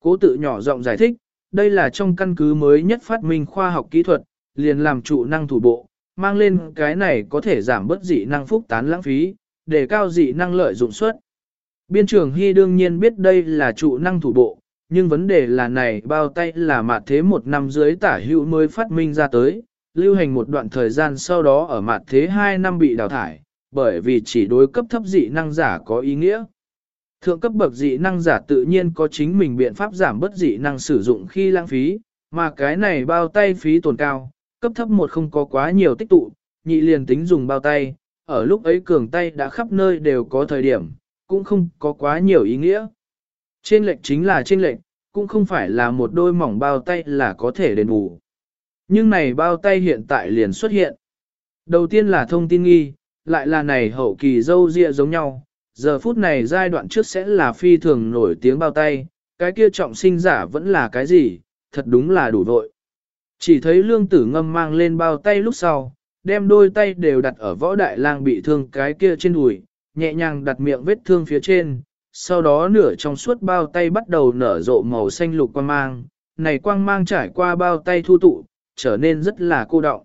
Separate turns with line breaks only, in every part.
Cố tự nhỏ giọng giải thích, đây là trong căn cứ mới nhất phát minh khoa học kỹ thuật, liền làm trụ năng thủ bộ, mang lên cái này có thể giảm bớt dị năng phúc tán lãng phí, để cao dị năng lợi dụng suất. Biên trưởng Hy đương nhiên biết đây là trụ năng thủ bộ, nhưng vấn đề là này bao tay là mạt thế một năm dưới tả hữu mới phát minh ra tới, lưu hành một đoạn thời gian sau đó ở mạt thế hai năm bị đào thải, bởi vì chỉ đối cấp thấp dị năng giả có ý nghĩa. Thượng cấp bậc dị năng giả tự nhiên có chính mình biện pháp giảm bất dị năng sử dụng khi lãng phí, mà cái này bao tay phí tồn cao, cấp thấp một không có quá nhiều tích tụ, nhị liền tính dùng bao tay, ở lúc ấy cường tay đã khắp nơi đều có thời điểm, cũng không có quá nhiều ý nghĩa. Trên lệnh chính là trên lệnh, cũng không phải là một đôi mỏng bao tay là có thể đền bù. Nhưng này bao tay hiện tại liền xuất hiện. Đầu tiên là thông tin nghi, lại là này hậu kỳ dâu ria giống nhau, giờ phút này giai đoạn trước sẽ là phi thường nổi tiếng bao tay, cái kia trọng sinh giả vẫn là cái gì, thật đúng là đủ vội. Chỉ thấy lương tử ngâm mang lên bao tay lúc sau, đem đôi tay đều đặt ở võ đại lang bị thương cái kia trên đùi, nhẹ nhàng đặt miệng vết thương phía trên, sau đó nửa trong suốt bao tay bắt đầu nở rộ màu xanh lục quang mang, này quang mang trải qua bao tay thu tụ, trở nên rất là cô đọng.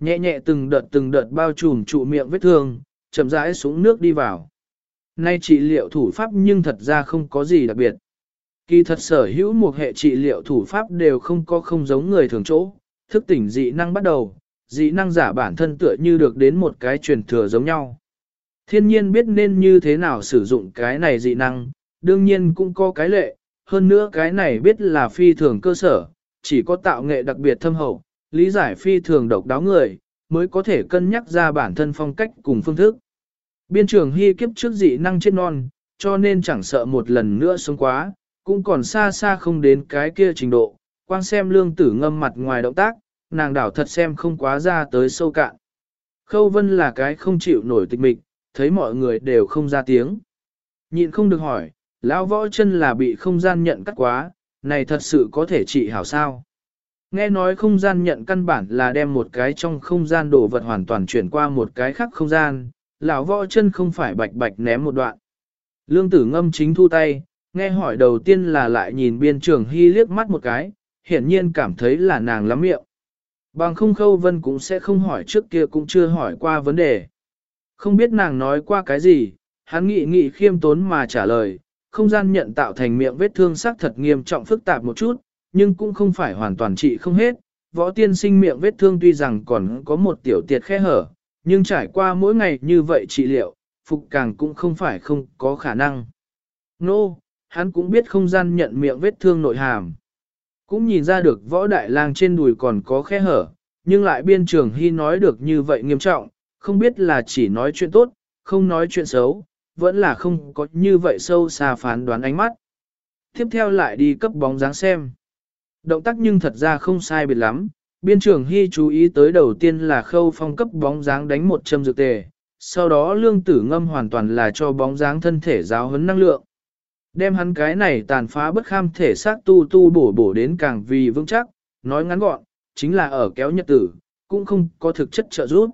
Nhẹ nhẹ từng đợt từng đợt bao trùm trụ miệng vết thương, chậm rãi xuống nước đi vào. Nay trị liệu thủ pháp nhưng thật ra không có gì đặc biệt. Kỳ thật sở hữu một hệ trị liệu thủ pháp đều không có không giống người thường chỗ, thức tỉnh dị năng bắt đầu, dị năng giả bản thân tựa như được đến một cái truyền thừa giống nhau. Thiên nhiên biết nên như thế nào sử dụng cái này dị năng, đương nhiên cũng có cái lệ, hơn nữa cái này biết là phi thường cơ sở, chỉ có tạo nghệ đặc biệt thâm hậu, lý giải phi thường độc đáo người, mới có thể cân nhắc ra bản thân phong cách cùng phương thức. Biên trường hy kiếp trước dị năng chết non, cho nên chẳng sợ một lần nữa sống quá, cũng còn xa xa không đến cái kia trình độ, quang xem lương tử ngâm mặt ngoài động tác, nàng đảo thật xem không quá ra tới sâu cạn. Khâu vân là cái không chịu nổi tịch mịch, thấy mọi người đều không ra tiếng. Nhịn không được hỏi, lão võ chân là bị không gian nhận cắt quá, này thật sự có thể trị hảo sao? Nghe nói không gian nhận căn bản là đem một cái trong không gian đồ vật hoàn toàn chuyển qua một cái khác không gian, lão võ chân không phải bạch bạch ném một đoạn. Lương tử ngâm chính thu tay, nghe hỏi đầu tiên là lại nhìn biên trường hy liếc mắt một cái, hiển nhiên cảm thấy là nàng lắm miệng. Bằng không khâu vân cũng sẽ không hỏi trước kia cũng chưa hỏi qua vấn đề. Không biết nàng nói qua cái gì, hắn nghị nghị khiêm tốn mà trả lời, không gian nhận tạo thành miệng vết thương sắc thật nghiêm trọng phức tạp một chút, nhưng cũng không phải hoàn toàn trị không hết. Võ tiên sinh miệng vết thương tuy rằng còn có một tiểu tiệt khe hở, nhưng trải qua mỗi ngày như vậy trị liệu, phục càng cũng không phải không có khả năng. Nô, no, hắn cũng biết không gian nhận miệng vết thương nội hàm. Cũng nhìn ra được võ đại lang trên đùi còn có khe hở, nhưng lại biên trường hy nói được như vậy nghiêm trọng, không biết là chỉ nói chuyện tốt, không nói chuyện xấu, vẫn là không có như vậy sâu xa phán đoán ánh mắt. Tiếp theo lại đi cấp bóng dáng xem. Động tác nhưng thật ra không sai biệt lắm, biên trưởng hy chú ý tới đầu tiên là khâu phong cấp bóng dáng đánh một châm dược tề, sau đó lương tử ngâm hoàn toàn là cho bóng dáng thân thể giáo huấn năng lượng. Đem hắn cái này tàn phá bất kham thể xác tu tu bổ bổ đến càng vì vững chắc, nói ngắn gọn, chính là ở kéo nhật tử, cũng không có thực chất trợ giúp.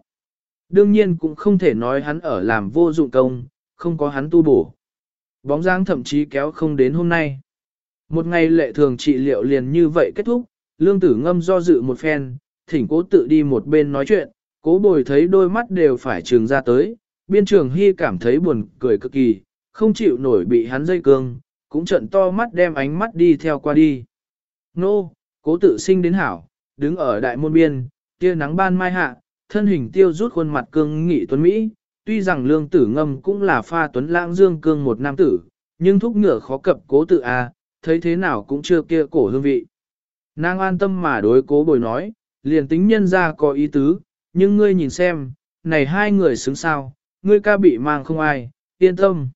Đương nhiên cũng không thể nói hắn ở làm vô dụng công, không có hắn tu bổ. Bóng dáng thậm chí kéo không đến hôm nay. Một ngày lệ thường trị liệu liền như vậy kết thúc, lương tử ngâm do dự một phen, thỉnh cố tự đi một bên nói chuyện, cố bồi thấy đôi mắt đều phải trường ra tới, biên trường hy cảm thấy buồn cười cực kỳ, không chịu nổi bị hắn dây cương, cũng trận to mắt đem ánh mắt đi theo qua đi. Nô, cố tự sinh đến hảo, đứng ở đại môn biên, tia nắng ban mai hạ, thân hình tiêu rút khuôn mặt cương nghị tuấn Mỹ, tuy rằng lương tử ngâm cũng là pha tuấn lãng dương cương một nam tử, nhưng thúc ngựa khó cập cố tự a, thấy thế nào cũng chưa kia cổ hương vị. Nàng an tâm mà đối cố bồi nói, liền tính nhân ra có ý tứ, nhưng ngươi nhìn xem, này hai người xứng sao, ngươi ca bị mang không ai, yên tâm.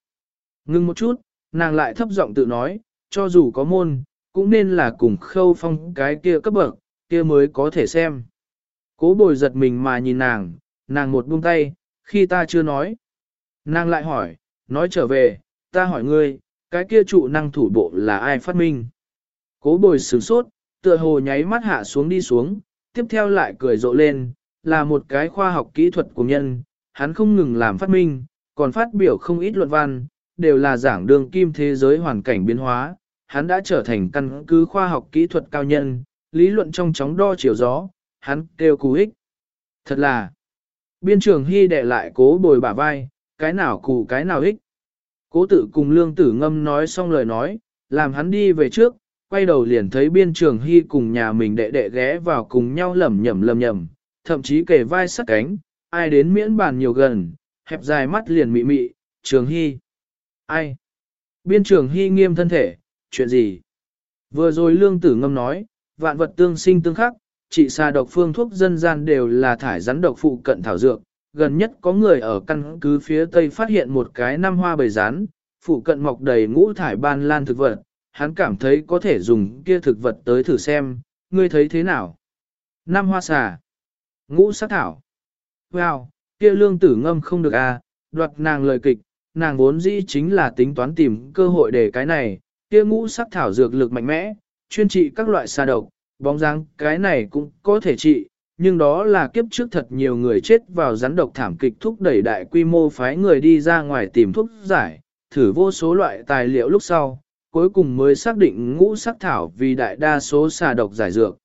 Ngưng một chút, nàng lại thấp giọng tự nói, cho dù có môn, cũng nên là cùng khâu phong cái kia cấp bậc, kia mới có thể xem. Cố bồi giật mình mà nhìn nàng, nàng một buông tay, khi ta chưa nói. Nàng lại hỏi, nói trở về, ta hỏi ngươi, cái kia trụ năng thủ bộ là ai phát minh? Cố bồi sửng sốt, tựa hồ nháy mắt hạ xuống đi xuống, tiếp theo lại cười rộ lên, là một cái khoa học kỹ thuật của nhân, hắn không ngừng làm phát minh, còn phát biểu không ít luận văn, đều là giảng đường kim thế giới hoàn cảnh biến hóa, hắn đã trở thành căn cứ khoa học kỹ thuật cao nhân, lý luận trong chóng đo chiều gió, hắn kêu cú ích. Thật là, biên trường hy đệ lại cố bồi bả vai, cái nào cù cái nào ích. Cố tự cùng lương tử ngâm nói xong lời nói, làm hắn đi về trước, quay đầu liền thấy biên trường hy cùng nhà mình đệ đệ ghé vào cùng nhau lẩm nhẩm lẩm nhẩm, thậm chí kề vai sát cánh, ai đến miễn bàn nhiều gần, hẹp dài mắt liền mị mị, trường hy. Ai? Biên trường hy nghiêm thân thể, chuyện gì? Vừa rồi lương tử ngâm nói, vạn vật tương sinh tương khắc, trị xa độc phương thuốc dân gian đều là thải rắn độc phụ cận thảo dược. Gần nhất có người ở căn cứ phía tây phát hiện một cái năm hoa bầy rắn, phụ cận mọc đầy ngũ thải ban lan thực vật, hắn cảm thấy có thể dùng kia thực vật tới thử xem, ngươi thấy thế nào? Năm hoa xà, ngũ sát thảo. Wow, kia lương tử ngâm không được à, đoạt nàng lời kịch, nàng vốn dĩ chính là tính toán tìm cơ hội để cái này, kia ngũ sắc thảo dược lực mạnh mẽ, chuyên trị các loại xà độc, bóng dáng cái này cũng có thể trị, nhưng đó là kiếp trước thật nhiều người chết vào rắn độc thảm kịch thúc đẩy đại quy mô phái người đi ra ngoài tìm thuốc giải, thử vô số loại tài liệu lúc sau, cuối cùng mới xác định ngũ sắc thảo vì đại đa số xà độc giải dược.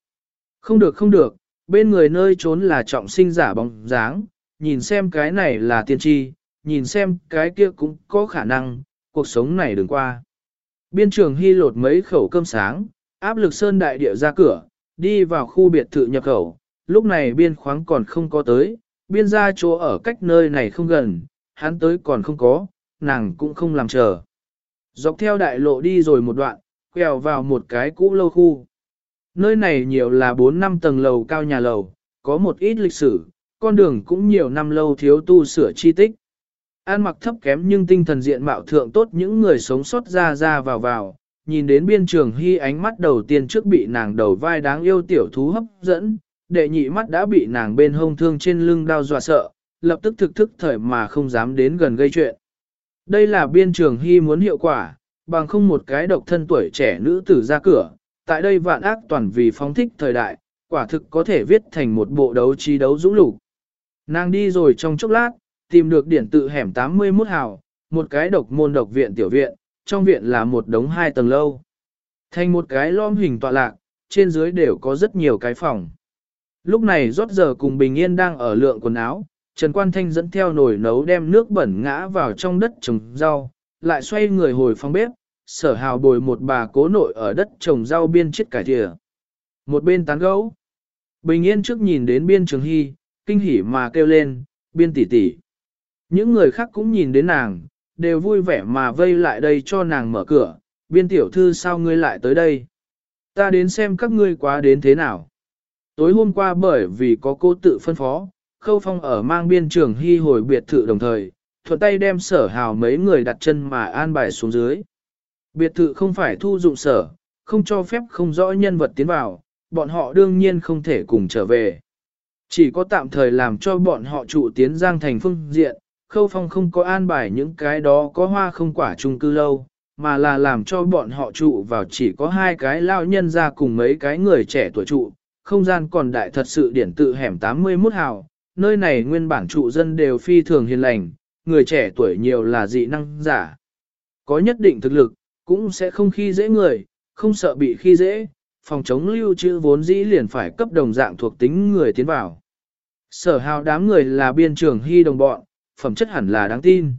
Không được không được, bên người nơi trốn là trọng sinh giả bóng dáng, nhìn xem cái này là tiên tri, nhìn xem cái kia cũng có khả năng, cuộc sống này đừng qua. Biên trường hy lột mấy khẩu cơm sáng, áp lực sơn đại địa ra cửa, đi vào khu biệt thự nhập khẩu, lúc này biên khoáng còn không có tới, biên ra chỗ ở cách nơi này không gần, hắn tới còn không có, nàng cũng không làm chờ. Dọc theo đại lộ đi rồi một đoạn, quẹo vào một cái cũ lâu khu. Nơi này nhiều là 4 năm tầng lầu cao nhà lầu, có một ít lịch sử, con đường cũng nhiều năm lâu thiếu tu sửa chi tích. An mặc thấp kém nhưng tinh thần diện mạo thượng tốt những người sống sót ra ra vào vào, nhìn đến biên trường hy ánh mắt đầu tiên trước bị nàng đầu vai đáng yêu tiểu thú hấp dẫn, đệ nhị mắt đã bị nàng bên hông thương trên lưng đau dọa sợ, lập tức thực thức thời mà không dám đến gần gây chuyện. Đây là biên trường hy muốn hiệu quả, bằng không một cái độc thân tuổi trẻ nữ tử ra cửa, tại đây vạn ác toàn vì phóng thích thời đại, quả thực có thể viết thành một bộ đấu trí đấu dũng lục. Nàng đi rồi trong chốc lát, tìm được điển tự hẻm 81 hào, một cái độc môn độc viện tiểu viện, trong viện là một đống hai tầng lâu. Thành một cái lom hình tọa lạc, trên dưới đều có rất nhiều cái phòng. Lúc này rót giờ cùng Bình Yên đang ở lượng quần áo, Trần Quan Thanh dẫn theo nồi nấu đem nước bẩn ngã vào trong đất trồng rau, lại xoay người hồi phòng bếp, sở hào bồi một bà cố nội ở đất trồng rau biên chết cải thìa. Một bên tán gấu. Bình Yên trước nhìn đến biên trường hy, kinh hỉ mà kêu lên, biên tỷ tỷ. Những người khác cũng nhìn đến nàng, đều vui vẻ mà vây lại đây cho nàng mở cửa, biên tiểu thư sao ngươi lại tới đây? Ta đến xem các ngươi quá đến thế nào. Tối hôm qua bởi vì có cô tự phân phó, khâu phong ở mang biên trường hy hồi biệt thự đồng thời, thuận tay đem sở hào mấy người đặt chân mà an bài xuống dưới. Biệt thự không phải thu dụng sở, không cho phép không rõ nhân vật tiến vào, bọn họ đương nhiên không thể cùng trở về. Chỉ có tạm thời làm cho bọn họ trụ tiến giang thành phương diện, khâu phong không có an bài những cái đó có hoa không quả chung cư lâu, mà là làm cho bọn họ trụ vào chỉ có hai cái lao nhân ra cùng mấy cái người trẻ tuổi trụ, không gian còn đại thật sự điển tự hẻm 81 hào, nơi này nguyên bản trụ dân đều phi thường hiền lành, người trẻ tuổi nhiều là dị năng giả. Có nhất định thực lực, cũng sẽ không khi dễ người, không sợ bị khi dễ, phòng chống lưu trữ vốn dĩ liền phải cấp đồng dạng thuộc tính người tiến vào. Sở hào đám người là biên trưởng hy đồng bọn, phẩm chất hẳn là đáng tin.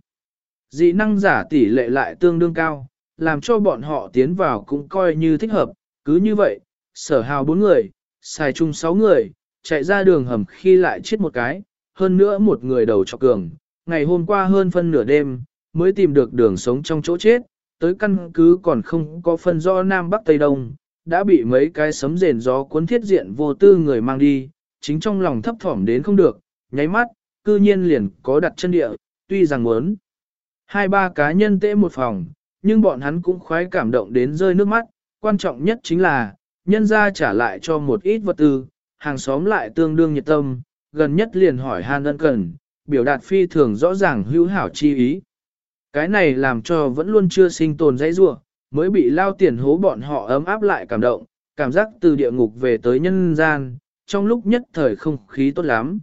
Dị năng giả tỷ lệ lại tương đương cao, làm cho bọn họ tiến vào cũng coi như thích hợp, cứ như vậy, sở hào bốn người, xài chung sáu người, chạy ra đường hầm khi lại chết một cái, hơn nữa một người đầu cho cường, ngày hôm qua hơn phân nửa đêm, mới tìm được đường sống trong chỗ chết, tới căn cứ còn không có phân do Nam Bắc Tây Đông, đã bị mấy cái sấm rền gió cuốn thiết diện vô tư người mang đi, chính trong lòng thấp thỏm đến không được, nháy mắt, cư nhiên liền có đặt chân địa, tuy rằng muốn. Hai ba cá nhân tễ một phòng, nhưng bọn hắn cũng khoái cảm động đến rơi nước mắt, quan trọng nhất chính là, nhân ra trả lại cho một ít vật tư, hàng xóm lại tương đương nhiệt tâm, gần nhất liền hỏi han ân cần, biểu đạt phi thường rõ ràng hữu hảo chi ý. Cái này làm cho vẫn luôn chưa sinh tồn dãy rua, mới bị lao tiền hố bọn họ ấm áp lại cảm động, cảm giác từ địa ngục về tới nhân gian, trong lúc nhất thời không khí tốt lắm.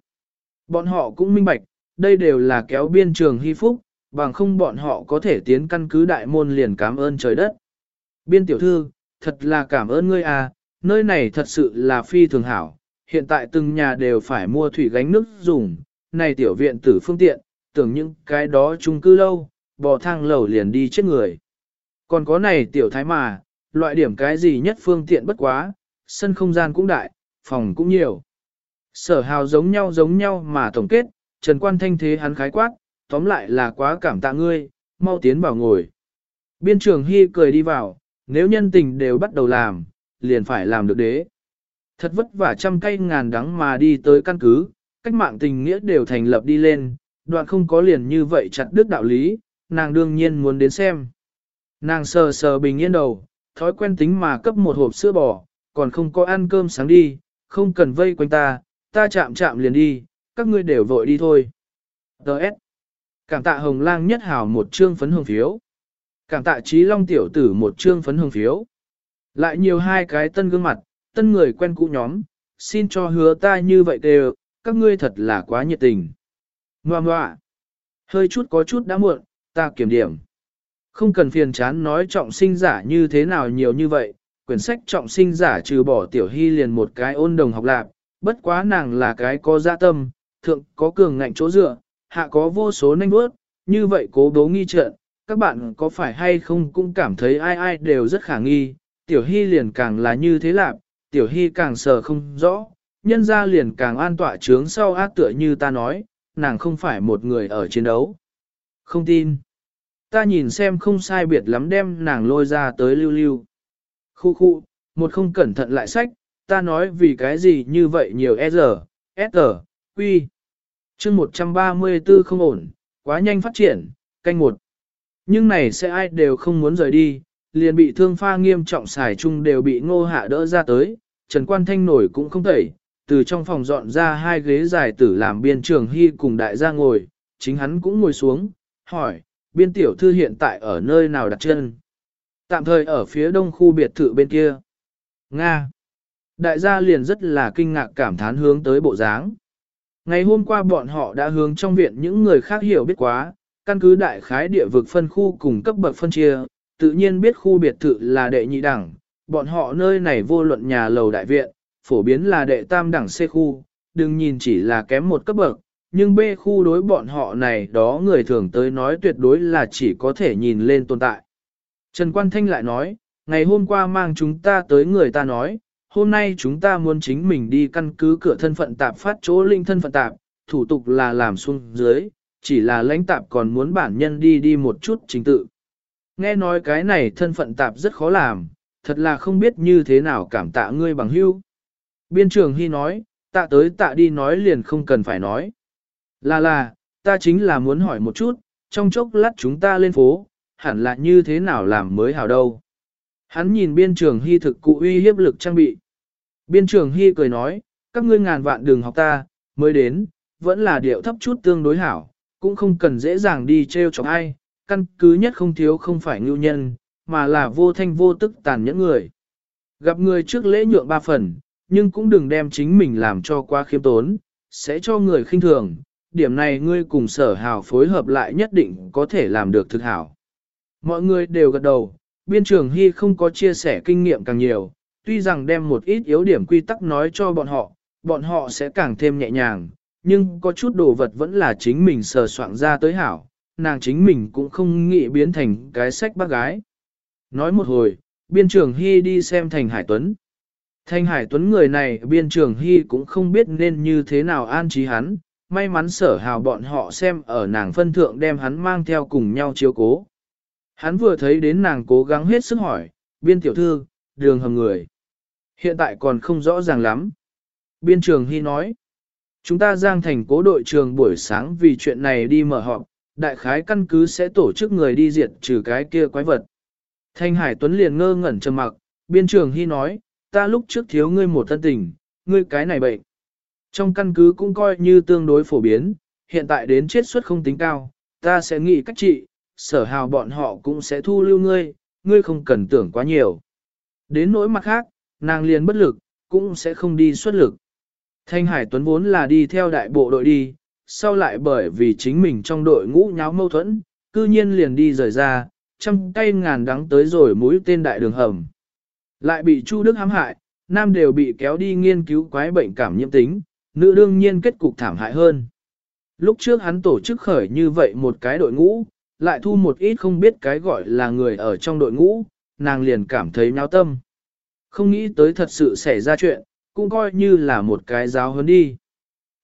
Bọn họ cũng minh bạch, đây đều là kéo biên trường hy phúc, bằng không bọn họ có thể tiến căn cứ đại môn liền cảm ơn trời đất. Biên tiểu thư, thật là cảm ơn ngươi à, nơi này thật sự là phi thường hảo, hiện tại từng nhà đều phải mua thủy gánh nước dùng, này tiểu viện tử phương tiện, tưởng những cái đó chung cư lâu, bò thang lầu liền đi chết người. Còn có này tiểu thái mà, loại điểm cái gì nhất phương tiện bất quá, sân không gian cũng đại, phòng cũng nhiều. Sở hào giống nhau giống nhau mà tổng kết, Trần Quan Thanh thế hắn khái quát, tóm lại là quá cảm tạ ngươi, mau tiến vào ngồi. Biên trường Hy cười đi vào, nếu nhân tình đều bắt đầu làm, liền phải làm được đế. Thật vất vả trăm cây ngàn đắng mà đi tới căn cứ, cách mạng tình nghĩa đều thành lập đi lên, đoạn không có liền như vậy chặt đứt đạo lý, nàng đương nhiên muốn đến xem. Nàng sờ sờ bình yên đầu, thói quen tính mà cấp một hộp sữa bò, còn không có ăn cơm sáng đi, không cần vây quanh ta, ta chạm chạm liền đi, các ngươi đều vội đi thôi. Đợt. Cảm tạ hồng lang nhất hảo một trương phấn hồng phiếu. Cảm tạ trí long tiểu tử một trương phấn hồng phiếu. Lại nhiều hai cái tân gương mặt, tân người quen cũ nhóm, xin cho hứa ta như vậy đều, các ngươi thật là quá nhiệt tình. Ngoà ngoạ. Hơi chút có chút đã muộn, ta kiểm điểm. Không cần phiền chán nói trọng sinh giả như thế nào nhiều như vậy, quyển sách trọng sinh giả trừ bỏ tiểu hy liền một cái ôn đồng học lạc, bất quá nàng là cái có dạ tâm, thượng có cường ngạnh chỗ dựa, hạ có vô số nanh bước, như vậy cố đố nghi trợn, các bạn có phải hay không cũng cảm thấy ai ai đều rất khả nghi, tiểu hy liền càng là như thế lạp, tiểu hy càng sờ không rõ, nhân ra liền càng an tọa trướng sau ác tựa như ta nói, nàng không phải một người ở chiến đấu. Không tin. Ta nhìn xem không sai biệt lắm đem nàng lôi ra tới lưu lưu. Khu khu, một không cẩn thận lại sách, ta nói vì cái gì như vậy nhiều e giờ, S, e quy. chương 134 không ổn, quá nhanh phát triển, canh một. Nhưng này sẽ ai đều không muốn rời đi, liền bị thương pha nghiêm trọng xài chung đều bị ngô hạ đỡ ra tới, Trần Quan Thanh nổi cũng không tẩy, từ trong phòng dọn ra hai ghế dài tử làm biên trường hy cùng đại gia ngồi, chính hắn cũng ngồi xuống, hỏi, biên tiểu thư hiện tại ở nơi nào đặt chân? Tạm thời ở phía đông khu biệt thự bên kia. Nga. Đại gia liền rất là kinh ngạc cảm thán hướng tới bộ dáng. Ngày hôm qua bọn họ đã hướng trong viện những người khác hiểu biết quá, căn cứ đại khái địa vực phân khu cùng cấp bậc phân chia, tự nhiên biết khu biệt thự là đệ nhị đẳng, bọn họ nơi này vô luận nhà lầu đại viện, phổ biến là đệ tam đẳng C khu, đừng nhìn chỉ là kém một cấp bậc, nhưng B khu đối bọn họ này đó người thường tới nói tuyệt đối là chỉ có thể nhìn lên tồn tại. Trần Quan Thanh lại nói, ngày hôm qua mang chúng ta tới người ta nói, hôm nay chúng ta muốn chính mình đi căn cứ cửa thân phận tạp phát chỗ linh thân phận tạp, thủ tục là làm xuống dưới, chỉ là lãnh tạp còn muốn bản nhân đi đi một chút trình tự. Nghe nói cái này thân phận tạp rất khó làm, thật là không biết như thế nào cảm tạ ngươi bằng hữu. Biên trường Hy nói, tạ tới tạ đi nói liền không cần phải nói. Là là, ta chính là muốn hỏi một chút, trong chốc lát chúng ta lên phố, hẳn là như thế nào làm mới hào đâu. Hắn nhìn biên trường Hy thực cụ uy hiếp lực trang bị. Biên trường Hy cười nói, các ngươi ngàn vạn đường học ta, mới đến, vẫn là điệu thấp chút tương đối hảo, cũng không cần dễ dàng đi treo chọc ai, căn cứ nhất không thiếu không phải ngưu nhân, mà là vô thanh vô tức tàn nhẫn người. Gặp người trước lễ nhượng ba phần, nhưng cũng đừng đem chính mình làm cho quá khiêm tốn, sẽ cho người khinh thường, điểm này ngươi cùng sở hào phối hợp lại nhất định có thể làm được thực hảo. Mọi người đều gật đầu, biên trường hy không có chia sẻ kinh nghiệm càng nhiều, tuy rằng đem một ít yếu điểm quy tắc nói cho bọn họ, bọn họ sẽ càng thêm nhẹ nhàng, nhưng có chút đồ vật vẫn là chính mình sờ soạn ra tới hảo, nàng chính mình cũng không nghĩ biến thành cái sách bác gái. Nói một hồi, biên trường hy đi xem thành Hải Tuấn. Thanh Hải Tuấn người này biên trường hy cũng không biết nên như thế nào an trí hắn, may mắn sở hào bọn họ xem ở nàng phân thượng đem hắn mang theo cùng nhau chiếu cố. Hắn vừa thấy đến nàng cố gắng hết sức hỏi, biên tiểu thư, đường hầm người. Hiện tại còn không rõ ràng lắm. Biên trường hy nói, chúng ta giang thành cố đội trường buổi sáng vì chuyện này đi mở họp, đại khái căn cứ sẽ tổ chức người đi diệt trừ cái kia quái vật. Thanh Hải Tuấn liền ngơ ngẩn trầm mặc, biên trường hy nói, ta lúc trước thiếu ngươi một thân tình, ngươi cái này bệnh. Trong căn cứ cũng coi như tương đối phổ biến, hiện tại đến chết suất không tính cao, ta sẽ nghĩ cách trị, sở hào bọn họ cũng sẽ thu lưu ngươi, ngươi không cần tưởng quá nhiều. Đến nỗi mặt khác, nàng liền bất lực, cũng sẽ không đi xuất lực. Thanh Hải Tuấn vốn là đi theo đại bộ đội đi, sau lại bởi vì chính mình trong đội ngũ nháo mâu thuẫn, cư nhiên liền đi rời ra, trăm tay ngàn đắng tới rồi mũi tên đại đường hầm. Lại bị Chu Đức hãm hại, nam đều bị kéo đi nghiên cứu quái bệnh cảm nhiễm tính, nữ đương nhiên kết cục thảm hại hơn. Lúc trước hắn tổ chức khởi như vậy một cái đội ngũ, lại thu một ít không biết cái gọi là người ở trong đội ngũ, nàng liền cảm thấy nháo tâm. Không nghĩ tới thật sự xảy ra chuyện, cũng coi như là một cái giáo hơn đi.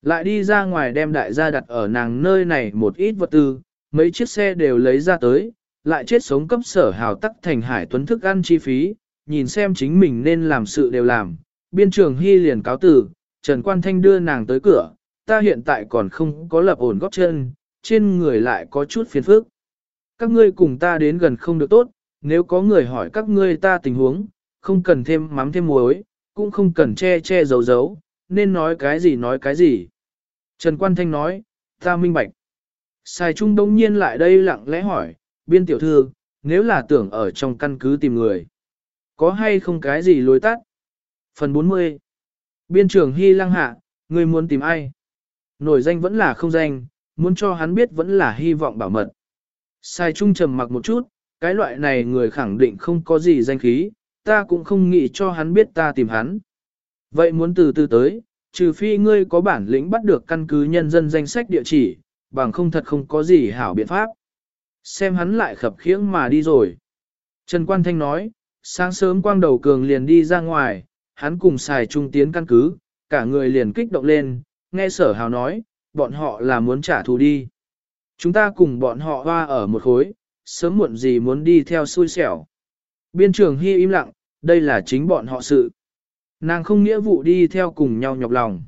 Lại đi ra ngoài đem đại gia đặt ở nàng nơi này một ít vật tư, mấy chiếc xe đều lấy ra tới, lại chết sống cấp sở hào tắc thành hải tuấn thức ăn chi phí, nhìn xem chính mình nên làm sự đều làm. Biên trường Hy liền cáo tử, Trần Quan Thanh đưa nàng tới cửa, ta hiện tại còn không có lập ổn góp chân, trên người lại có chút phiền phức. Các ngươi cùng ta đến gần không được tốt, nếu có người hỏi các ngươi ta tình huống, không cần thêm mắm thêm muối, cũng không cần che che giấu giấu, nên nói cái gì nói cái gì. Trần Quan Thanh nói, ta minh bạch. Sài Trung đông nhiên lại đây lặng lẽ hỏi, biên tiểu thư, nếu là tưởng ở trong căn cứ tìm người, có hay không cái gì lối tắt? Phần 40 Biên trưởng Hy Lăng Hạ, người muốn tìm ai? Nổi danh vẫn là không danh, muốn cho hắn biết vẫn là hy vọng bảo mật. Sai Trung trầm mặc một chút, cái loại này người khẳng định không có gì danh khí, ta cũng không nghĩ cho hắn biết ta tìm hắn. Vậy muốn từ từ tới, trừ phi ngươi có bản lĩnh bắt được căn cứ nhân dân danh sách địa chỉ, bằng không thật không có gì hảo biện pháp. Xem hắn lại khập khiễng mà đi rồi. Trần Quan Thanh nói, sáng sớm quang đầu cường liền đi ra ngoài, hắn cùng xài trung tiến căn cứ, cả người liền kích động lên, nghe sở hào nói, bọn họ là muốn trả thù đi. Chúng ta cùng bọn họ hoa ở một khối, sớm muộn gì muốn đi theo xui xẻo. Biên trường Hy im lặng, đây là chính bọn họ sự. Nàng không nghĩa vụ đi theo cùng nhau nhọc lòng.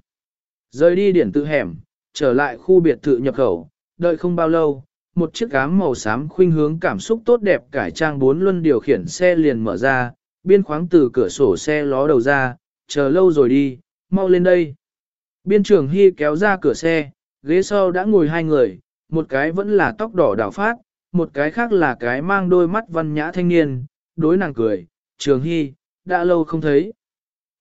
Rời đi điển tự hẻm, trở lại khu biệt thự nhập khẩu, đợi không bao lâu, một chiếc ám màu xám khuynh hướng cảm xúc tốt đẹp cải trang bốn luân điều khiển xe liền mở ra, biên khoáng từ cửa sổ xe ló đầu ra, chờ lâu rồi đi, mau lên đây. Biên trưởng Hy kéo ra cửa xe, ghế sau đã ngồi hai người, một cái vẫn là tóc đỏ đảo phát, một cái khác là cái mang đôi mắt văn nhã thanh niên, đối nàng cười, trường Hy, đã lâu không thấy.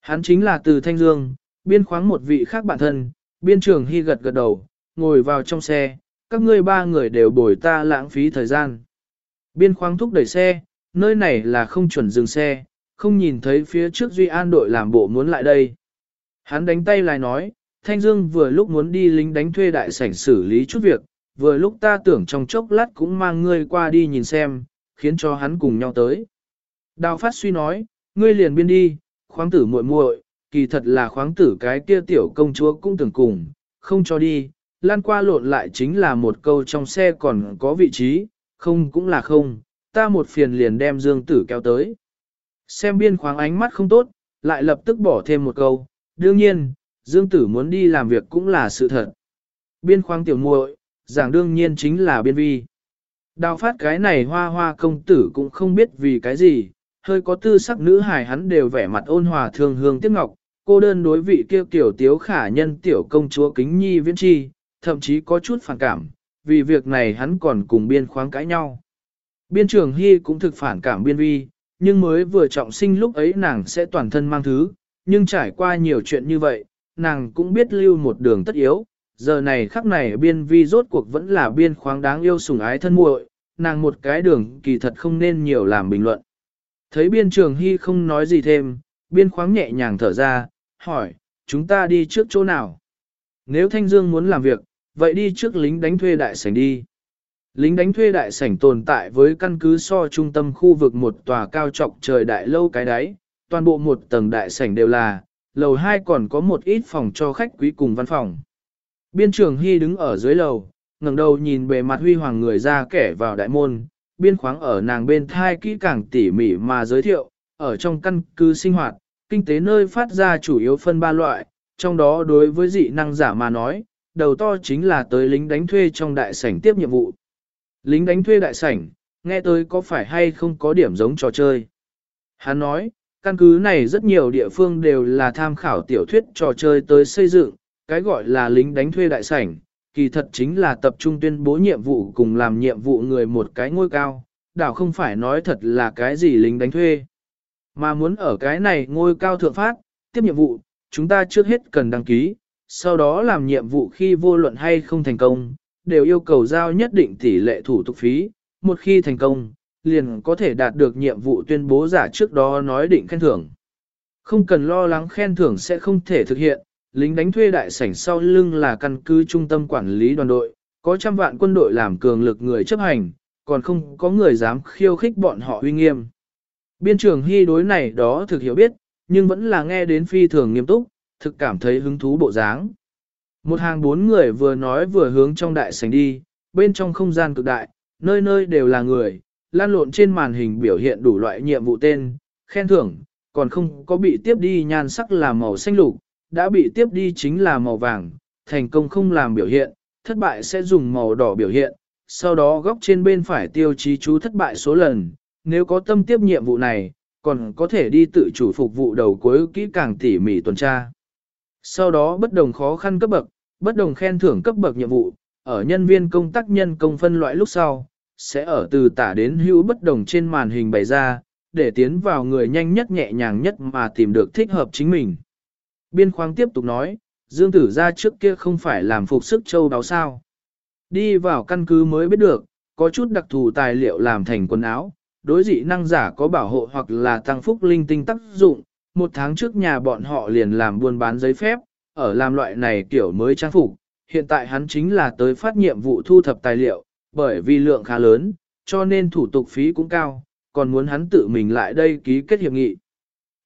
Hắn chính là từ Thanh Dương, biên khoáng một vị khác bản thân, biên trường Hy gật gật đầu, ngồi vào trong xe, các ngươi ba người đều bồi ta lãng phí thời gian. Biên khoáng thúc đẩy xe, nơi này là không chuẩn dừng xe, không nhìn thấy phía trước Duy An đội làm bộ muốn lại đây. Hắn đánh tay lại nói, Thanh Dương vừa lúc muốn đi lính đánh thuê đại sảnh xử lý chút việc, vừa lúc ta tưởng trong chốc lát cũng mang ngươi qua đi nhìn xem, khiến cho hắn cùng nhau tới. Đào phát suy nói, ngươi liền biên đi, khoáng tử muội muội, kỳ thật là khoáng tử cái kia tiểu công chúa cũng tưởng cùng, không cho đi, lan qua lộn lại chính là một câu trong xe còn có vị trí, không cũng là không, ta một phiền liền đem dương tử kéo tới. Xem biên khoáng ánh mắt không tốt, lại lập tức bỏ thêm một câu, đương nhiên, dương tử muốn đi làm việc cũng là sự thật. Biên khoáng tiểu muội, giảng đương nhiên chính là biên vi. Đào phát cái này hoa hoa công tử cũng không biết vì cái gì, hơi có tư sắc nữ hài hắn đều vẻ mặt ôn hòa thương hương tiếc ngọc, cô đơn đối vị kia tiểu tiếu khả nhân tiểu công chúa kính nhi viễn chi, thậm chí có chút phản cảm, vì việc này hắn còn cùng biên khoáng cãi nhau. Biên trường Hy cũng thực phản cảm biên vi, nhưng mới vừa trọng sinh lúc ấy nàng sẽ toàn thân mang thứ, nhưng trải qua nhiều chuyện như vậy, nàng cũng biết lưu một đường tất yếu, giờ này khắc này biên vi rốt cuộc vẫn là biên khoáng đáng yêu sủng ái thân muội, nàng một cái đường kỳ thật không nên nhiều làm bình luận. Thấy biên trường hy không nói gì thêm, biên khoáng nhẹ nhàng thở ra, hỏi, chúng ta đi trước chỗ nào? Nếu Thanh Dương muốn làm việc, vậy đi trước lính đánh thuê đại sảnh đi. Lính đánh thuê đại sảnh tồn tại với căn cứ so trung tâm khu vực một tòa cao trọc trời đại lâu cái đáy, toàn bộ một tầng đại sảnh đều là, lầu 2 còn có một ít phòng cho khách quý cùng văn phòng. Biên trường Hy đứng ở dưới lầu, ngẩng đầu nhìn bề mặt huy hoàng người ra kẻ vào đại môn, biên khoáng ở nàng bên thai kỹ càng tỉ mỉ mà giới thiệu, ở trong căn cứ sinh hoạt, kinh tế nơi phát ra chủ yếu phân ba loại, trong đó đối với dị năng giả mà nói, đầu to chính là tới lính đánh thuê trong đại sảnh tiếp nhiệm vụ. Lính đánh thuê đại sảnh, nghe tới có phải hay không có điểm giống trò chơi. Hắn nói, căn cứ này rất nhiều địa phương đều là tham khảo tiểu thuyết trò chơi tới xây dựng, cái gọi là lính đánh thuê đại sảnh, kỳ thật chính là tập trung tuyên bố nhiệm vụ cùng làm nhiệm vụ người một cái ngôi cao, đảo không phải nói thật là cái gì lính đánh thuê. Mà muốn ở cái này ngôi cao thượng phát, tiếp nhiệm vụ, chúng ta trước hết cần đăng ký, sau đó làm nhiệm vụ khi vô luận hay không thành công, đều yêu cầu giao nhất định tỷ lệ thủ tục phí, một khi thành công, liền có thể đạt được nhiệm vụ tuyên bố giả trước đó nói định khen thưởng. Không cần lo lắng khen thưởng sẽ không thể thực hiện, lính đánh thuê đại sảnh sau lưng là căn cứ trung tâm quản lý đoàn đội, có trăm vạn quân đội làm cường lực người chấp hành, còn không có người dám khiêu khích bọn họ uy nghiêm. Biên trưởng hy đối này đó thực hiểu biết, nhưng vẫn là nghe đến phi thường nghiêm túc, thực cảm thấy hứng thú bộ dáng. Một hàng bốn người vừa nói vừa hướng trong đại sảnh đi, bên trong không gian cực đại, nơi nơi đều là người, lan lộn trên màn hình biểu hiện đủ loại nhiệm vụ tên, khen thưởng, còn không có bị tiếp đi nhan sắc là màu xanh lục, đã bị tiếp đi chính là màu vàng, thành công không làm biểu hiện, thất bại sẽ dùng màu đỏ biểu hiện, sau đó góc trên bên phải tiêu chí chú thất bại số lần, nếu có tâm tiếp nhiệm vụ này, còn có thể đi tự chủ phục vụ đầu cuối kỹ càng tỉ mỉ tuần tra. Sau đó bất đồng khó khăn cấp bậc, bất đồng khen thưởng cấp bậc nhiệm vụ, ở nhân viên công tác nhân công phân loại lúc sau, sẽ ở từ tả đến hữu bất đồng trên màn hình bày ra, để tiến vào người nhanh nhất nhẹ nhàng nhất mà tìm được thích hợp chính mình. Biên khoáng tiếp tục nói, Dương tử ra trước kia không phải làm phục sức châu đáo sao. Đi vào căn cứ mới biết được, có chút đặc thù tài liệu làm thành quần áo, đối dị năng giả có bảo hộ hoặc là tăng phúc linh tinh tác dụng. Một tháng trước nhà bọn họ liền làm buôn bán giấy phép, ở làm loại này kiểu mới trang phục. Hiện tại hắn chính là tới phát nhiệm vụ thu thập tài liệu, bởi vì lượng khá lớn, cho nên thủ tục phí cũng cao, còn muốn hắn tự mình lại đây ký kết hiệp nghị.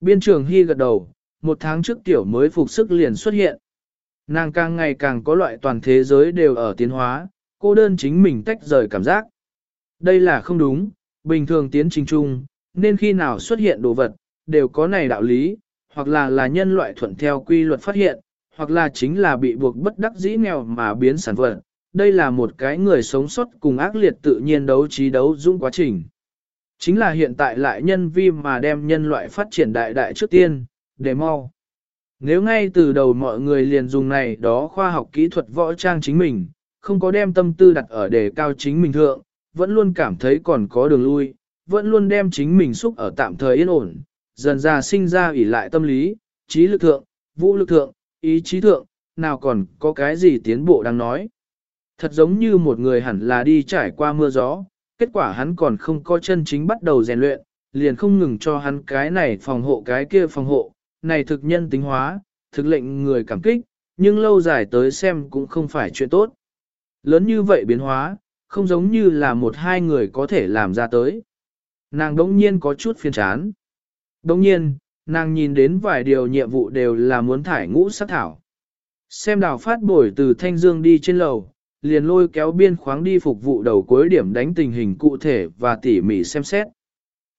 Biên trường Hy gật đầu, một tháng trước tiểu mới phục sức liền xuất hiện. Nàng càng ngày càng có loại toàn thế giới đều ở tiến hóa, cô đơn chính mình tách rời cảm giác. Đây là không đúng, bình thường tiến trình chung, nên khi nào xuất hiện đồ vật, đều có này đạo lý, hoặc là là nhân loại thuận theo quy luật phát hiện, hoặc là chính là bị buộc bất đắc dĩ nghèo mà biến sản vật. Đây là một cái người sống sót cùng ác liệt tự nhiên đấu trí đấu dũng quá trình. Chính là hiện tại lại nhân vi mà đem nhân loại phát triển đại đại trước tiên, để mau. Nếu ngay từ đầu mọi người liền dùng này đó khoa học kỹ thuật võ trang chính mình, không có đem tâm tư đặt ở đề cao chính mình thượng, vẫn luôn cảm thấy còn có đường lui, vẫn luôn đem chính mình xúc ở tạm thời yên ổn, dần ra sinh ra ủy lại tâm lý, trí lực thượng, vũ lực thượng, ý chí thượng, nào còn có cái gì tiến bộ đang nói. Thật giống như một người hẳn là đi trải qua mưa gió, kết quả hắn còn không có chân chính bắt đầu rèn luyện, liền không ngừng cho hắn cái này phòng hộ cái kia phòng hộ, này thực nhân tính hóa, thực lệnh người cảm kích, nhưng lâu dài tới xem cũng không phải chuyện tốt. Lớn như vậy biến hóa, không giống như là một hai người có thể làm ra tới. Nàng đống nhiên có chút phiền chán đồng nhiên, nàng nhìn đến vài điều nhiệm vụ đều là muốn thải ngũ sát thảo. Xem đào phát bổi từ Thanh Dương đi trên lầu, liền lôi kéo biên khoáng đi phục vụ đầu cuối điểm đánh tình hình cụ thể và tỉ mỉ xem xét.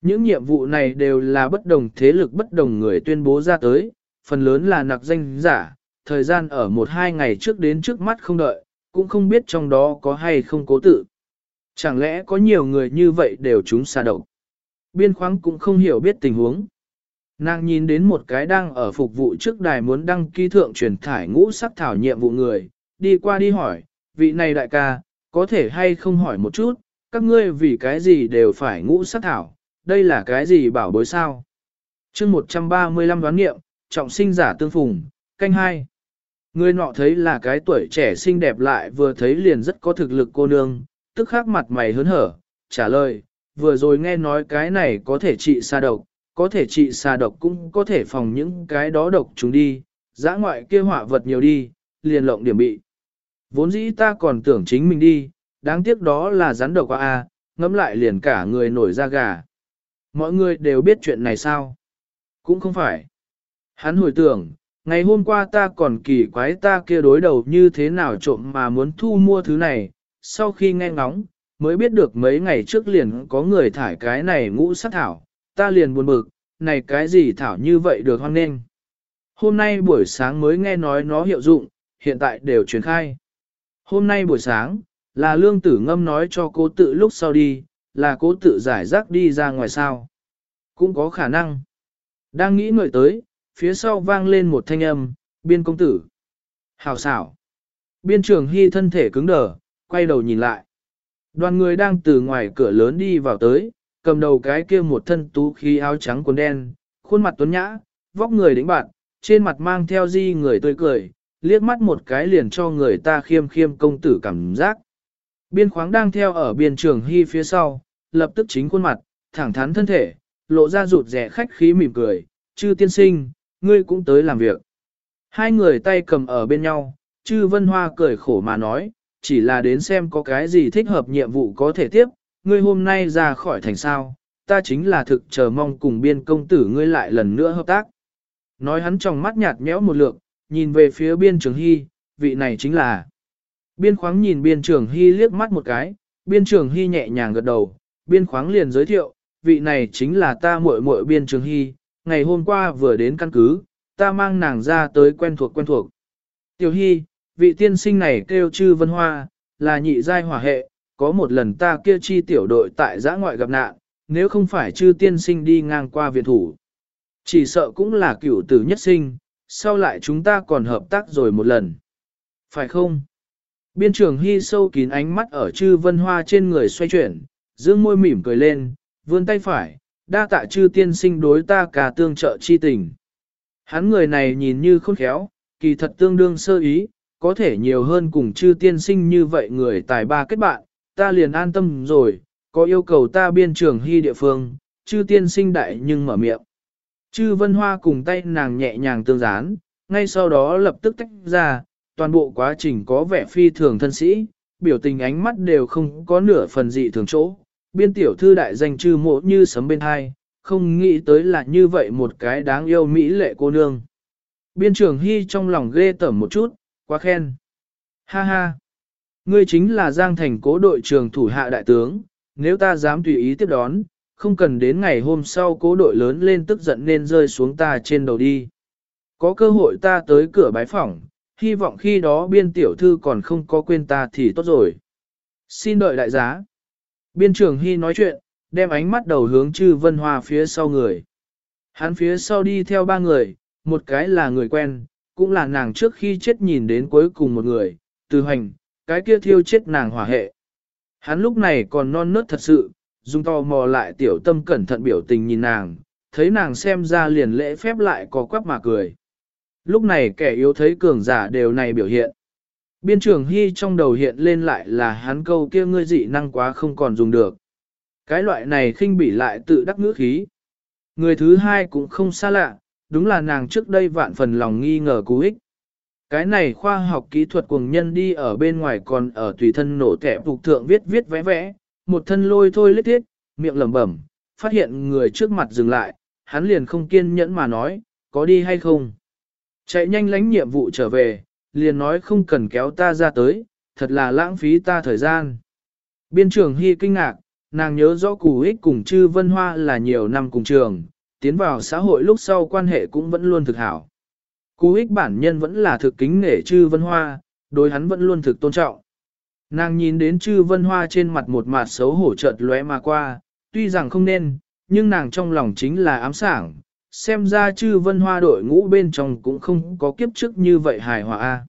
Những nhiệm vụ này đều là bất đồng thế lực bất đồng người tuyên bố ra tới, phần lớn là nặc danh giả, thời gian ở một hai ngày trước đến trước mắt không đợi, cũng không biết trong đó có hay không cố tự. Chẳng lẽ có nhiều người như vậy đều chúng xa độc. Biên khoáng cũng không hiểu biết tình huống. Nàng nhìn đến một cái đang ở phục vụ trước đài muốn đăng ký thượng truyền thải ngũ sắc thảo nhiệm vụ người, đi qua đi hỏi, vị này đại ca, có thể hay không hỏi một chút, các ngươi vì cái gì đều phải ngũ sắc thảo, đây là cái gì bảo bối sao? chương 135 đoán nghiệm, trọng sinh giả tương phùng, canh hai. Người nọ thấy là cái tuổi trẻ xinh đẹp lại vừa thấy liền rất có thực lực cô nương, tức khắc mặt mày hớn hở, trả lời, vừa rồi nghe nói cái này có thể trị xa độc, có thể trị xa độc cũng có thể phòng những cái đó độc chúng đi, giã ngoại kia họa vật nhiều đi, liền lộng điểm bị. Vốn dĩ ta còn tưởng chính mình đi, đáng tiếc đó là rắn độc a, à, ngẫm lại liền cả người nổi da gà. Mọi người đều biết chuyện này sao? Cũng không phải. Hắn hồi tưởng, ngày hôm qua ta còn kỳ quái ta kia đối đầu như thế nào trộm mà muốn thu mua thứ này, sau khi nghe ngóng, mới biết được mấy ngày trước liền có người thải cái này ngũ sát thảo, ta liền buồn bực, này cái gì thảo như vậy được hoan nghênh. Hôm nay buổi sáng mới nghe nói nó hiệu dụng, hiện tại đều truyền khai. Hôm nay buổi sáng, là lương tử ngâm nói cho cố tự lúc sau đi, là cố tự giải rác đi ra ngoài sao. Cũng có khả năng. Đang nghĩ ngợi tới, phía sau vang lên một thanh âm, biên công tử. Hào xảo. Biên trường hy thân thể cứng đờ, quay đầu nhìn lại. Đoàn người đang từ ngoài cửa lớn đi vào tới, cầm đầu cái kia một thân tú khí áo trắng quần đen, khuôn mặt tuấn nhã, vóc người đĩnh bạn, trên mặt mang theo di người tươi cười, liếc mắt một cái liền cho người ta khiêm khiêm công tử cảm giác. Biên khoáng đang theo ở biên trường hy phía sau, lập tức chính khuôn mặt, thẳng thắn thân thể, lộ ra rụt rẻ khách khí mỉm cười, chư tiên sinh, ngươi cũng tới làm việc. Hai người tay cầm ở bên nhau, chư vân hoa cười khổ mà nói, chỉ là đến xem có cái gì thích hợp nhiệm vụ có thể tiếp, ngươi hôm nay ra khỏi thành sao, ta chính là thực chờ mong cùng biên công tử ngươi lại lần nữa hợp tác. Nói hắn trong mắt nhạt nhẽo một lượng, nhìn về phía biên trường hy, vị này chính là. Biên khoáng nhìn biên trường hy liếc mắt một cái, biên trường hy nhẹ nhàng gật đầu, biên khoáng liền giới thiệu, vị này chính là ta muội muội biên trường hy, ngày hôm qua vừa đến căn cứ, ta mang nàng ra tới quen thuộc quen thuộc. Tiểu hy, vị tiên sinh này kêu chư vân hoa, là nhị giai hỏa hệ, có một lần ta kia chi tiểu đội tại giã ngoại gặp nạn, nếu không phải chư tiên sinh đi ngang qua viện thủ. Chỉ sợ cũng là cửu tử nhất sinh, sau lại chúng ta còn hợp tác rồi một lần. Phải không? Biên trưởng hy sâu kín ánh mắt ở chư vân hoa trên người xoay chuyển, dương môi mỉm cười lên, vươn tay phải, đa tạ chư tiên sinh đối ta cả tương trợ chi tình. Hắn người này nhìn như khôn khéo, kỳ thật tương đương sơ ý, có thể nhiều hơn cùng chư tiên sinh như vậy người tài ba kết bạn, ta liền an tâm rồi, có yêu cầu ta biên trường hy địa phương, chư tiên sinh đại nhưng mở miệng. Chư vân hoa cùng tay nàng nhẹ nhàng tương gián, ngay sau đó lập tức tách ra, toàn bộ quá trình có vẻ phi thường thân sĩ, biểu tình ánh mắt đều không có nửa phần dị thường chỗ. Biên tiểu thư đại danh chư mộ như sấm bên hai, không nghĩ tới là như vậy một cái đáng yêu mỹ lệ cô nương. Biên trưởng hy trong lòng ghê tởm một chút, quá khen. Ha ha! Ngươi chính là Giang Thành cố đội trưởng thủ hạ đại tướng, nếu ta dám tùy ý tiếp đón, không cần đến ngày hôm sau cố đội lớn lên tức giận nên rơi xuống ta trên đầu đi. Có cơ hội ta tới cửa bái phỏng, hy vọng khi đó biên tiểu thư còn không có quên ta thì tốt rồi. Xin đợi đại giá. Biên trưởng Hy nói chuyện, đem ánh mắt đầu hướng chư vân hoa phía sau người. Hắn phía sau đi theo ba người, một cái là người quen, cũng là nàng trước khi chết nhìn đến cuối cùng một người, từ hành, cái kia thiêu chết nàng hỏa hệ. Hắn lúc này còn non nớt thật sự, dùng to mò lại tiểu tâm cẩn thận biểu tình nhìn nàng, thấy nàng xem ra liền lễ phép lại có quắp mà cười. Lúc này kẻ yếu thấy cường giả đều này biểu hiện. Biên trưởng Hy trong đầu hiện lên lại là hắn câu kia ngươi dị năng quá không còn dùng được. Cái loại này khinh bỉ lại tự đắc ngữ khí. Người thứ hai cũng không xa lạ, đúng là nàng trước đây vạn phần lòng nghi ngờ cú ích. Cái này khoa học kỹ thuật cùng nhân đi ở bên ngoài còn ở tùy thân nổ kẻ phục thượng viết viết vẽ vẽ, một thân lôi thôi lết thiết, miệng lẩm bẩm, phát hiện người trước mặt dừng lại, hắn liền không kiên nhẫn mà nói, có đi hay không. Chạy nhanh lánh nhiệm vụ trở về, liền nói không cần kéo ta ra tới, thật là lãng phí ta thời gian. Biên trưởng Hy kinh ngạc, nàng nhớ rõ củ ích cùng chư vân hoa là nhiều năm cùng trường, tiến vào xã hội lúc sau quan hệ cũng vẫn luôn thực hảo. Cú ích bản nhân vẫn là thực kính nể chư vân hoa, đối hắn vẫn luôn thực tôn trọng. Nàng nhìn đến chư vân hoa trên mặt một mặt xấu hổ chợt lóe mà qua, tuy rằng không nên, nhưng nàng trong lòng chính là ám sảng, xem ra chư vân hoa đội ngũ bên trong cũng không có kiếp trước như vậy hài hòa. a.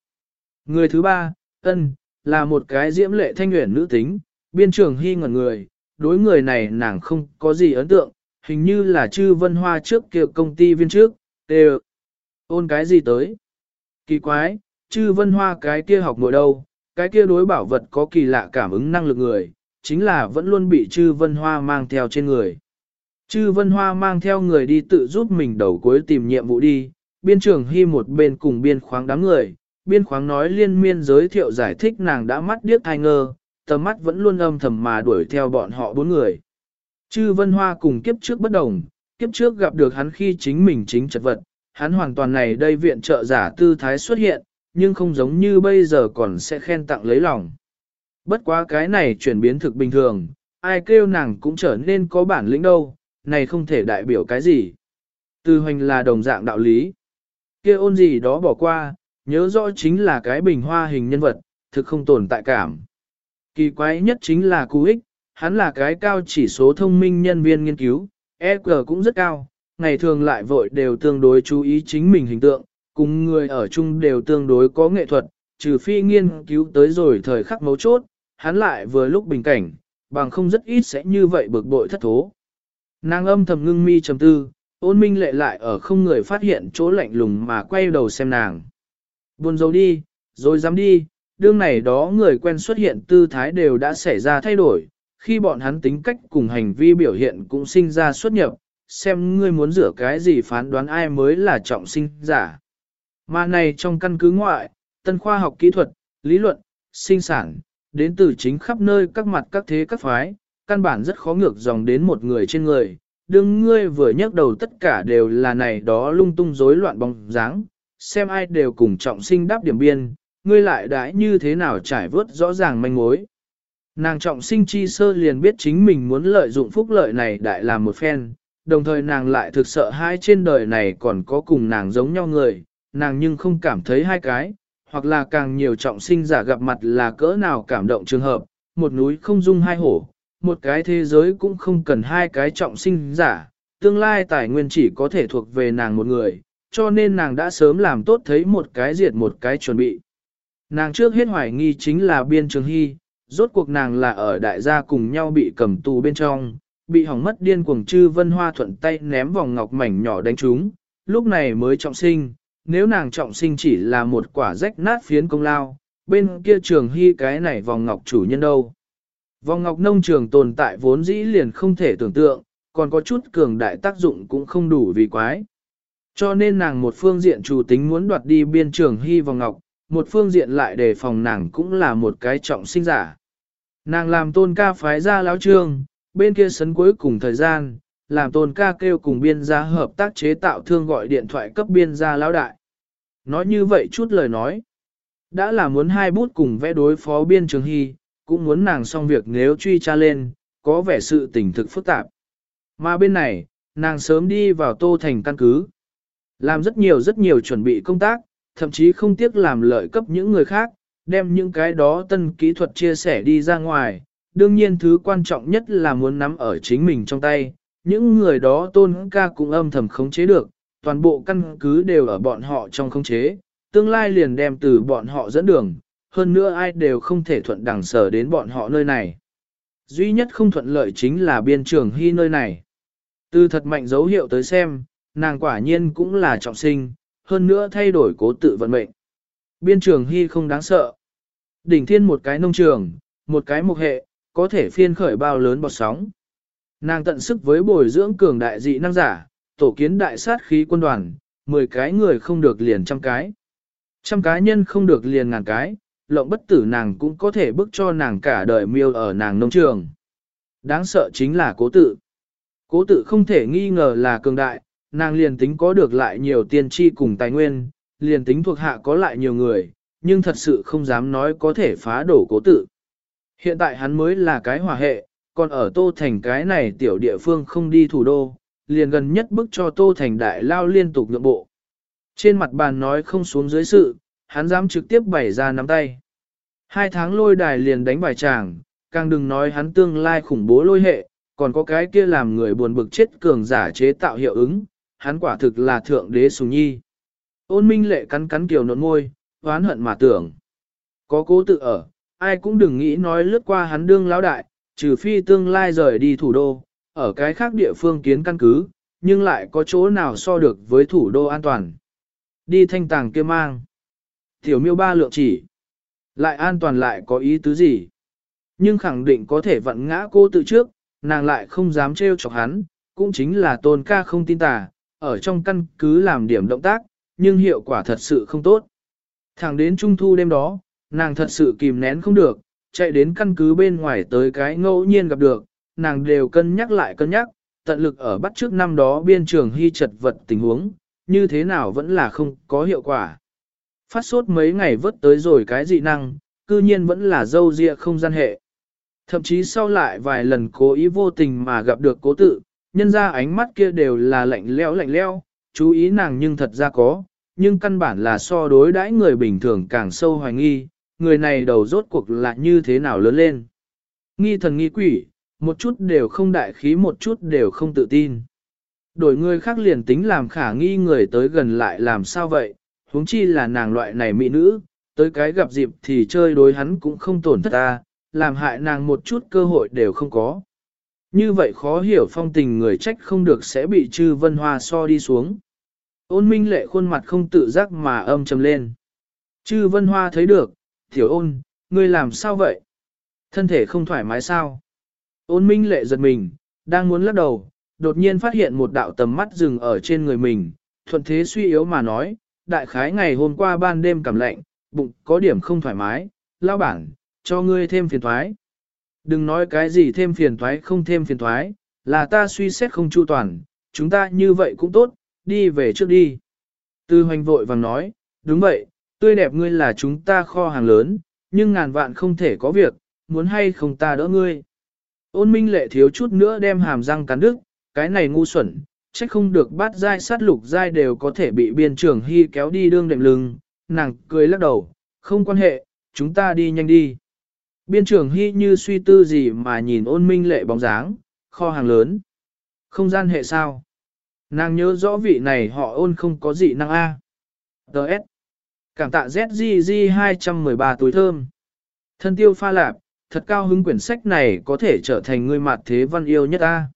Người thứ ba, ân, là một cái diễm lệ thanh nguyện nữ tính, biên trường hy ngẩn người, đối người này nàng không có gì ấn tượng, hình như là chư vân hoa trước kia công ty viên trước, đều ôn cái gì tới. Kỳ quái, chư vân hoa cái kia học ngồi đâu, cái kia đối bảo vật có kỳ lạ cảm ứng năng lực người, chính là vẫn luôn bị chư vân hoa mang theo trên người. Chư vân hoa mang theo người đi tự giúp mình đầu cuối tìm nhiệm vụ đi, biên trưởng hy một bên cùng biên khoáng đám người, biên khoáng nói liên miên giới thiệu giải thích nàng đã mắt điếc thai ngơ, tầm mắt vẫn luôn âm thầm mà đuổi theo bọn họ bốn người. Chư vân hoa cùng kiếp trước bất đồng, kiếp trước gặp được hắn khi chính mình chính chật vật, hắn hoàn toàn này đây viện trợ giả tư thái xuất hiện, nhưng không giống như bây giờ còn sẽ khen tặng lấy lòng. Bất quá cái này chuyển biến thực bình thường, ai kêu nàng cũng trở nên có bản lĩnh đâu, này không thể đại biểu cái gì. Tư hoành là đồng dạng đạo lý. kia ôn gì đó bỏ qua, nhớ rõ chính là cái bình hoa hình nhân vật, thực không tồn tại cảm. Kỳ quái nhất chính là cú ích, hắn là cái cao chỉ số thông minh nhân viên nghiên cứu, EQ cũng rất cao, ngày thường lại vội đều tương đối chú ý chính mình hình tượng, cùng người ở chung đều tương đối có nghệ thuật, trừ phi nghiên cứu tới rồi thời khắc mấu chốt, hắn lại vừa lúc bình cảnh, bằng không rất ít sẽ như vậy bực bội thất thố. Nàng âm thầm ngưng mi trầm tư, ôn minh lệ lại ở không người phát hiện chỗ lạnh lùng mà quay đầu xem nàng. Buồn dấu đi, rồi dám đi, đương này đó người quen xuất hiện tư thái đều đã xảy ra thay đổi, khi bọn hắn tính cách cùng hành vi biểu hiện cũng sinh ra xuất nhập, xem ngươi muốn rửa cái gì phán đoán ai mới là trọng sinh giả. Mà này trong căn cứ ngoại, tân khoa học kỹ thuật, lý luận, sinh sản, đến từ chính khắp nơi các mặt các thế các phái, căn bản rất khó ngược dòng đến một người trên người. Đương ngươi vừa nhắc đầu tất cả đều là này đó lung tung rối loạn bóng dáng, xem ai đều cùng trọng sinh đáp điểm biên, ngươi lại đãi như thế nào trải vớt rõ ràng manh mối. Nàng trọng sinh chi sơ liền biết chính mình muốn lợi dụng phúc lợi này đại làm một phen, đồng thời nàng lại thực sợ hai trên đời này còn có cùng nàng giống nhau người, nàng nhưng không cảm thấy hai cái, hoặc là càng nhiều trọng sinh giả gặp mặt là cỡ nào cảm động trường hợp, một núi không dung hai hổ, một cái thế giới cũng không cần hai cái trọng sinh giả, tương lai tài nguyên chỉ có thể thuộc về nàng một người, cho nên nàng đã sớm làm tốt thấy một cái diệt một cái chuẩn bị. Nàng trước hết hoài nghi chính là biên trường hy, rốt cuộc nàng là ở đại gia cùng nhau bị cầm tù bên trong, bị hỏng mất điên cuồng chư vân hoa thuận tay ném vòng ngọc mảnh nhỏ đánh trúng, lúc này mới trọng sinh, nếu nàng trọng sinh chỉ là một quả rách nát phiến công lao, bên kia trường hy cái này vòng ngọc chủ nhân đâu. Vòng ngọc nông trường tồn tại vốn dĩ liền không thể tưởng tượng, còn có chút cường đại tác dụng cũng không đủ vì quái. Cho nên nàng một phương diện chủ tính muốn đoạt đi biên trường hy vòng ngọc, một phương diện lại đề phòng nàng cũng là một cái trọng sinh giả. Nàng làm tôn ca phái ra lão trương, bên kia sấn cuối cùng thời gian, làm tôn ca kêu cùng biên gia hợp tác chế tạo thương gọi điện thoại cấp biên gia lão đại. Nói như vậy chút lời nói. Đã là muốn hai bút cùng vẽ đối phó biên trường hy, cũng muốn nàng xong việc nếu truy tra lên, có vẻ sự tình thực phức tạp. Mà bên này, nàng sớm đi vào tô thành căn cứ. Làm rất nhiều rất nhiều chuẩn bị công tác, thậm chí không tiếc làm lợi cấp những người khác, đem những cái đó tân kỹ thuật chia sẻ đi ra ngoài. Đương nhiên thứ quan trọng nhất là muốn nắm ở chính mình trong tay, những người đó tôn ca cũng âm thầm khống chế được, toàn bộ căn cứ đều ở bọn họ trong khống chế, tương lai liền đem từ bọn họ dẫn đường, hơn nữa ai đều không thể thuận đẳng sở đến bọn họ nơi này. Duy nhất không thuận lợi chính là biên trường hy nơi này. Từ thật mạnh dấu hiệu tới xem, nàng quả nhiên cũng là trọng sinh, hơn nữa thay đổi cố tự vận mệnh. Biên trường hy không đáng sợ. Đỉnh thiên một cái nông trường, một cái mục hệ, có thể phiên khởi bao lớn bọt sóng. Nàng tận sức với bồi dưỡng cường đại dị năng giả, tổ kiến đại sát khí quân đoàn, 10 cái người không được liền trăm cái. Trăm cá nhân không được liền ngàn cái, lộng bất tử nàng cũng có thể bức cho nàng cả đời miêu ở nàng nông trường. Đáng sợ chính là cố tự. Cố tự không thể nghi ngờ là cường đại, nàng liền tính có được lại nhiều tiên tri cùng tài nguyên, liền tính thuộc hạ có lại nhiều người, nhưng thật sự không dám nói có thể phá đổ cố tự. Hiện tại hắn mới là cái hòa hệ, còn ở Tô Thành cái này tiểu địa phương không đi thủ đô, liền gần nhất bức cho Tô Thành đại lao liên tục nhượng bộ. Trên mặt bàn nói không xuống dưới sự, hắn dám trực tiếp bày ra nắm tay. Hai tháng lôi đài liền đánh bài chàng, càng đừng nói hắn tương lai khủng bố lôi hệ, còn có cái kia làm người buồn bực chết cường giả chế tạo hiệu ứng, hắn quả thực là thượng đế sùng nhi. Ôn minh lệ cắn cắn kiều nộn môi, oán hận mà tưởng. Có cố tự ở, ai cũng đừng nghĩ nói lướt qua hắn đương lão đại, trừ phi tương lai rời đi thủ đô, ở cái khác địa phương kiến căn cứ, nhưng lại có chỗ nào so được với thủ đô an toàn. Đi thanh tàng kia mang. Tiểu miêu ba lượng chỉ. Lại an toàn lại có ý tứ gì. Nhưng khẳng định có thể vận ngã cô tự trước, nàng lại không dám trêu chọc hắn, cũng chính là tôn ca không tin tà, ở trong căn cứ làm điểm động tác, nhưng hiệu quả thật sự không tốt. Thẳng đến trung thu đêm đó, nàng thật sự kìm nén không được, chạy đến căn cứ bên ngoài tới cái ngẫu nhiên gặp được, nàng đều cân nhắc lại cân nhắc, tận lực ở bắt trước năm đó biên trường hy chật vật tình huống, như thế nào vẫn là không có hiệu quả. Phát sốt mấy ngày vớt tới rồi cái dị năng, cư nhiên vẫn là dâu ria không gian hệ. Thậm chí sau lại vài lần cố ý vô tình mà gặp được cố tự, nhân ra ánh mắt kia đều là lạnh leo lạnh leo, chú ý nàng nhưng thật ra có, nhưng căn bản là so đối đãi người bình thường càng sâu hoài nghi, người này đầu rốt cuộc là như thế nào lớn lên. Nghi thần nghi quỷ, một chút đều không đại khí một chút đều không tự tin. Đổi người khác liền tính làm khả nghi người tới gần lại làm sao vậy, huống chi là nàng loại này mỹ nữ, tới cái gặp dịp thì chơi đối hắn cũng không tổn thất ta, làm hại nàng một chút cơ hội đều không có. Như vậy khó hiểu phong tình người trách không được sẽ bị chư vân hoa so đi xuống. Ôn minh lệ khuôn mặt không tự giác mà âm trầm lên. Chư vân hoa thấy được, tiểu ôn, ngươi làm sao vậy? Thân thể không thoải mái sao? Ôn minh lệ giật mình, đang muốn lắc đầu, đột nhiên phát hiện một đạo tầm mắt dừng ở trên người mình, thuận thế suy yếu mà nói, đại khái ngày hôm qua ban đêm cảm lạnh, bụng có điểm không thoải mái, lao bản, cho ngươi thêm phiền thoái. Đừng nói cái gì thêm phiền thoái không thêm phiền thoái, là ta suy xét không chu toàn, chúng ta như vậy cũng tốt, đi về trước đi. Tư hoành vội vàng nói, đúng vậy, tươi đẹp ngươi là chúng ta kho hàng lớn, nhưng ngàn vạn không thể có việc, muốn hay không ta đỡ ngươi. Ôn minh lệ thiếu chút nữa đem hàm răng cắn đứt, cái này ngu xuẩn, chắc không được bát dai sát lục dai đều có thể bị biên trưởng hy kéo đi đương đệm lưng, nàng cười lắc đầu, không quan hệ, chúng ta đi nhanh đi. Biên trưởng hy như suy tư gì mà nhìn ôn minh lệ bóng dáng, kho hàng lớn. Không gian hệ sao? Nàng nhớ rõ vị này họ ôn không có gì năng A. Đợt. Cảm tạ ZGG 213 túi thơm. Thân tiêu pha lạp, thật cao hứng quyển sách này có thể trở thành người mặt thế văn yêu nhất A.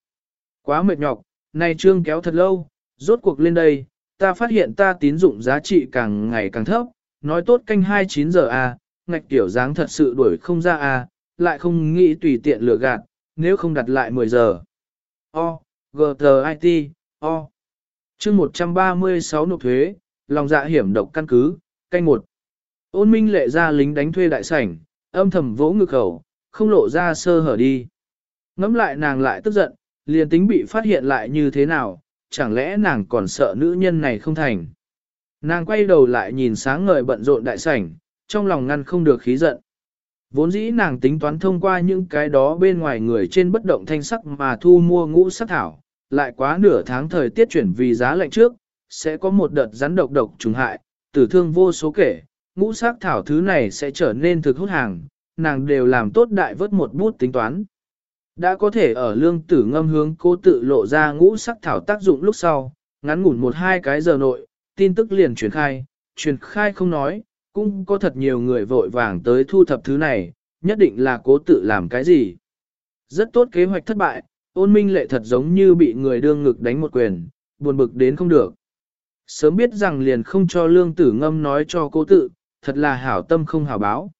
Quá mệt nhọc, này trương kéo thật lâu, rốt cuộc lên đây, ta phát hiện ta tín dụng giá trị càng ngày càng thấp, nói tốt canh 29 giờ A, ngạch tiểu dáng thật sự đuổi không ra A, lại không nghĩ tùy tiện lừa gạt, nếu không đặt lại 10 giờ. O, G, T, I, T, O. chương 136 nộp thuế, lòng dạ hiểm độc căn cứ, canh một. Ôn minh lệ ra lính đánh thuê đại sảnh, âm thầm vỗ ngực khẩu, không lộ ra sơ hở đi. Ngắm lại nàng lại tức giận, liền tính bị phát hiện lại như thế nào, chẳng lẽ nàng còn sợ nữ nhân này không thành. Nàng quay đầu lại nhìn sáng ngời bận rộn đại sảnh, trong lòng ngăn không được khí giận. Vốn dĩ nàng tính toán thông qua những cái đó bên ngoài người trên bất động thanh sắc mà thu mua ngũ sắc thảo, lại quá nửa tháng thời tiết chuyển vì giá lạnh trước, sẽ có một đợt rắn độc độc trùng hại, tử thương vô số kể, ngũ sắc thảo thứ này sẽ trở nên thực hút hàng, nàng đều làm tốt đại vớt một bút tính toán. Đã có thể ở lương tử ngâm hướng cố tự lộ ra ngũ sắc thảo tác dụng lúc sau, ngắn ngủn một hai cái giờ nội, tin tức liền truyền khai, truyền khai không nói, cũng có thật nhiều người vội vàng tới thu thập thứ này, nhất định là cố tự làm cái gì. Rất tốt kế hoạch thất bại, ôn minh lệ thật giống như bị người đương ngực đánh một quyền, buồn bực đến không được. Sớm biết rằng liền không cho lương tử ngâm nói cho cô tự, thật là hảo tâm không hảo báo.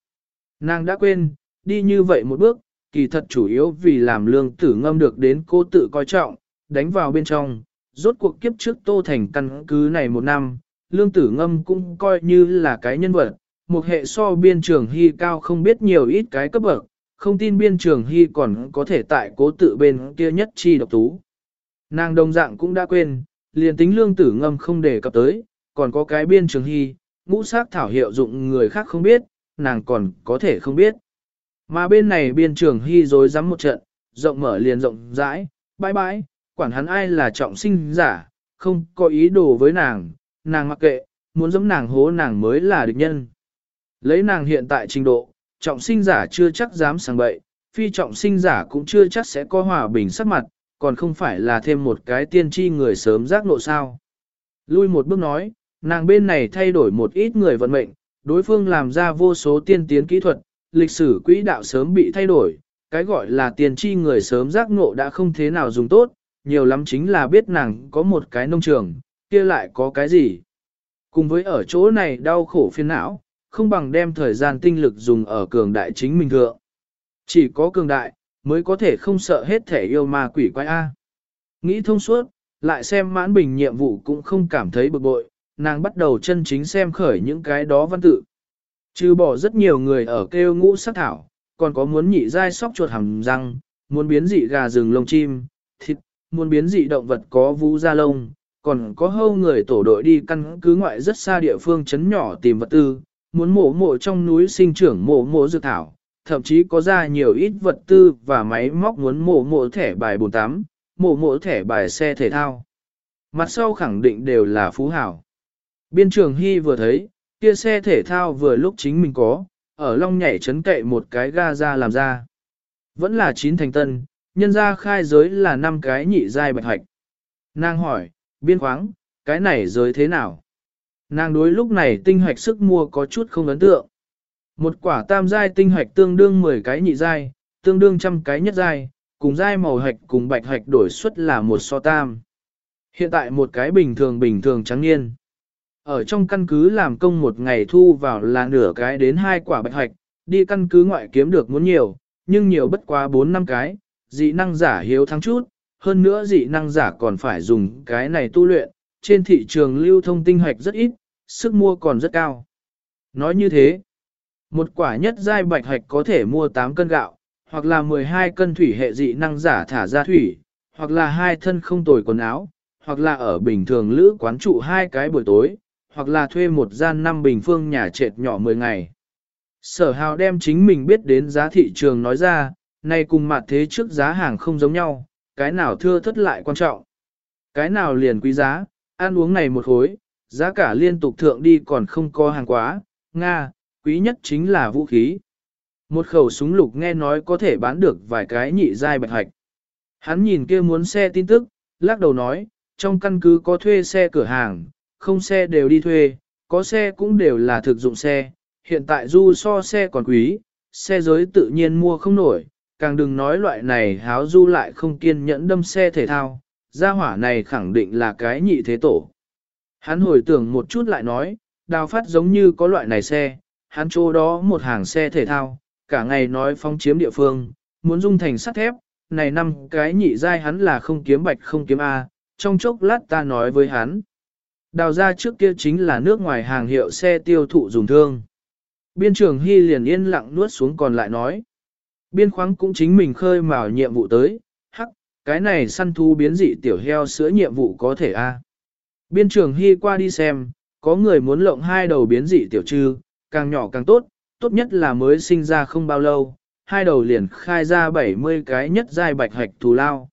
Nàng đã quên, đi như vậy một bước, kỳ thật chủ yếu vì làm lương tử ngâm được đến cô tự coi trọng, đánh vào bên trong, rốt cuộc kiếp trước tô thành căn cứ này một năm, lương tử ngâm cũng coi như là cái nhân vật, một hệ so biên trường hy cao không biết nhiều ít cái cấp bậc, không tin biên trường hy còn có thể tại cố tự bên kia nhất chi độc tú. Nàng đồng dạng cũng đã quên, liền tính lương tử ngâm không để cập tới, còn có cái biên trường hy, ngũ sát thảo hiệu dụng người khác không biết, nàng còn có thể không biết. Mà bên này biên trường hy dối rắm một trận, rộng mở liền rộng rãi, bãi bãi, quản hắn ai là trọng sinh giả, không có ý đồ với nàng, nàng mặc kệ, muốn giống nàng hố nàng mới là địch nhân. Lấy nàng hiện tại trình độ, trọng sinh giả chưa chắc dám sang bậy, phi trọng sinh giả cũng chưa chắc sẽ có hòa bình sắc mặt, còn không phải là thêm một cái tiên tri người sớm giác nộ sao. Lui một bước nói, nàng bên này thay đổi một ít người vận mệnh, đối phương làm ra vô số tiên tiến kỹ thuật, lịch sử quỹ đạo sớm bị thay đổi, cái gọi là tiên tri người sớm giác ngộ đã không thế nào dùng tốt, nhiều lắm chính là biết nàng có một cái nông trường, kia lại có cái gì. Cùng với ở chỗ này đau khổ phiền não, không bằng đem thời gian tinh lực dùng ở cường đại chính mình thượng. Chỉ có cường đại, mới có thể không sợ hết thể yêu ma quỷ quái A. Nghĩ thông suốt, lại xem mãn bình nhiệm vụ cũng không cảm thấy bực bội, nàng bắt đầu chân chính xem khởi những cái đó văn tự. Trừ bỏ rất nhiều người ở kêu ngũ sát thảo, còn có muốn nhị dai sóc chuột hàm răng, muốn biến dị gà rừng lông chim, thịt, muốn biến dị động vật có vú da lông, còn có hâu người tổ đội đi căn cứ ngoại rất xa địa phương chấn nhỏ tìm vật tư, muốn mổ mộ trong núi sinh trưởng mổ mộ dược thảo, thậm chí có ra nhiều ít vật tư và máy móc muốn mổ mộ thẻ bài 48, mổ mộ thẻ bài xe thể thao. Mặt sau khẳng định đều là phú hảo. Biên trường Hy vừa thấy, kia xe thể thao vừa lúc chính mình có, ở long nhảy chấn cậy một cái ga ra làm ra. Vẫn là chín thành tân, nhân ra khai giới là năm cái nhị giai bạch hạch. Nàng hỏi, biên khoáng, cái này giới thế nào? Nàng đối lúc này tinh hoạch sức mua có chút không ấn tượng. Một quả tam giai tinh hoạch tương đương 10 cái nhị giai, tương đương trăm cái nhất giai, cùng giai màu hạch cùng bạch hạch đổi suất là một so tam. Hiện tại một cái bình thường bình thường trắng niên. Ở trong căn cứ làm công một ngày thu vào là nửa cái đến hai quả bạch hạch, đi căn cứ ngoại kiếm được muốn nhiều, nhưng nhiều bất quá 4 năm cái, dị năng giả hiếu thắng chút, hơn nữa dị năng giả còn phải dùng cái này tu luyện, trên thị trường lưu thông tinh hoạch rất ít, sức mua còn rất cao. Nói như thế, một quả nhất giai bạch hạch có thể mua 8 cân gạo, hoặc là 12 cân thủy hệ dị năng giả thả ra thủy, hoặc là hai thân không tồi quần áo, hoặc là ở bình thường lữ quán trụ hai cái buổi tối, hoặc là thuê một gian năm bình phương nhà trệt nhỏ 10 ngày. Sở hào đem chính mình biết đến giá thị trường nói ra, nay cùng mặt thế trước giá hàng không giống nhau, cái nào thưa thất lại quan trọng. Cái nào liền quý giá, ăn uống này một hối, giá cả liên tục thượng đi còn không có hàng quá, Nga, quý nhất chính là vũ khí. Một khẩu súng lục nghe nói có thể bán được vài cái nhị giai bạch hạch. Hắn nhìn kia muốn xe tin tức, lắc đầu nói, trong căn cứ có thuê xe cửa hàng, không xe đều đi thuê, có xe cũng đều là thực dụng xe, hiện tại du so xe còn quý, xe giới tự nhiên mua không nổi, càng đừng nói loại này háo du lại không kiên nhẫn đâm xe thể thao, gia hỏa này khẳng định là cái nhị thế tổ. Hắn hồi tưởng một chút lại nói, đào phát giống như có loại này xe, hắn chỗ đó một hàng xe thể thao, cả ngày nói phong chiếm địa phương, muốn dung thành sắt thép, này năm cái nhị giai hắn là không kiếm bạch không kiếm A, trong chốc lát ta nói với hắn. Đào ra trước kia chính là nước ngoài hàng hiệu xe tiêu thụ dùng thương. Biên trưởng Hy liền yên lặng nuốt xuống còn lại nói. Biên khoáng cũng chính mình khơi mào nhiệm vụ tới, hắc, cái này săn thu biến dị tiểu heo sữa nhiệm vụ có thể a. Biên trưởng Hy qua đi xem, có người muốn lộng hai đầu biến dị tiểu trư, càng nhỏ càng tốt, tốt nhất là mới sinh ra không bao lâu, hai đầu liền khai ra 70 cái nhất giai bạch hạch thù lao.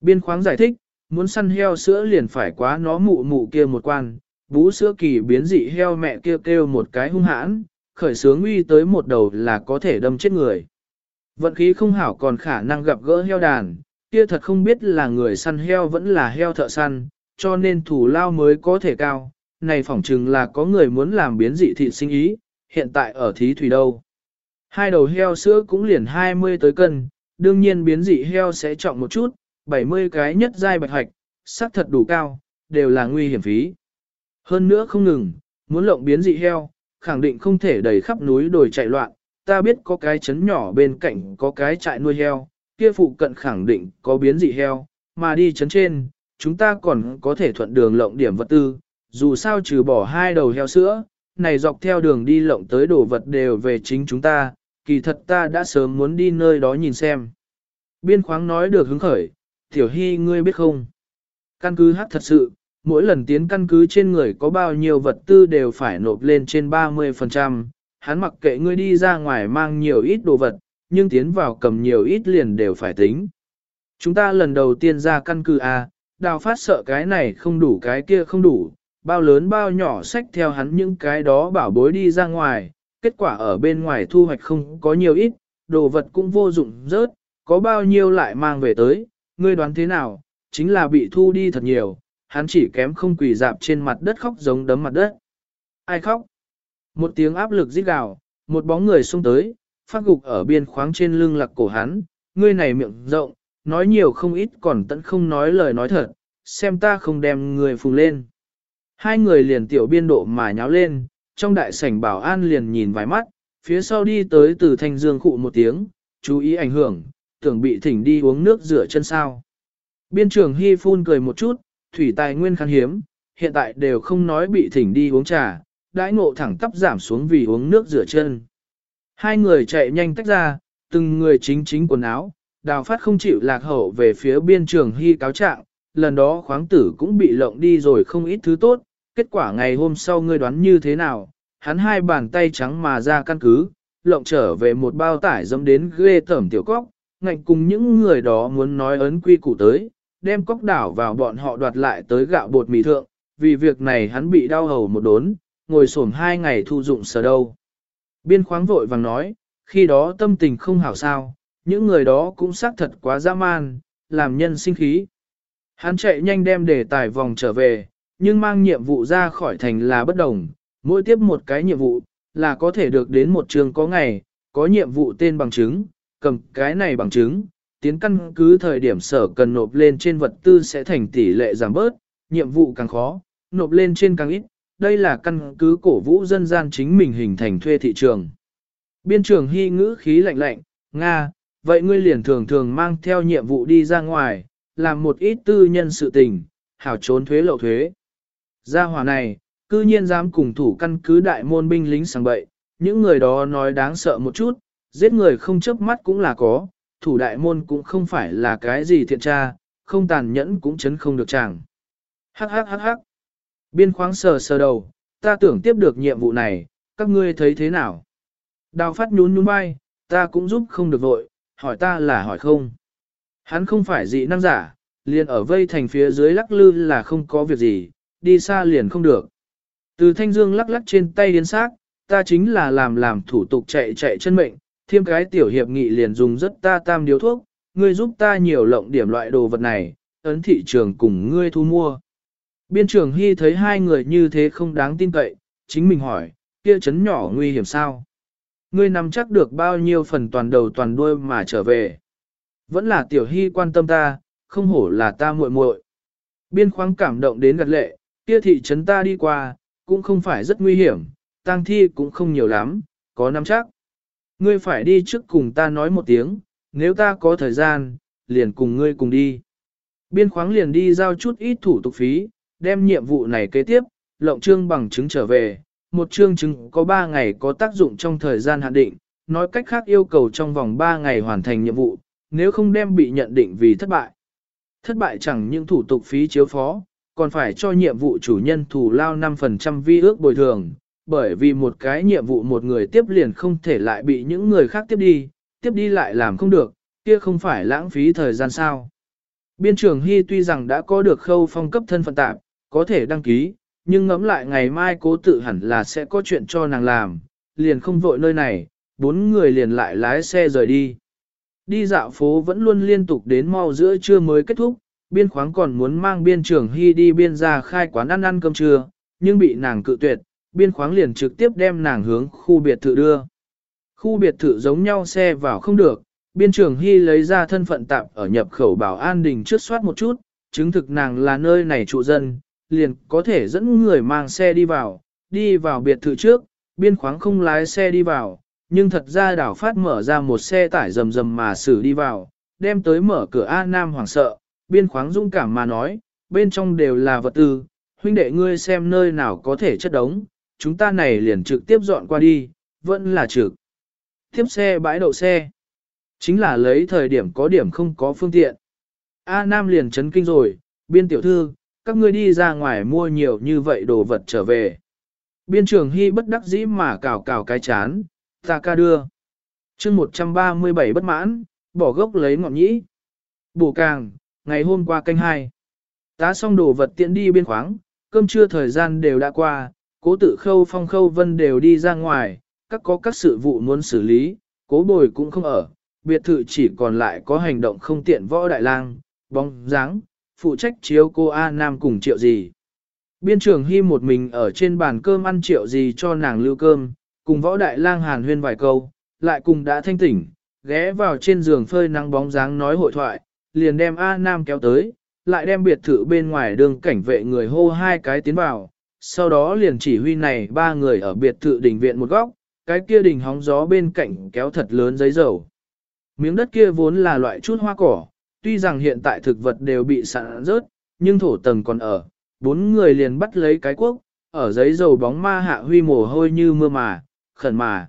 Biên khoáng giải thích, muốn săn heo sữa liền phải quá nó mụ mụ kia một quan, bú sữa kỳ biến dị heo mẹ kia kêu, kêu một cái hung hãn, khởi sướng uy tới một đầu là có thể đâm chết người. Vận khí không hảo còn khả năng gặp gỡ heo đàn, kia thật không biết là người săn heo vẫn là heo thợ săn, cho nên thủ lao mới có thể cao. Này phỏng chừng là có người muốn làm biến dị thị sinh ý, hiện tại ở thí thủy đâu. Hai đầu heo sữa cũng liền 20 tới cân, đương nhiên biến dị heo sẽ trọng một chút, 70 cái nhất giai bạch hạch, sắc thật đủ cao, đều là nguy hiểm phí. Hơn nữa không ngừng, muốn lộng biến dị heo, khẳng định không thể đầy khắp núi đồi chạy loạn, ta biết có cái trấn nhỏ bên cạnh có cái trại nuôi heo, kia phụ cận khẳng định có biến dị heo, mà đi trấn trên, chúng ta còn có thể thuận đường lộng điểm vật tư, dù sao trừ bỏ hai đầu heo sữa, này dọc theo đường đi lộng tới đồ vật đều về chính chúng ta, kỳ thật ta đã sớm muốn đi nơi đó nhìn xem. Biên khoáng nói được hứng khởi, tiểu hy ngươi biết không? Căn cứ hát thật sự, mỗi lần tiến căn cứ trên người có bao nhiêu vật tư đều phải nộp lên trên 30%, hắn mặc kệ ngươi đi ra ngoài mang nhiều ít đồ vật, nhưng tiến vào cầm nhiều ít liền đều phải tính. Chúng ta lần đầu tiên ra căn cứ A, đào phát sợ cái này không đủ cái kia không đủ, bao lớn bao nhỏ sách theo hắn những cái đó bảo bối đi ra ngoài, kết quả ở bên ngoài thu hoạch không có nhiều ít, đồ vật cũng vô dụng rớt, có bao nhiêu lại mang về tới, ngươi đoán thế nào, chính là bị thu đi thật nhiều, hắn chỉ kém không quỳ dạp trên mặt đất khóc giống đấm mặt đất. Ai khóc? Một tiếng áp lực rít gào, một bóng người xông tới, phát gục ở biên khoáng trên lưng lạc cổ hắn, ngươi này miệng rộng, nói nhiều không ít còn tận không nói lời nói thật, xem ta không đem người phùng lên. Hai người liền tiểu biên độ mà nháo lên, trong đại sảnh bảo an liền nhìn vài mắt, phía sau đi tới từ thanh dương khụ một tiếng, chú ý ảnh hưởng, tưởng bị thỉnh đi uống nước rửa chân sao. Biên trưởng Hy phun cười một chút, thủy tài nguyên khan hiếm, hiện tại đều không nói bị thỉnh đi uống trà, đãi ngộ thẳng tắp giảm xuống vì uống nước rửa chân. Hai người chạy nhanh tách ra, từng người chính chính quần áo, đào phát không chịu lạc hậu về phía biên trường hy cáo trạng, lần đó khoáng tử cũng bị lộng đi rồi không ít thứ tốt, kết quả ngày hôm sau ngươi đoán như thế nào, hắn hai bàn tay trắng mà ra căn cứ, lộng trở về một bao tải dâm đến ghê tẩm tiểu cóc, ngạnh cùng những người đó muốn nói ấn quy củ tới, đem cóc đảo vào bọn họ đoạt lại tới gạo bột mì thượng, vì việc này hắn bị đau hầu một đốn, ngồi xổm hai ngày thu dụng sở đâu. Biên khoáng vội vàng nói, khi đó tâm tình không hảo sao, những người đó cũng xác thật quá dã man, làm nhân sinh khí. Hắn chạy nhanh đem đề tài vòng trở về, nhưng mang nhiệm vụ ra khỏi thành là bất đồng, mỗi tiếp một cái nhiệm vụ, là có thể được đến một trường có ngày, có nhiệm vụ tên bằng chứng, cầm cái này bằng chứng, tiến căn cứ thời điểm sở cần nộp lên trên vật tư sẽ thành tỷ lệ giảm bớt, nhiệm vụ càng khó, nộp lên trên càng ít, đây là căn cứ cổ vũ dân gian chính mình hình thành thuê thị trường. Biên trường hy ngữ khí lạnh lạnh, Nga, vậy ngươi liền thường thường mang theo nhiệm vụ đi ra ngoài, làm một ít tư nhân sự tình, hảo trốn thuế lậu thuế. Gia hỏa này, cư nhiên dám cùng thủ căn cứ đại môn binh lính sang bậy, những người đó nói đáng sợ một chút, giết người không chớp mắt cũng là có, thủ đại môn cũng không phải là cái gì thiện tra, không tàn nhẫn cũng chấn không được chàng. Hắc hắc hắc hắc. Biên khoáng sờ sờ đầu, ta tưởng tiếp được nhiệm vụ này, các ngươi thấy thế nào? Đào phát nhún nhún vai, ta cũng giúp không được vội, hỏi ta là hỏi không. Hắn không phải dị năng giả, liền ở vây thành phía dưới lắc lư là không có việc gì, đi xa liền không được. Từ thanh dương lắc lắc trên tay điên xác, ta chính là làm làm thủ tục chạy chạy chân mệnh, thêm cái tiểu hiệp nghị liền dùng rất ta tam điếu thuốc, ngươi giúp ta nhiều lộng điểm loại đồ vật này, ấn thị trường cùng ngươi thu mua. Biên trưởng Hy thấy hai người như thế không đáng tin cậy, chính mình hỏi, kia chấn nhỏ nguy hiểm sao? Ngươi nắm chắc được bao nhiêu phần toàn đầu toàn đuôi mà trở về. Vẫn là tiểu Hy quan tâm ta, không hổ là ta muội muội. Biên khoáng cảm động đến gật lệ, kia thị trấn ta đi qua, cũng không phải rất nguy hiểm, tang thi cũng không nhiều lắm, có nắm chắc. Ngươi phải đi trước cùng ta nói một tiếng, nếu ta có thời gian, liền cùng ngươi cùng đi. Biên khoáng liền đi giao chút ít thủ tục phí, đem nhiệm vụ này kế tiếp, lộng trương bằng chứng trở về, một chương chứng có 3 ngày có tác dụng trong thời gian hạn định, nói cách khác yêu cầu trong vòng 3 ngày hoàn thành nhiệm vụ, nếu không đem bị nhận định vì thất bại. Thất bại chẳng những thủ tục phí chiếu phó, còn phải cho nhiệm vụ chủ nhân thủ lao 5% vi ước bồi thường, bởi vì một cái nhiệm vụ một người tiếp liền không thể lại bị những người khác tiếp đi, tiếp đi lại làm không được, kia không phải lãng phí thời gian sao. Biên trưởng Hy tuy rằng đã có được khâu phong cấp thân phận tạm, có thể đăng ký, nhưng ngẫm lại ngày mai cố tự hẳn là sẽ có chuyện cho nàng làm, liền không vội nơi này, bốn người liền lại lái xe rời đi. Đi dạo phố vẫn luôn liên tục đến mau giữa trưa mới kết thúc, biên khoáng còn muốn mang biên trưởng hy đi biên ra khai quán ăn ăn cơm trưa, nhưng bị nàng cự tuyệt, biên khoáng liền trực tiếp đem nàng hướng khu biệt thự đưa. Khu biệt thự giống nhau xe vào không được, biên trưởng hy lấy ra thân phận tạm ở nhập khẩu bảo an đình trước soát một chút, chứng thực nàng là nơi này trụ dân, liền có thể dẫn người mang xe đi vào, đi vào biệt thự trước, biên khoáng không lái xe đi vào, nhưng thật ra đảo phát mở ra một xe tải rầm rầm mà xử đi vào, đem tới mở cửa A Nam hoảng sợ, biên khoáng dung cảm mà nói, bên trong đều là vật tư, huynh đệ ngươi xem nơi nào có thể chất đống, chúng ta này liền trực tiếp dọn qua đi, vẫn là trực. Tiếp xe bãi đậu xe, chính là lấy thời điểm có điểm không có phương tiện. A Nam liền chấn kinh rồi, biên tiểu thư, các ngươi đi ra ngoài mua nhiều như vậy đồ vật trở về. Biên trường Hy bất đắc dĩ mà cào cào cái chán, ta ca đưa. chương 137 bất mãn, bỏ gốc lấy ngọn nhĩ. Bổ càng, ngày hôm qua canh hai. Tá xong đồ vật tiện đi biên khoáng, cơm trưa thời gian đều đã qua, cố tự khâu phong khâu vân đều đi ra ngoài, các có các sự vụ muốn xử lý, cố bồi cũng không ở, biệt thự chỉ còn lại có hành động không tiện võ đại lang, bóng dáng, phụ trách chiếu cô A Nam cùng triệu gì. Biên trưởng Hy một mình ở trên bàn cơm ăn triệu gì cho nàng lưu cơm, cùng võ đại lang hàn huyên vài câu, lại cùng đã thanh tỉnh, ghé vào trên giường phơi nắng bóng dáng nói hội thoại, liền đem A Nam kéo tới, lại đem biệt thự bên ngoài đường cảnh vệ người hô hai cái tiến vào, sau đó liền chỉ huy này ba người ở biệt thự đình viện một góc, cái kia đình hóng gió bên cạnh kéo thật lớn giấy dầu. Miếng đất kia vốn là loại chút hoa cỏ, tuy rằng hiện tại thực vật đều bị sạn rớt, nhưng thổ tầng còn ở, bốn người liền bắt lấy cái quốc, ở giấy dầu bóng ma hạ huy mồ hôi như mưa mà, khẩn mà.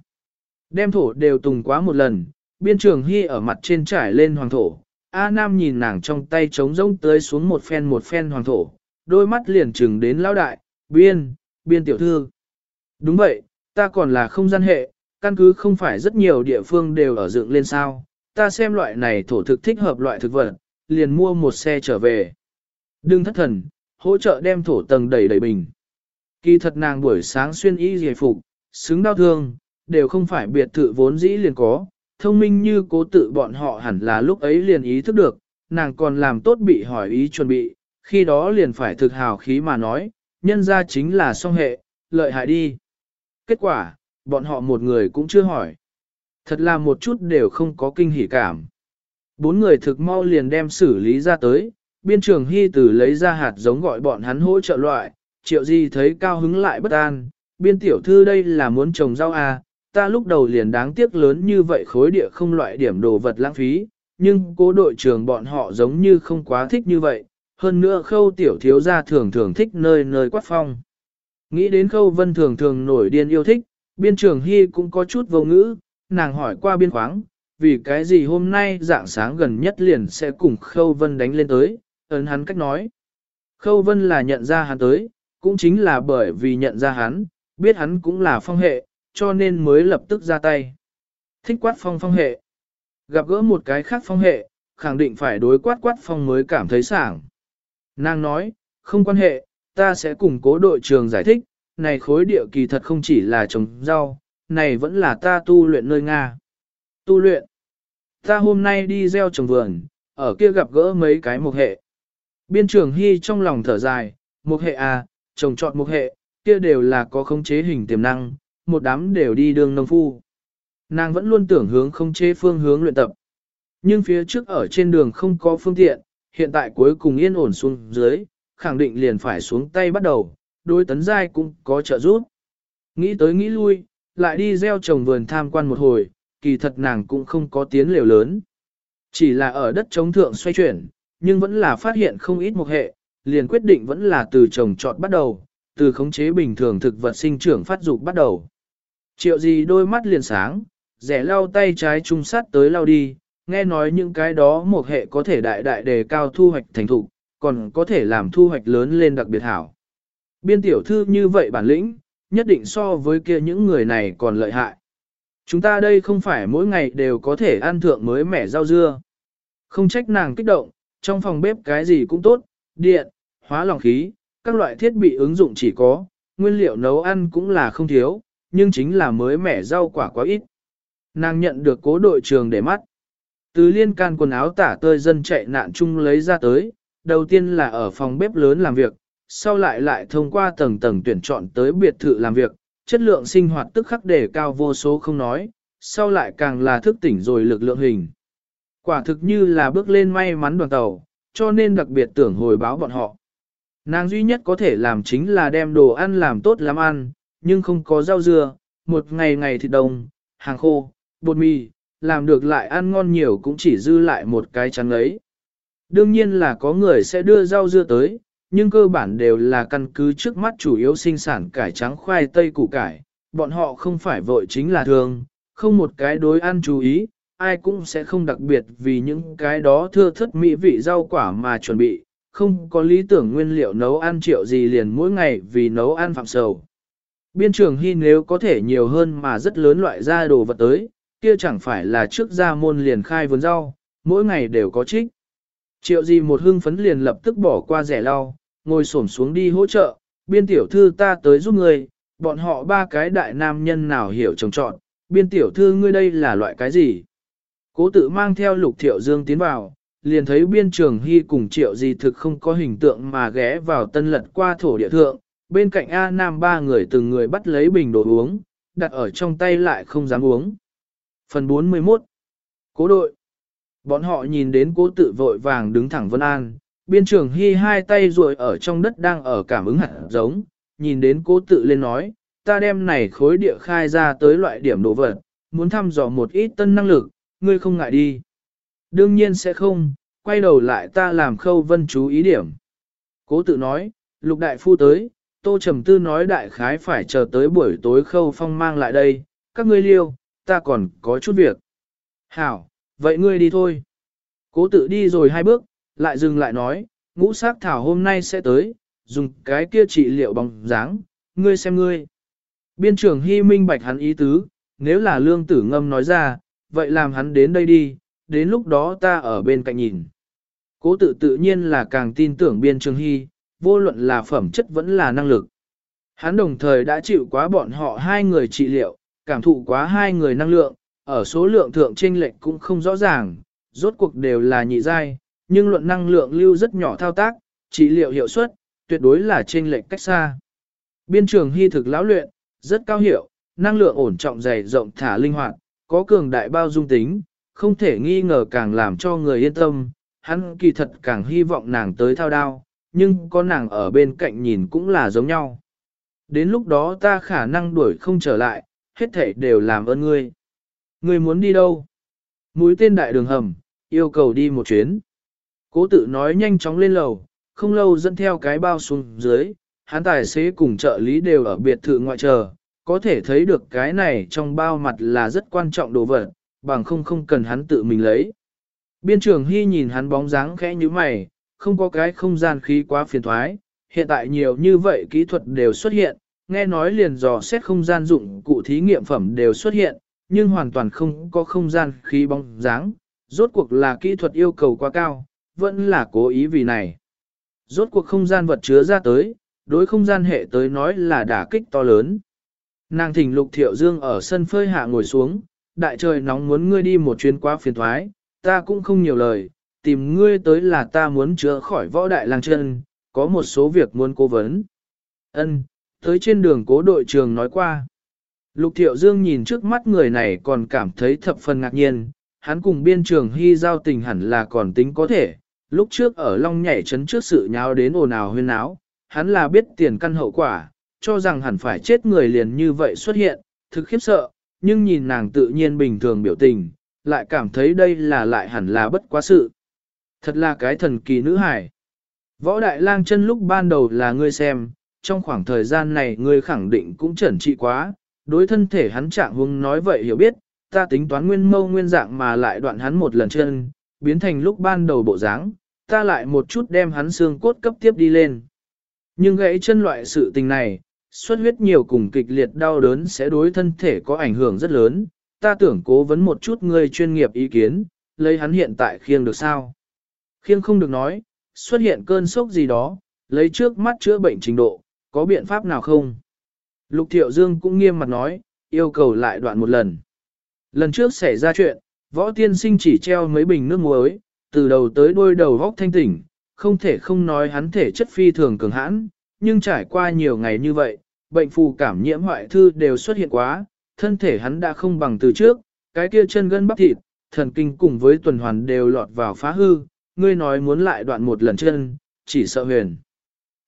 Đem thổ đều tùng quá một lần, biên trường hy ở mặt trên trải lên hoàng thổ, A Nam nhìn nàng trong tay trống rỗng tới xuống một phen một phen hoàng thổ, đôi mắt liền trừng đến lão đại, biên, biên tiểu thư. Đúng vậy, ta còn là không gian hệ, căn cứ không phải rất nhiều địa phương đều ở dựng lên sao, ta xem loại này thổ thực thích hợp loại thực vật, liền mua một xe trở về. Đừng thất thần, hỗ trợ đem thổ tầng đầy đầy bình. Kỳ thật nàng buổi sáng xuyên y giải phục, xứng đau thương, đều không phải biệt thự vốn dĩ liền có, thông minh như cố tự bọn họ hẳn là lúc ấy liền ý thức được, nàng còn làm tốt bị hỏi ý chuẩn bị, khi đó liền phải thực hào khí mà nói, nhân ra chính là song hệ, lợi hại đi. Kết quả, bọn họ một người cũng chưa hỏi. Thật là một chút đều không có kinh hỉ cảm. Bốn người thực mau liền đem xử lý ra tới, biên trường hy tử lấy ra hạt giống gọi bọn hắn hỗ trợ loại, triệu gì thấy cao hứng lại bất an, biên tiểu thư đây là muốn trồng rau à, ta lúc đầu liền đáng tiếc lớn như vậy khối địa không loại điểm đồ vật lãng phí, nhưng cố đội trưởng bọn họ giống như không quá thích như vậy, hơn nữa khâu tiểu thiếu gia thường thường thích nơi nơi quát phong. Nghĩ đến khâu vân thường thường nổi điên yêu thích, biên trường hy cũng có chút vô ngữ, nàng hỏi qua biên khoáng, vì cái gì hôm nay dạng sáng gần nhất liền sẽ cùng khâu vân đánh lên tới, ấn hắn cách nói. Khâu vân là nhận ra hắn tới, cũng chính là bởi vì nhận ra hắn, biết hắn cũng là phong hệ, cho nên mới lập tức ra tay. Thích quát phong phong hệ. Gặp gỡ một cái khác phong hệ, khẳng định phải đối quát quát phong mới cảm thấy sảng. Nàng nói, không quan hệ, ta sẽ cùng cố đội trường giải thích, này khối địa kỳ thật không chỉ là trồng rau, này vẫn là ta tu luyện nơi Nga. Tu luyện. Ta hôm nay đi gieo trồng vườn, ở kia gặp gỡ mấy cái mục hệ. Biên trưởng Hy trong lòng thở dài, mục hệ à, trồng trọt mục hệ, kia đều là có khống chế hình tiềm năng, một đám đều đi đường nông phu. Nàng vẫn luôn tưởng hướng không chế phương hướng luyện tập. Nhưng phía trước ở trên đường không có phương tiện, hiện tại cuối cùng yên ổn xuống dưới, khẳng định liền phải xuống tay bắt đầu, đôi tấn giai cũng có trợ giúp. Nghĩ tới nghĩ lui, lại đi gieo trồng vườn tham quan một hồi, kỳ thật nàng cũng không có tiến liều lớn. Chỉ là ở đất chống thượng xoay chuyển, nhưng vẫn là phát hiện không ít một hệ, liền quyết định vẫn là từ trồng trọt bắt đầu, từ khống chế bình thường thực vật sinh trưởng phát dục bắt đầu. Triệu gì đôi mắt liền sáng, rẻ lau tay trái trung sát tới lau đi, nghe nói những cái đó một hệ có thể đại đại đề cao thu hoạch thành thục, còn có thể làm thu hoạch lớn lên đặc biệt hảo. Biên tiểu thư như vậy bản lĩnh, nhất định so với kia những người này còn lợi hại. Chúng ta đây không phải mỗi ngày đều có thể ăn thượng mới mẻ rau dưa. Không trách nàng kích động, trong phòng bếp cái gì cũng tốt, điện, hóa lỏng khí, các loại thiết bị ứng dụng chỉ có, nguyên liệu nấu ăn cũng là không thiếu, nhưng chính là mới mẻ rau quả quá ít. Nàng nhận được cố đội trường để mắt. Từ liên can quần áo tả tơi dân chạy nạn chung lấy ra tới, đầu tiên là ở phòng bếp lớn làm việc, sau lại lại thông qua tầng tầng tuyển chọn tới biệt thự làm việc, chất lượng sinh hoạt tức khắc đề cao vô số không nói, sau lại càng là thức tỉnh rồi lực lượng hình. Quả thực như là bước lên may mắn đoàn tàu, cho nên đặc biệt tưởng hồi báo bọn họ. Nàng duy nhất có thể làm chính là đem đồ ăn làm tốt lắm ăn, nhưng không có rau dưa, một ngày ngày thịt đồng, hàng khô, bột mì, làm được lại ăn ngon nhiều cũng chỉ dư lại một cái chăn ấy. Đương nhiên là có người sẽ đưa rau dưa tới, nhưng cơ bản đều là căn cứ trước mắt chủ yếu sinh sản cải trắng khoai tây củ cải, bọn họ không phải vội chính là thường, không một cái đối ăn chú ý, ai cũng sẽ không đặc biệt vì những cái đó thưa thất mỹ vị rau quả mà chuẩn bị, không có lý tưởng nguyên liệu nấu ăn triệu gì liền mỗi ngày vì nấu ăn phạm sầu. Biên trường hy nếu có thể nhiều hơn mà rất lớn loại ra đồ vật tới, kia chẳng phải là trước ra môn liền khai vườn rau, mỗi ngày đều có trích. Triệu gì một hưng phấn liền lập tức bỏ qua rẻ lau, ngồi xổm xuống đi hỗ trợ, biên tiểu thư ta tới giúp người, bọn họ ba cái đại nam nhân nào hiểu trồng trọn, biên tiểu thư ngươi đây là loại cái gì? Cố tự mang theo lục thiệu dương tiến vào, liền thấy biên trường hy cùng triệu gì thực không có hình tượng mà ghé vào tân lật qua thổ địa thượng, bên cạnh A Nam ba người từng người bắt lấy bình đồ uống, đặt ở trong tay lại không dám uống. Phần 41 Cố đội Bọn họ nhìn đến cố tự vội vàng đứng thẳng Vân An, biên trưởng hy hai tay ruồi ở trong đất đang ở cảm ứng hạt giống, nhìn đến cố tự lên nói, ta đem này khối địa khai ra tới loại điểm đồ vật, muốn thăm dò một ít tân năng lực, ngươi không ngại đi. Đương nhiên sẽ không, quay đầu lại ta làm khâu vân chú ý điểm. Cố tự nói, lục đại phu tới, tô trầm tư nói đại khái phải chờ tới buổi tối khâu phong mang lại đây, các ngươi liêu, ta còn có chút việc. Hảo, vậy ngươi đi thôi. Cố tự đi rồi hai bước, lại dừng lại nói, ngũ sắc thảo hôm nay sẽ tới, dùng cái kia trị liệu bằng dáng, ngươi xem ngươi. Biên trưởng hy minh bạch hắn ý tứ, nếu là lương tử ngâm nói ra, vậy làm hắn đến đây đi, đến lúc đó ta ở bên cạnh nhìn. Cố tự tự nhiên là càng tin tưởng biên trường hy, vô luận là phẩm chất vẫn là năng lực. Hắn đồng thời đã chịu quá bọn họ hai người trị liệu, cảm thụ quá hai người năng lượng, ở số lượng thượng chênh lệch cũng không rõ ràng, rốt cuộc đều là nhị giai, nhưng luận năng lượng lưu rất nhỏ thao tác, trị liệu hiệu suất, tuyệt đối là trên lệch cách xa. Biên trường hy thực lão luyện, rất cao hiệu, năng lượng ổn trọng dày rộng thả linh hoạt, có cường đại bao dung tính, không thể nghi ngờ càng làm cho người yên tâm, hắn kỳ thật càng hy vọng nàng tới thao đao, nhưng có nàng ở bên cạnh nhìn cũng là giống nhau. Đến lúc đó ta khả năng đuổi không trở lại, hết thảy đều làm ơn ngươi. Ngươi muốn đi đâu? Mũi tên đại đường hầm, yêu cầu đi một chuyến. Cố tự nói nhanh chóng lên lầu, không lâu dẫn theo cái bao xuống dưới, hắn tài xế cùng trợ lý đều ở biệt thự ngoại chờ, có thể thấy được cái này trong bao mặt là rất quan trọng đồ vật, bằng không không cần hắn tự mình lấy. Biên trường Hy nhìn hắn bóng dáng khẽ như mày, không có cái không gian khí quá phiền thoái, hiện tại nhiều như vậy kỹ thuật đều xuất hiện, nghe nói liền dò xét không gian dụng cụ thí nghiệm phẩm đều xuất hiện, nhưng hoàn toàn không có không gian khí bóng dáng, rốt cuộc là kỹ thuật yêu cầu quá cao, vẫn là cố ý vì này. Rốt cuộc không gian vật chứa ra tới, đối không gian hệ tới nói là đả kích to lớn. Nàng thỉnh lục thiệu dương ở sân phơi hạ ngồi xuống, đại trời nóng muốn ngươi đi một chuyến qua phiền thoái, ta cũng không nhiều lời, tìm ngươi tới là ta muốn chữa khỏi võ đại lang chân, có một số việc muốn cố vấn. Ân, tới trên đường cố đội trường nói qua. Lục Thiệu Dương nhìn trước mắt người này còn cảm thấy thập phần ngạc nhiên, hắn cùng biên trường hy giao tình hẳn là còn tính có thể, lúc trước ở Long nhảy chấn trước sự nháo đến ồn ào huyên náo hắn là biết tiền căn hậu quả, cho rằng hẳn phải chết người liền như vậy xuất hiện, thực khiếp sợ, nhưng nhìn nàng tự nhiên bình thường biểu tình, lại cảm thấy đây là lại hẳn là bất quá sự. Thật là cái thần kỳ nữ hải. Võ Đại Lang chân lúc ban đầu là ngươi xem, trong khoảng thời gian này ngươi khẳng định cũng chẩn trị quá, đối thân thể hắn trạng hung nói vậy hiểu biết, ta tính toán nguyên mâu nguyên dạng mà lại đoạn hắn một lần chân, biến thành lúc ban đầu bộ dáng, ta lại một chút đem hắn xương cốt cấp tiếp đi lên. Nhưng gãy chân loại sự tình này, xuất huyết nhiều cùng kịch liệt đau đớn sẽ đối thân thể có ảnh hưởng rất lớn, ta tưởng cố vấn một chút người chuyên nghiệp ý kiến, lấy hắn hiện tại khiêng được sao. Khiêng không được nói, xuất hiện cơn sốc gì đó, lấy trước mắt chữa bệnh trình độ, có biện pháp nào không? Lục Thiệu Dương cũng nghiêm mặt nói, yêu cầu lại đoạn một lần. Lần trước xảy ra chuyện, võ tiên sinh chỉ treo mấy bình nước muối, từ đầu tới đuôi đầu góc thanh tỉnh, không thể không nói hắn thể chất phi thường cường hãn, nhưng trải qua nhiều ngày như vậy, bệnh phù cảm nhiễm hoại thư đều xuất hiện quá, thân thể hắn đã không bằng từ trước, cái kia chân gân bắp thịt, thần kinh cùng với tuần hoàn đều lọt vào phá hư, ngươi nói muốn lại đoạn một lần chân, chỉ sợ huyền.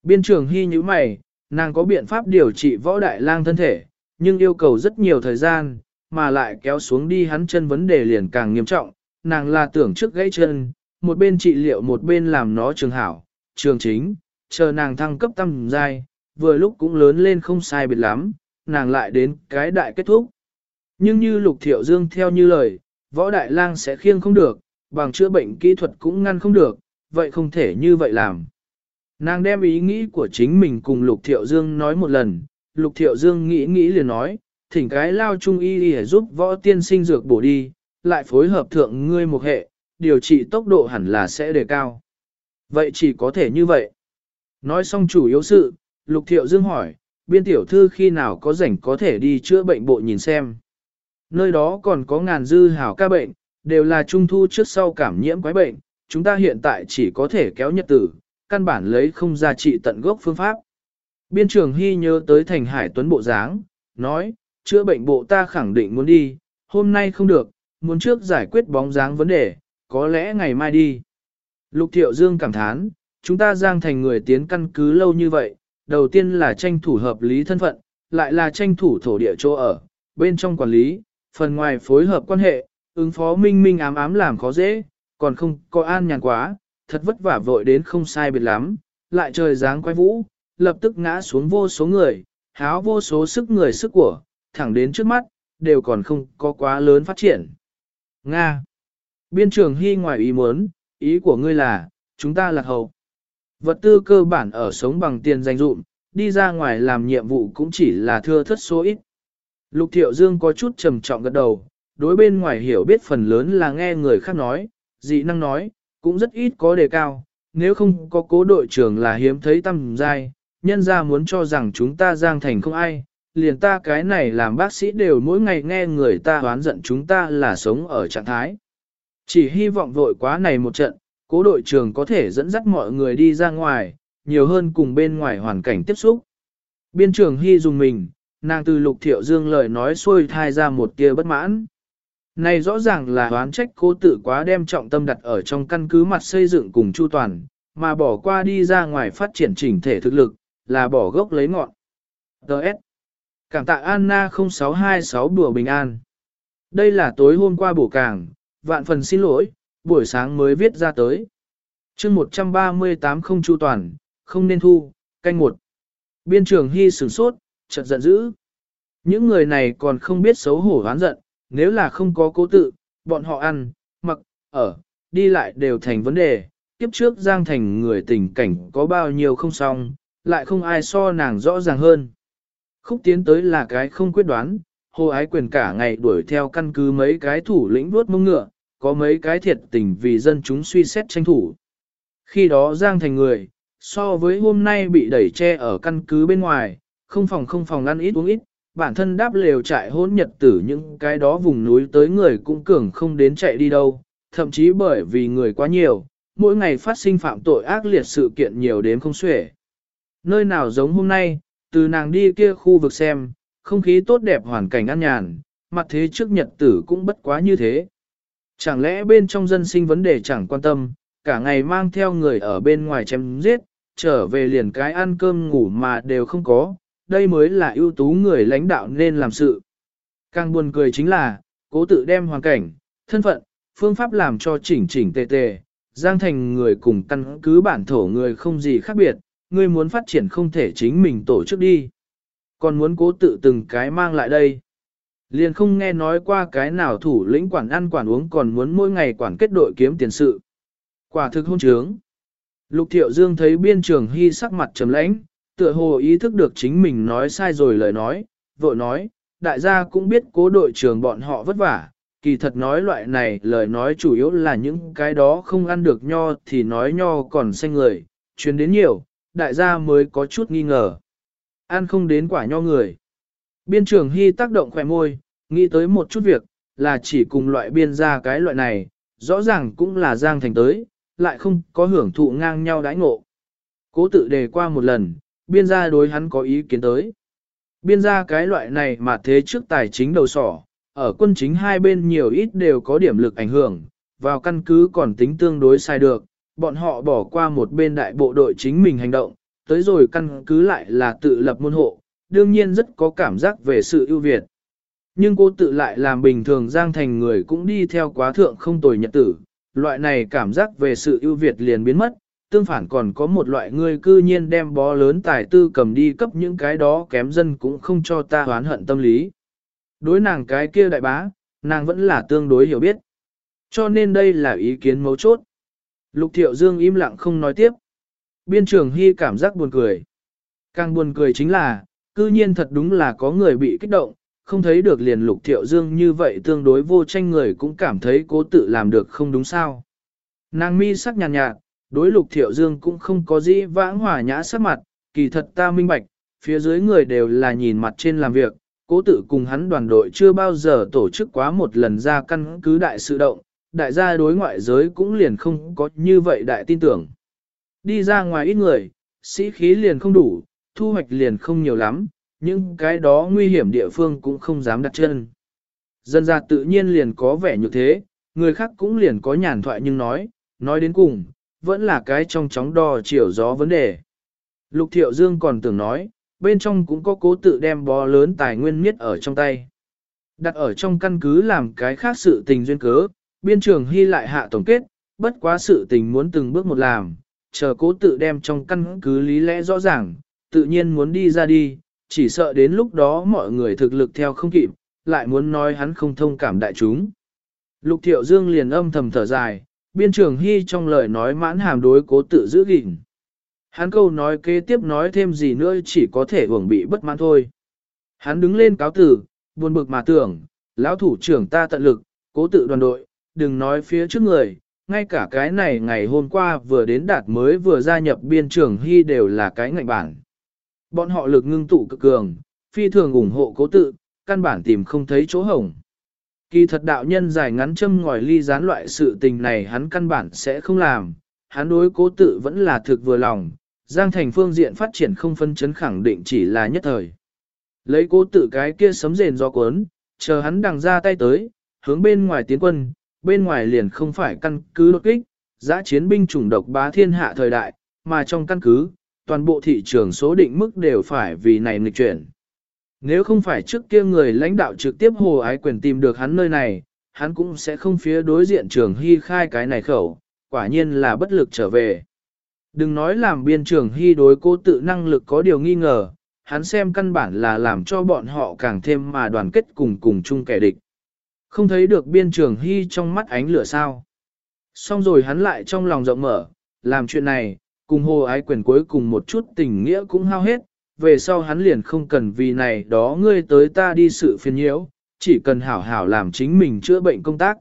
Biên trường hy như mày, nàng có biện pháp điều trị võ đại lang thân thể, nhưng yêu cầu rất nhiều thời gian, mà lại kéo xuống đi hắn chân vấn đề liền càng nghiêm trọng, nàng là tưởng trước gãy chân, một bên trị liệu một bên làm nó trường hảo, trường chính, chờ nàng thăng cấp tâm giai, vừa lúc cũng lớn lên không sai biệt lắm, nàng lại đến cái đại kết thúc. Nhưng như lục thiệu dương theo như lời, võ đại lang sẽ khiêng không được, bằng chữa bệnh kỹ thuật cũng ngăn không được, vậy không thể như vậy làm. Nàng đem ý nghĩ của chính mình cùng Lục Thiệu Dương nói một lần, Lục Thiệu Dương nghĩ nghĩ liền nói, thỉnh cái lao trung y để giúp võ tiên sinh dược bổ đi, lại phối hợp thượng ngươi một hệ, điều trị tốc độ hẳn là sẽ đề cao. Vậy chỉ có thể như vậy. Nói xong chủ yếu sự, Lục Thiệu Dương hỏi, biên tiểu thư khi nào có rảnh có thể đi chữa bệnh bộ nhìn xem. Nơi đó còn có ngàn dư hảo ca bệnh, đều là trung thu trước sau cảm nhiễm quái bệnh, chúng ta hiện tại chỉ có thể kéo nhật tử, căn bản lấy không ra trị tận gốc phương pháp. Biên trường Hy nhớ tới thành hải tuấn bộ dáng, nói, chữa bệnh bộ ta khẳng định muốn đi, hôm nay không được, muốn trước giải quyết bóng dáng vấn đề, có lẽ ngày mai đi. Lục Thiệu Dương cảm thán, chúng ta giang thành người tiến căn cứ lâu như vậy, đầu tiên là tranh thủ hợp lý thân phận, lại là tranh thủ thổ địa chỗ ở, bên trong quản lý, phần ngoài phối hợp quan hệ, ứng phó minh minh ám ám làm khó dễ, còn không có an nhàn quá, thật vất vả vội đến không sai biệt lắm, lại trời dáng quay vũ, lập tức ngã xuống vô số người, háo vô số sức người sức của, thẳng đến trước mắt, đều còn không có quá lớn phát triển. Nga Biên trường hy ngoài ý muốn, ý của ngươi là, chúng ta là hậu. Vật tư cơ bản ở sống bằng tiền danh dụng, đi ra ngoài làm nhiệm vụ cũng chỉ là thưa thất số ít. Lục Thiệu Dương có chút trầm trọng gật đầu, đối bên ngoài hiểu biết phần lớn là nghe người khác nói, dị năng nói, cũng rất ít có đề cao, nếu không có cố đội trưởng là hiếm thấy tâm giai, nhân ra muốn cho rằng chúng ta giang thành không ai, liền ta cái này làm bác sĩ đều mỗi ngày nghe người ta hoán giận chúng ta là sống ở trạng thái. Chỉ hy vọng vội quá này một trận, cố đội trưởng có thể dẫn dắt mọi người đi ra ngoài, nhiều hơn cùng bên ngoài hoàn cảnh tiếp xúc. Biên trưởng hy dùng mình, nàng từ lục thiệu dương lời nói xuôi thai ra một tia bất mãn. Này rõ ràng là đoán trách cố tự quá đem trọng tâm đặt ở trong căn cứ mặt xây dựng cùng chu toàn, mà bỏ qua đi ra ngoài phát triển chỉnh thể thực lực, là bỏ gốc lấy ngọn. Đợt. Cảm tạ Anna 0626 đùa bình an. Đây là tối hôm qua bổ cảng. vạn phần xin lỗi, buổi sáng mới viết ra tới. chương 138 không chu toàn, không nên thu, canh một. Biên trường hy sửng sốt, chợt giận dữ. Những người này còn không biết xấu hổ hoán giận, nếu là không có cố tự, bọn họ ăn, mặc, ở, đi lại đều thành vấn đề. Kiếp trước Giang Thành người tình cảnh có bao nhiêu không xong, lại không ai so nàng rõ ràng hơn. Khúc tiến tới là cái không quyết đoán, hồ ái quyền cả ngày đuổi theo căn cứ mấy cái thủ lĩnh vuốt mông ngựa, có mấy cái thiệt tình vì dân chúng suy xét tranh thủ. Khi đó Giang Thành người, so với hôm nay bị đẩy che ở căn cứ bên ngoài, không phòng không phòng ăn ít uống ít, bản thân đáp lều trại hôn nhật tử những cái đó vùng núi tới người cũng cường không đến chạy đi đâu, thậm chí bởi vì người quá nhiều, mỗi ngày phát sinh phạm tội ác liệt sự kiện nhiều đến không xuể. Nơi nào giống hôm nay, từ nàng đi kia khu vực xem, không khí tốt đẹp hoàn cảnh an nhàn, mặt thế trước nhật tử cũng bất quá như thế. Chẳng lẽ bên trong dân sinh vấn đề chẳng quan tâm, cả ngày mang theo người ở bên ngoài chém giết, trở về liền cái ăn cơm ngủ mà đều không có, đây mới là ưu tú người lãnh đạo nên làm sự. Càng buồn cười chính là, cố tự đem hoàn cảnh, thân phận, phương pháp làm cho chỉnh chỉnh tề tề, giang thành người cùng căn cứ bản thổ người không gì khác biệt, Ngươi muốn phát triển không thể chính mình tổ chức đi. Còn muốn cố tự từng cái mang lại đây. Liền không nghe nói qua cái nào thủ lĩnh quản ăn quản uống còn muốn mỗi ngày quản kết đội kiếm tiền sự. Quả thực hôn trướng. Lục thiệu dương thấy biên trường hy sắc mặt trầm lãnh, tựa hồ ý thức được chính mình nói sai rồi lời nói, vội nói, đại gia cũng biết cố đội trưởng bọn họ vất vả, kỳ thật nói loại này lời nói chủ yếu là những cái đó không ăn được nho thì nói nho còn xanh người, chuyến đến nhiều, đại gia mới có chút nghi ngờ. Ăn không đến quả nho người. Biên trưởng hy tác động khỏe môi, nghĩ tới một chút việc, là chỉ cùng loại biên ra cái loại này, rõ ràng cũng là giang thành tới, lại không có hưởng thụ ngang nhau đãi ngộ. Cố tự đề qua một lần, biên gia đối hắn có ý kiến tới. Biên gia cái loại này mà thế trước tài chính đầu sỏ, ở quân chính hai bên nhiều ít đều có điểm lực ảnh hưởng, vào căn cứ còn tính tương đối sai được, bọn họ bỏ qua một bên đại bộ đội chính mình hành động, tới rồi căn cứ lại là tự lập môn hộ, đương nhiên rất có cảm giác về sự ưu việt. Nhưng cô tự lại làm bình thường giang thành người cũng đi theo quá thượng không tồi nhật tử, loại này cảm giác về sự ưu việt liền biến mất, tương phản còn có một loại người cư nhiên đem bó lớn tài tư cầm đi cấp những cái đó kém dân cũng không cho ta hoán hận tâm lý. Đối nàng cái kia đại bá, nàng vẫn là tương đối hiểu biết. Cho nên đây là ý kiến mấu chốt. Lục thiệu dương im lặng không nói tiếp. Biên trưởng hy cảm giác buồn cười. Càng buồn cười chính là, cư nhiên thật đúng là có người bị kích động, không thấy được liền lục thiệu dương như vậy tương đối vô tranh người cũng cảm thấy cố tự làm được không đúng sao. Nàng mi sắc nhàn nhạt, nhạt, đối lục thiệu dương cũng không có gì vãng hỏa nhã sắc mặt, kỳ thật ta minh bạch, phía dưới người đều là nhìn mặt trên làm việc, cố tự cùng hắn đoàn đội chưa bao giờ tổ chức quá một lần ra căn cứ đại sự động, đại gia đối ngoại giới cũng liền không có như vậy đại tin tưởng. Đi ra ngoài ít người, sĩ khí liền không đủ, thu hoạch liền không nhiều lắm, những cái đó nguy hiểm địa phương cũng không dám đặt chân. Dân ra tự nhiên liền có vẻ như thế, người khác cũng liền có nhàn thoại nhưng nói, nói đến cùng, vẫn là cái trong chóng đo chiều gió vấn đề. Lục Thiệu Dương còn tưởng nói, bên trong cũng có cố tự đem bó lớn tài nguyên miết ở trong tay. Đặt ở trong căn cứ làm cái khác sự tình duyên cớ, biên trường hy lại hạ tổng kết, bất quá sự tình muốn từng bước một làm, chờ cố tự đem trong căn cứ lý lẽ rõ ràng, tự nhiên muốn đi ra đi, chỉ sợ đến lúc đó mọi người thực lực theo không kịp, lại muốn nói hắn không thông cảm đại chúng. Lục Thiệu Dương liền âm thầm thở dài, biên trường hy trong lời nói mãn hàm đối cố tự giữ gìn. Hắn câu nói kế tiếp nói thêm gì nữa chỉ có thể hưởng bị bất mãn thôi. Hắn đứng lên cáo tử, buồn bực mà tưởng, lão thủ trưởng ta tận lực, cố tự đoàn đội, đừng nói phía trước người, ngay cả cái này ngày hôm qua vừa đến đạt mới vừa gia nhập biên trường hy đều là cái ngạnh bản. Bọn họ lực ngưng tụ cực cường, phi thường ủng hộ cố tự, căn bản tìm không thấy chỗ hổng. Kỳ thật đạo nhân dài ngắn châm ngòi ly gián loại sự tình này hắn căn bản sẽ không làm, hắn đối cố tự vẫn là thực vừa lòng, Giang thành phương diện phát triển không phân chấn khẳng định chỉ là nhất thời. Lấy cố tự cái kia sấm rền do cuốn, chờ hắn đằng ra tay tới, hướng bên ngoài tiến quân, bên ngoài liền không phải căn cứ đột kích, giã chiến binh chủng độc bá thiên hạ thời đại, mà trong căn cứ, toàn bộ thị trường số định mức đều phải vì này nghịch chuyển. Nếu không phải trước kia người lãnh đạo trực tiếp hồ ái quyền tìm được hắn nơi này, hắn cũng sẽ không phía đối diện trường hy khai cái này khẩu, quả nhiên là bất lực trở về. Đừng nói làm biên trường hy đối cô tự năng lực có điều nghi ngờ, hắn xem căn bản là làm cho bọn họ càng thêm mà đoàn kết cùng cùng chung kẻ địch. Không thấy được biên trường hy trong mắt ánh lửa sao. Xong rồi hắn lại trong lòng rộng mở, làm chuyện này, cùng hồ ái quyền cuối cùng một chút tình nghĩa cũng hao hết, về sau hắn liền không cần vì này đó ngươi tới ta đi sự phiền nhiễu, chỉ cần hảo hảo làm chính mình chữa bệnh công tác.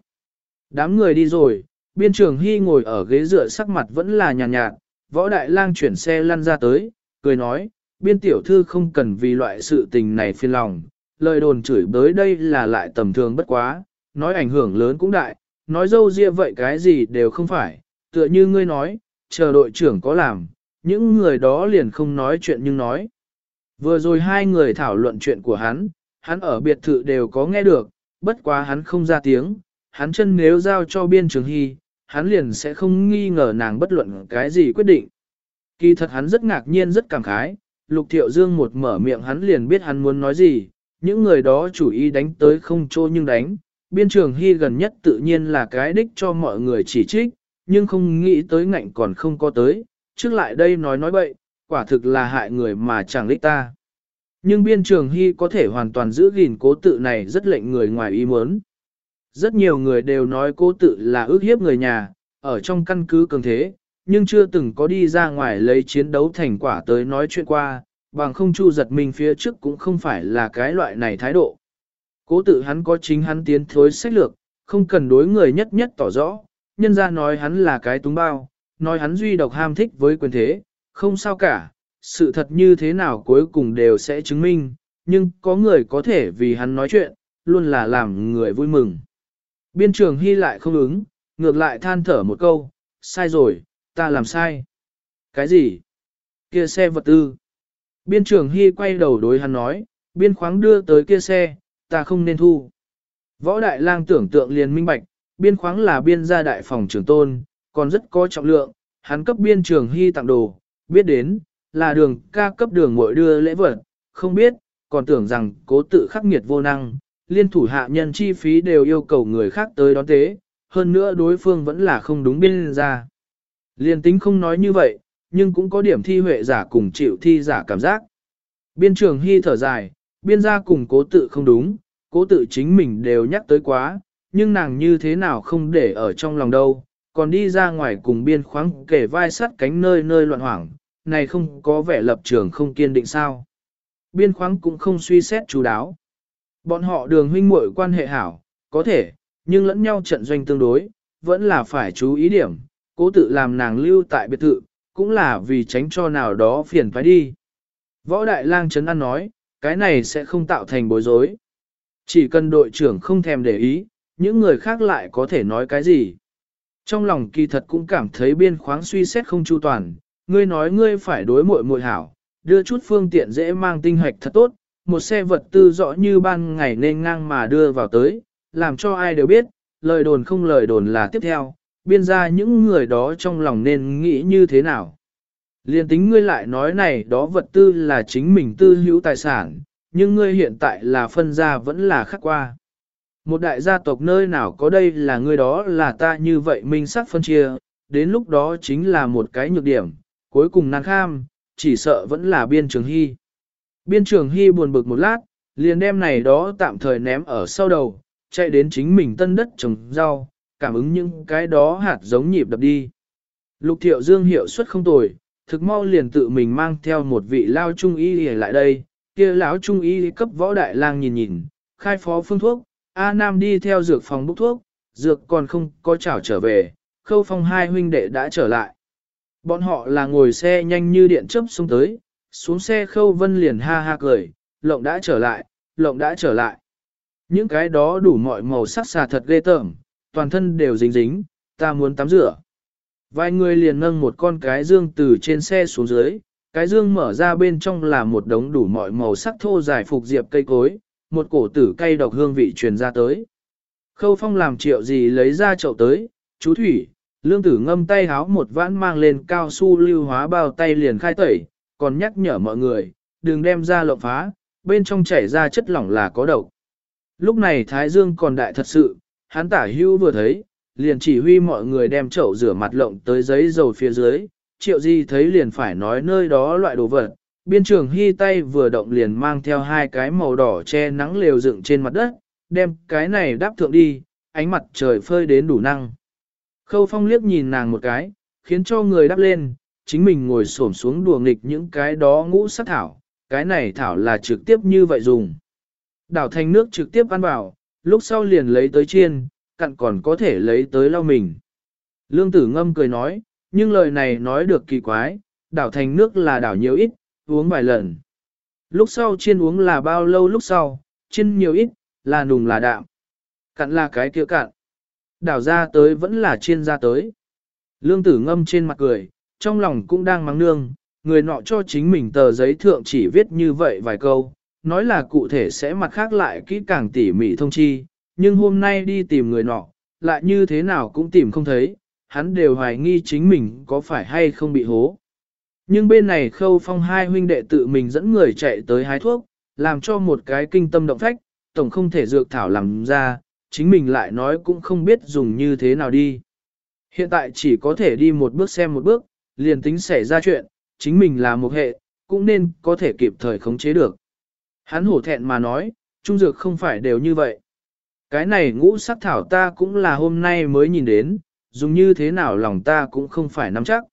Đám người đi rồi, biên trường hy ngồi ở ghế dựa sắc mặt vẫn là nhàn nhạt, nhạt, võ đại lang chuyển xe lăn ra tới, cười nói, biên tiểu thư không cần vì loại sự tình này phiền lòng, lời đồn chửi bới đây là lại tầm thường bất quá, nói ảnh hưởng lớn cũng đại, nói dâu ria vậy cái gì đều không phải, tựa như ngươi nói, chờ đội trưởng có làm, những người đó liền không nói chuyện nhưng nói. Vừa rồi hai người thảo luận chuyện của hắn, hắn ở biệt thự đều có nghe được, bất quá hắn không ra tiếng, hắn chân nếu giao cho biên trường hy, hắn liền sẽ không nghi ngờ nàng bất luận cái gì quyết định. Kỳ thật hắn rất ngạc nhiên rất cảm khái, Lục Thiệu Dương một mở miệng hắn liền biết hắn muốn nói gì, những người đó chủ ý đánh tới không trô nhưng đánh, biên trường hy gần nhất tự nhiên là cái đích cho mọi người chỉ trích, nhưng không nghĩ tới ngạnh còn không có tới, trước lại đây nói nói bậy, quả thực là hại người mà chẳng đích ta. Nhưng biên trường hy có thể hoàn toàn giữ gìn cố tự này rất lệnh người ngoài ý muốn. Rất nhiều người đều nói cố tự là ước hiếp người nhà, ở trong căn cứ cường thế, nhưng chưa từng có đi ra ngoài lấy chiến đấu thành quả tới nói chuyện qua, bằng không chu giật mình phía trước cũng không phải là cái loại này thái độ. Cố tự hắn có chính hắn tiến thối sách lược, không cần đối người nhất nhất tỏ rõ, nhân ra nói hắn là cái túng bao, nói hắn duy độc ham thích với quyền thế, không sao cả, sự thật như thế nào cuối cùng đều sẽ chứng minh, nhưng có người có thể vì hắn nói chuyện, luôn là làm người vui mừng. Biên trường Hy lại không ứng, ngược lại than thở một câu, sai rồi, ta làm sai. Cái gì? Kia xe vật tư. Biên trưởng Hy quay đầu đối hắn nói, biên khoáng đưa tới kia xe, ta không nên thu. Võ Đại Lang tưởng tượng liền minh bạch, biên khoáng là biên gia đại phòng trưởng tôn, còn rất có trọng lượng, hắn cấp biên trưởng hy tặng đồ, biết đến, là đường ca cấp đường muội đưa lễ vật, không biết, còn tưởng rằng cố tự khắc nghiệt vô năng, liên thủ hạ nhân chi phí đều yêu cầu người khác tới đón tế, hơn nữa đối phương vẫn là không đúng biên gia. Liên tính không nói như vậy, nhưng cũng có điểm thi huệ giả cùng chịu thi giả cảm giác. Biên trường hy thở dài, biên gia cùng cố tự không đúng, cố tự chính mình đều nhắc tới quá, nhưng nàng như thế nào không để ở trong lòng đâu, còn đi ra ngoài cùng biên khoáng kể vai sắt cánh nơi nơi loạn hoảng, này không có vẻ lập trường không kiên định sao. Biên khoáng cũng không suy xét chú đáo. Bọn họ đường huynh muội quan hệ hảo, có thể, nhưng lẫn nhau trận doanh tương đối, vẫn là phải chú ý điểm, cố tự làm nàng lưu tại biệt thự, cũng là vì tránh cho nào đó phiền phải đi. Võ Đại Lang Trấn An nói, cái này sẽ không tạo thành bối rối. Chỉ cần đội trưởng không thèm để ý, những người khác lại có thể nói cái gì. Trong lòng kỳ thật cũng cảm thấy biên khoáng suy xét không chu toàn, ngươi nói ngươi phải đối muội muội hảo, đưa chút phương tiện dễ mang tinh hoạch thật tốt, một xe vật tư rõ như ban ngày nên ngang mà đưa vào tới, làm cho ai đều biết, lời đồn không lời đồn là tiếp theo, biên ra những người đó trong lòng nên nghĩ như thế nào. Liên tính ngươi lại nói này đó vật tư là chính mình tư hữu tài sản, nhưng ngươi hiện tại là phân gia vẫn là khắc qua. Một đại gia tộc nơi nào có đây là ngươi đó là ta như vậy minh sắc phân chia, đến lúc đó chính là một cái nhược điểm, cuối cùng năng kham, chỉ sợ vẫn là biên trường hy. Biên trường hy buồn bực một lát, liền đem này đó tạm thời ném ở sau đầu, chạy đến chính mình tân đất trồng rau, cảm ứng những cái đó hạt giống nhịp đập đi. Lục thiệu dương hiệu suất không tồi, thực mau liền tự mình mang theo một vị lao trung y lại đây, kia lão trung y cấp võ đại lang nhìn nhìn, khai phó phương thuốc, A Nam đi theo dược phòng bốc thuốc, dược còn không có chảo trở về, khâu phong hai huynh đệ đã trở lại. Bọn họ là ngồi xe nhanh như điện chớp xuống tới, xuống xe khâu vân liền ha ha cười, lộng đã trở lại, lộng đã trở lại. Những cái đó đủ mọi màu sắc xà thật ghê tởm, toàn thân đều dính dính, ta muốn tắm rửa. Vài người liền nâng một con cái dương từ trên xe xuống dưới, cái dương mở ra bên trong là một đống đủ mọi màu sắc thô dài phục diệp cây cối, một cổ tử cây độc hương vị truyền ra tới. Khâu phong làm triệu gì lấy ra chậu tới, chú thủy, lương tử ngâm tay háo một vãn mang lên cao su lưu hóa bao tay liền khai tẩy, còn nhắc nhở mọi người, đừng đem ra lộng phá, bên trong chảy ra chất lỏng là có độc. Lúc này Thái Dương còn đại thật sự, hắn tả hưu vừa thấy, liền chỉ huy mọi người đem chậu rửa mặt lộng tới giấy dầu phía dưới, triệu di thấy liền phải nói nơi đó loại đồ vật. Biên trường hy tay vừa động liền mang theo hai cái màu đỏ che nắng lều dựng trên mặt đất, đem cái này đáp thượng đi, ánh mặt trời phơi đến đủ năng. Khâu phong liếc nhìn nàng một cái, khiến cho người đáp lên, chính mình ngồi xổm xuống đùa nghịch những cái đó ngũ sắc thảo, cái này thảo là trực tiếp như vậy dùng. Đảo thành nước trực tiếp ăn vào, lúc sau liền lấy tới chiên, cặn còn có thể lấy tới lau mình. Lương tử ngâm cười nói, nhưng lời này nói được kỳ quái, đảo thành nước là đảo nhiều ít, uống vài lần. Lúc sau chiên uống là bao lâu lúc sau, chiên nhiều ít, là nùng là đạm. Cặn là cái kia cặn. Đảo ra tới vẫn là chiên ra tới. Lương tử ngâm trên mặt cười, trong lòng cũng đang mắng nương, người nọ cho chính mình tờ giấy thượng chỉ viết như vậy vài câu, nói là cụ thể sẽ mặt khác lại kỹ càng tỉ mỉ thông chi, nhưng hôm nay đi tìm người nọ, lại như thế nào cũng tìm không thấy, hắn đều hoài nghi chính mình có phải hay không bị hố. Nhưng bên này khâu phong hai huynh đệ tự mình dẫn người chạy tới hái thuốc, làm cho một cái kinh tâm động phách, tổng không thể dược thảo làm ra, chính mình lại nói cũng không biết dùng như thế nào đi. Hiện tại chỉ có thể đi một bước xem một bước, liền tính xảy ra chuyện, chính mình là một hệ, cũng nên có thể kịp thời khống chế được. Hắn hổ thẹn mà nói, trung dược không phải đều như vậy. Cái này ngũ sắc thảo ta cũng là hôm nay mới nhìn đến, dùng như thế nào lòng ta cũng không phải nắm chắc.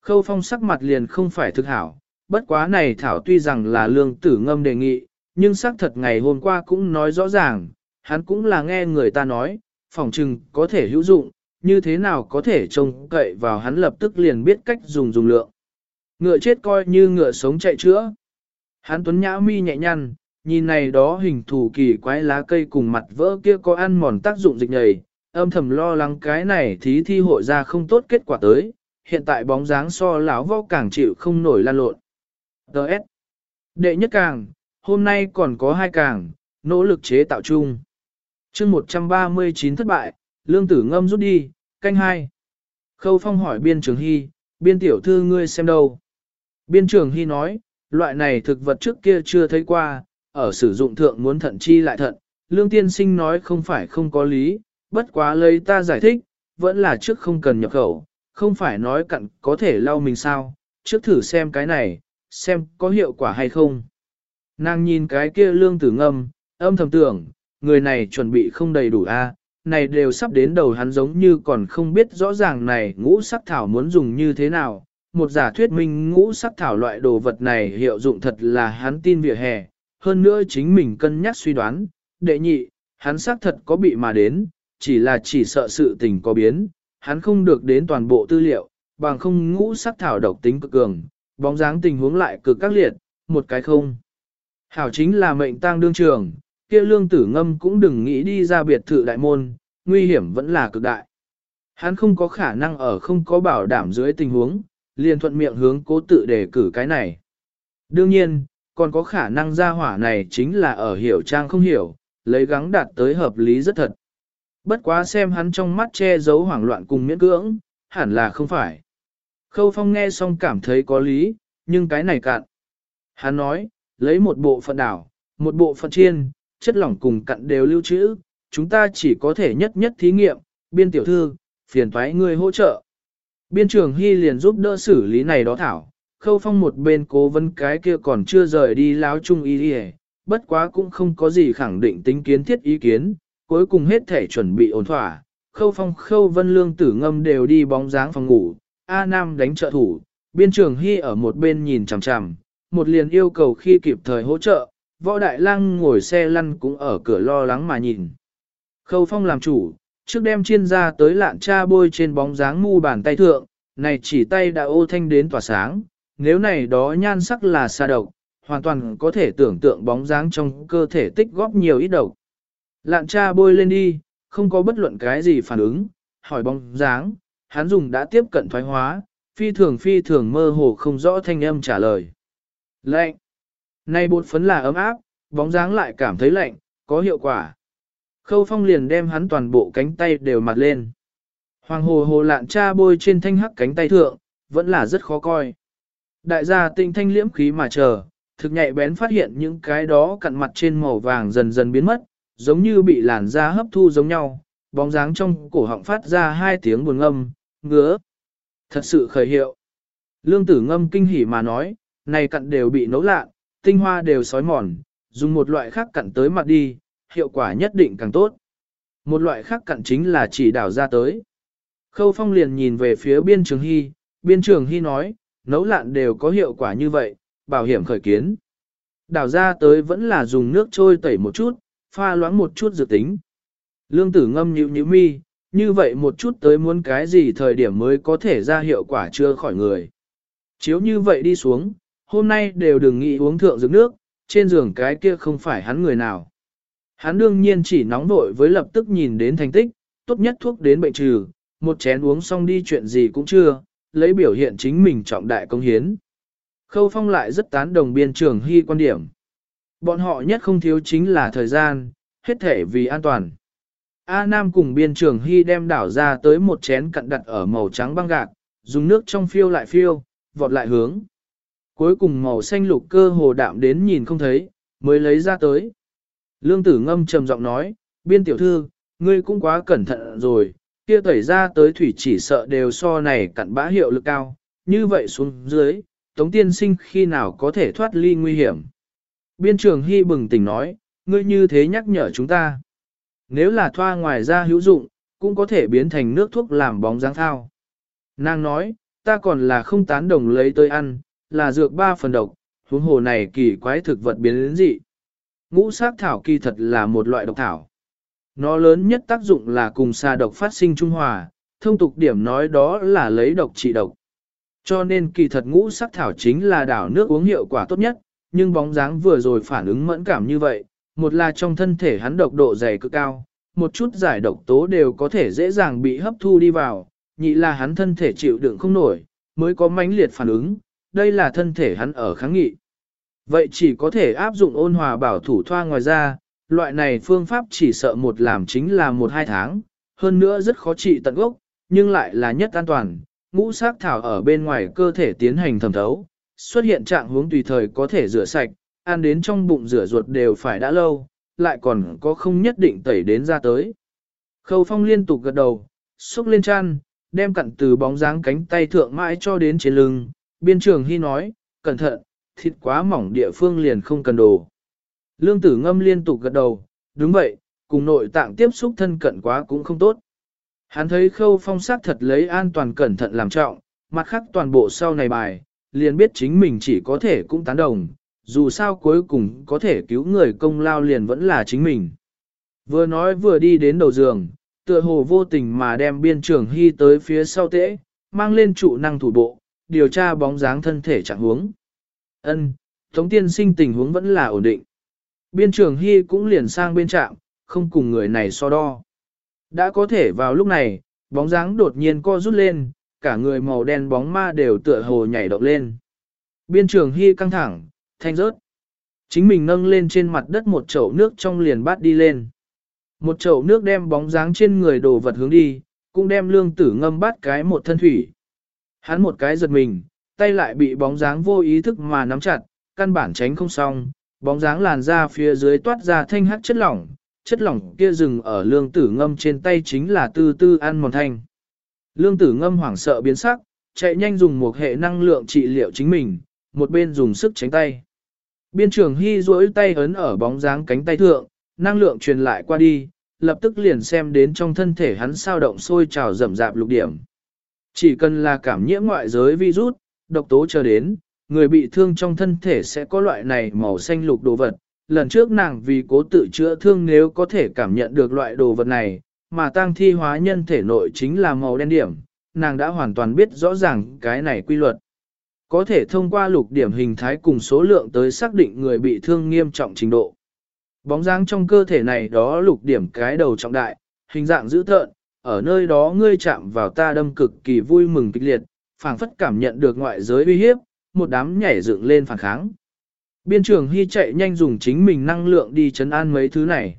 Khâu phong sắc mặt liền không phải thực hảo, bất quá này thảo tuy rằng là lương tử ngâm đề nghị, nhưng xác thật ngày hôm qua cũng nói rõ ràng, hắn cũng là nghe người ta nói, phòng trừng có thể hữu dụng, như thế nào có thể trông cậy vào hắn lập tức liền biết cách dùng dùng lượng. Ngựa chết coi như ngựa sống chạy chữa. Hắn tuấn nhã mi nhẹ nhăn, nhìn này đó hình thù kỳ quái lá cây cùng mặt vỡ kia có ăn mòn tác dụng dịch nhầy, âm thầm lo lắng cái này thí thi hội ra không tốt kết quả tới, hiện tại bóng dáng so lão võ càng chịu không nổi lan lộn. Đợt. Đệ nhất càng, hôm nay còn có hai càng, nỗ lực chế tạo chung. chương 139 thất bại, lương tử ngâm rút đi, canh hai. Khâu phong hỏi biên trường hy, biên tiểu thư ngươi xem đâu. Biên trường hy nói, loại này thực vật trước kia chưa thấy qua, ở sử dụng thượng muốn thận chi lại thận, lương tiên sinh nói không phải không có lý, bất quá lấy ta giải thích, vẫn là trước không cần nhập khẩu, không phải nói cặn có thể lau mình sao, trước thử xem cái này, xem có hiệu quả hay không. Nàng nhìn cái kia lương tử ngâm, âm thầm tưởng, người này chuẩn bị không đầy đủ a, này đều sắp đến đầu hắn giống như còn không biết rõ ràng này ngũ sắc thảo muốn dùng như thế nào. Một giả thuyết minh ngũ sắc thảo loại đồ vật này hiệu dụng thật là hắn tin vỉa hè, hơn nữa chính mình cân nhắc suy đoán, đệ nhị, hắn xác thật có bị mà đến, chỉ là chỉ sợ sự tình có biến, hắn không được đến toàn bộ tư liệu, bằng không ngũ sắc thảo độc tính cực cường, bóng dáng tình huống lại cực các liệt, một cái không. Hảo chính là mệnh tang đương trường, kia lương tử ngâm cũng đừng nghĩ đi ra biệt thự đại môn, nguy hiểm vẫn là cực đại. Hắn không có khả năng ở không có bảo đảm dưới tình huống, liền thuận miệng hướng cố tự đề cử cái này. Đương nhiên, còn có khả năng ra hỏa này chính là ở hiểu trang không hiểu, lấy gắng đạt tới hợp lý rất thật. Bất quá xem hắn trong mắt che giấu hoảng loạn cùng miễn cưỡng, hẳn là không phải. Khâu phong nghe xong cảm thấy có lý, nhưng cái này cạn. Hắn nói, lấy một bộ phận đảo, một bộ phận chiên, chất lỏng cùng cặn đều lưu trữ, chúng ta chỉ có thể nhất nhất thí nghiệm, biên tiểu thư, phiền thoái người hỗ trợ. Biên trưởng Hy liền giúp đỡ xử lý này đó thảo, khâu phong một bên cố vấn cái kia còn chưa rời đi láo chung ý đi bất quá cũng không có gì khẳng định tính kiến thiết ý kiến, cuối cùng hết thể chuẩn bị ổn thỏa, khâu phong khâu vân lương tử ngâm đều đi bóng dáng phòng ngủ, A Nam đánh trợ thủ, biên trưởng Hy ở một bên nhìn chằm chằm, một liền yêu cầu khi kịp thời hỗ trợ, võ đại lang ngồi xe lăn cũng ở cửa lo lắng mà nhìn. Khâu phong làm chủ, trước đem chiên ra tới lạn cha bôi trên bóng dáng mu bàn tay thượng, này chỉ tay đã ô thanh đến tỏa sáng, nếu này đó nhan sắc là xa độc, hoàn toàn có thể tưởng tượng bóng dáng trong cơ thể tích góp nhiều ít độc. Lạn cha bôi lên đi, không có bất luận cái gì phản ứng, hỏi bóng dáng, hắn dùng đã tiếp cận thoái hóa, phi thường phi thường mơ hồ không rõ thanh âm trả lời. Lạnh! Này bột phấn là ấm áp, bóng dáng lại cảm thấy lạnh, có hiệu quả. Khâu phong liền đem hắn toàn bộ cánh tay đều mặt lên. Hoàng hồ hồ lạn cha bôi trên thanh hắc cánh tay thượng, vẫn là rất khó coi. Đại gia tinh thanh liễm khí mà chờ, thực nhạy bén phát hiện những cái đó cặn mặt trên màu vàng dần dần biến mất, giống như bị làn da hấp thu giống nhau, bóng dáng trong cổ họng phát ra hai tiếng buồn ngâm, ngứa. Thật sự khởi hiệu. Lương tử ngâm kinh hỉ mà nói, này cặn đều bị nấu lạ, tinh hoa đều sói mòn, dùng một loại khác cặn tới mặt đi, hiệu quả nhất định càng tốt. Một loại khác cặn chính là chỉ đảo ra tới. Khâu phong liền nhìn về phía biên trường hy, biên trường hy nói, nấu lạn đều có hiệu quả như vậy, bảo hiểm khởi kiến. Đảo ra tới vẫn là dùng nước trôi tẩy một chút, pha loãng một chút dự tính. Lương tử ngâm nhịu nhịu mi, như vậy một chút tới muốn cái gì thời điểm mới có thể ra hiệu quả chưa khỏi người. Chiếu như vậy đi xuống, hôm nay đều đừng nghĩ uống thượng dược nước, trên giường cái kia không phải hắn người nào. Hắn đương nhiên chỉ nóng vội với lập tức nhìn đến thành tích, tốt nhất thuốc đến bệnh trừ, một chén uống xong đi chuyện gì cũng chưa, lấy biểu hiện chính mình trọng đại công hiến. Khâu Phong lại rất tán đồng biên trường hy quan điểm. Bọn họ nhất không thiếu chính là thời gian, hết thể vì an toàn. A Nam cùng biên trường hy đem đảo ra tới một chén cặn đặt ở màu trắng băng gạc, dùng nước trong phiêu lại phiêu, vọt lại hướng. Cuối cùng màu xanh lục cơ hồ đạm đến nhìn không thấy, mới lấy ra tới. Lương tử ngâm trầm giọng nói, biên tiểu thư, ngươi cũng quá cẩn thận rồi, kia tẩy ra tới thủy chỉ sợ đều so này cặn bã hiệu lực cao, như vậy xuống dưới, tống tiên sinh khi nào có thể thoát ly nguy hiểm. Biên trường hy bừng tỉnh nói, ngươi như thế nhắc nhở chúng ta. Nếu là thoa ngoài ra hữu dụng, cũng có thể biến thành nước thuốc làm bóng dáng thao. Nàng nói, ta còn là không tán đồng lấy tới ăn, là dược ba phần độc, huống hồ này kỳ quái thực vật biến đến dị. Ngũ sát thảo kỳ thật là một loại độc thảo. Nó lớn nhất tác dụng là cùng xa độc phát sinh trung hòa, thông tục điểm nói đó là lấy độc trị độc. Cho nên kỳ thật ngũ sắc thảo chính là đảo nước uống hiệu quả tốt nhất, nhưng bóng dáng vừa rồi phản ứng mẫn cảm như vậy, một là trong thân thể hắn độc độ dày cực cao, một chút giải độc tố đều có thể dễ dàng bị hấp thu đi vào, nhị là hắn thân thể chịu đựng không nổi, mới có mãnh liệt phản ứng, đây là thân thể hắn ở kháng nghị. Vậy chỉ có thể áp dụng ôn hòa bảo thủ thoa ngoài ra, loại này phương pháp chỉ sợ một làm chính là một hai tháng, hơn nữa rất khó trị tận gốc, nhưng lại là nhất an toàn, ngũ sát thảo ở bên ngoài cơ thể tiến hành thẩm thấu, xuất hiện trạng hướng tùy thời có thể rửa sạch, ăn đến trong bụng rửa ruột đều phải đã lâu, lại còn có không nhất định tẩy đến ra tới. Khâu phong liên tục gật đầu, xúc lên chăn, đem cặn từ bóng dáng cánh tay thượng mãi cho đến trên lưng, biên trường hy nói, cẩn thận, thịt quá mỏng địa phương liền không cần đồ. Lương tử ngâm liên tục gật đầu, đúng vậy, cùng nội tạng tiếp xúc thân cận quá cũng không tốt. Hắn thấy khâu phong sát thật lấy an toàn cẩn thận làm trọng, mặt khác toàn bộ sau này bài, liền biết chính mình chỉ có thể cũng tán đồng, dù sao cuối cùng có thể cứu người công lao liền vẫn là chính mình. Vừa nói vừa đi đến đầu giường, tựa hồ vô tình mà đem biên trưởng hy tới phía sau tễ, mang lên trụ năng thủ bộ, điều tra bóng dáng thân thể trạng huống. Ân, Tống tiên sinh tình huống vẫn là ổn định. Biên trưởng hy cũng liền sang bên trạm, không cùng người này so đo. Đã có thể vào lúc này, bóng dáng đột nhiên co rút lên, cả người màu đen bóng ma đều tựa hồ nhảy động lên. Biên trường hy căng thẳng, thanh rớt. Chính mình nâng lên trên mặt đất một chậu nước trong liền bát đi lên. Một chậu nước đem bóng dáng trên người đồ vật hướng đi, cũng đem lương tử ngâm bát cái một thân thủy. Hắn một cái giật mình, tay lại bị bóng dáng vô ý thức mà nắm chặt, căn bản tránh không xong, bóng dáng làn ra phía dưới toát ra thanh hắc chất lỏng, chất lỏng kia dừng ở lương tử ngâm trên tay chính là tư tư ăn mòn thanh. Lương tử ngâm hoảng sợ biến sắc, chạy nhanh dùng một hệ năng lượng trị liệu chính mình, một bên dùng sức tránh tay. Biên trưởng hy duỗi tay ấn ở bóng dáng cánh tay thượng, năng lượng truyền lại qua đi, lập tức liền xem đến trong thân thể hắn sao động sôi trào rầm rạp lục điểm. Chỉ cần là cảm nhiễm ngoại giới virus, độc tố chờ đến, người bị thương trong thân thể sẽ có loại này màu xanh lục đồ vật, lần trước nàng vì cố tự chữa thương nếu có thể cảm nhận được loại đồ vật này, mà tang thi hóa nhân thể nội chính là màu đen điểm, nàng đã hoàn toàn biết rõ ràng cái này quy luật. Có thể thông qua lục điểm hình thái cùng số lượng tới xác định người bị thương nghiêm trọng trình độ. Bóng dáng trong cơ thể này đó lục điểm cái đầu trọng đại, hình dạng dữ tợn, ở nơi đó ngươi chạm vào ta đâm cực kỳ vui mừng kịch liệt, phảng phất cảm nhận được ngoại giới uy hiếp, một đám nhảy dựng lên phản kháng. Biên trường Hy chạy nhanh dùng chính mình năng lượng đi chấn an mấy thứ này.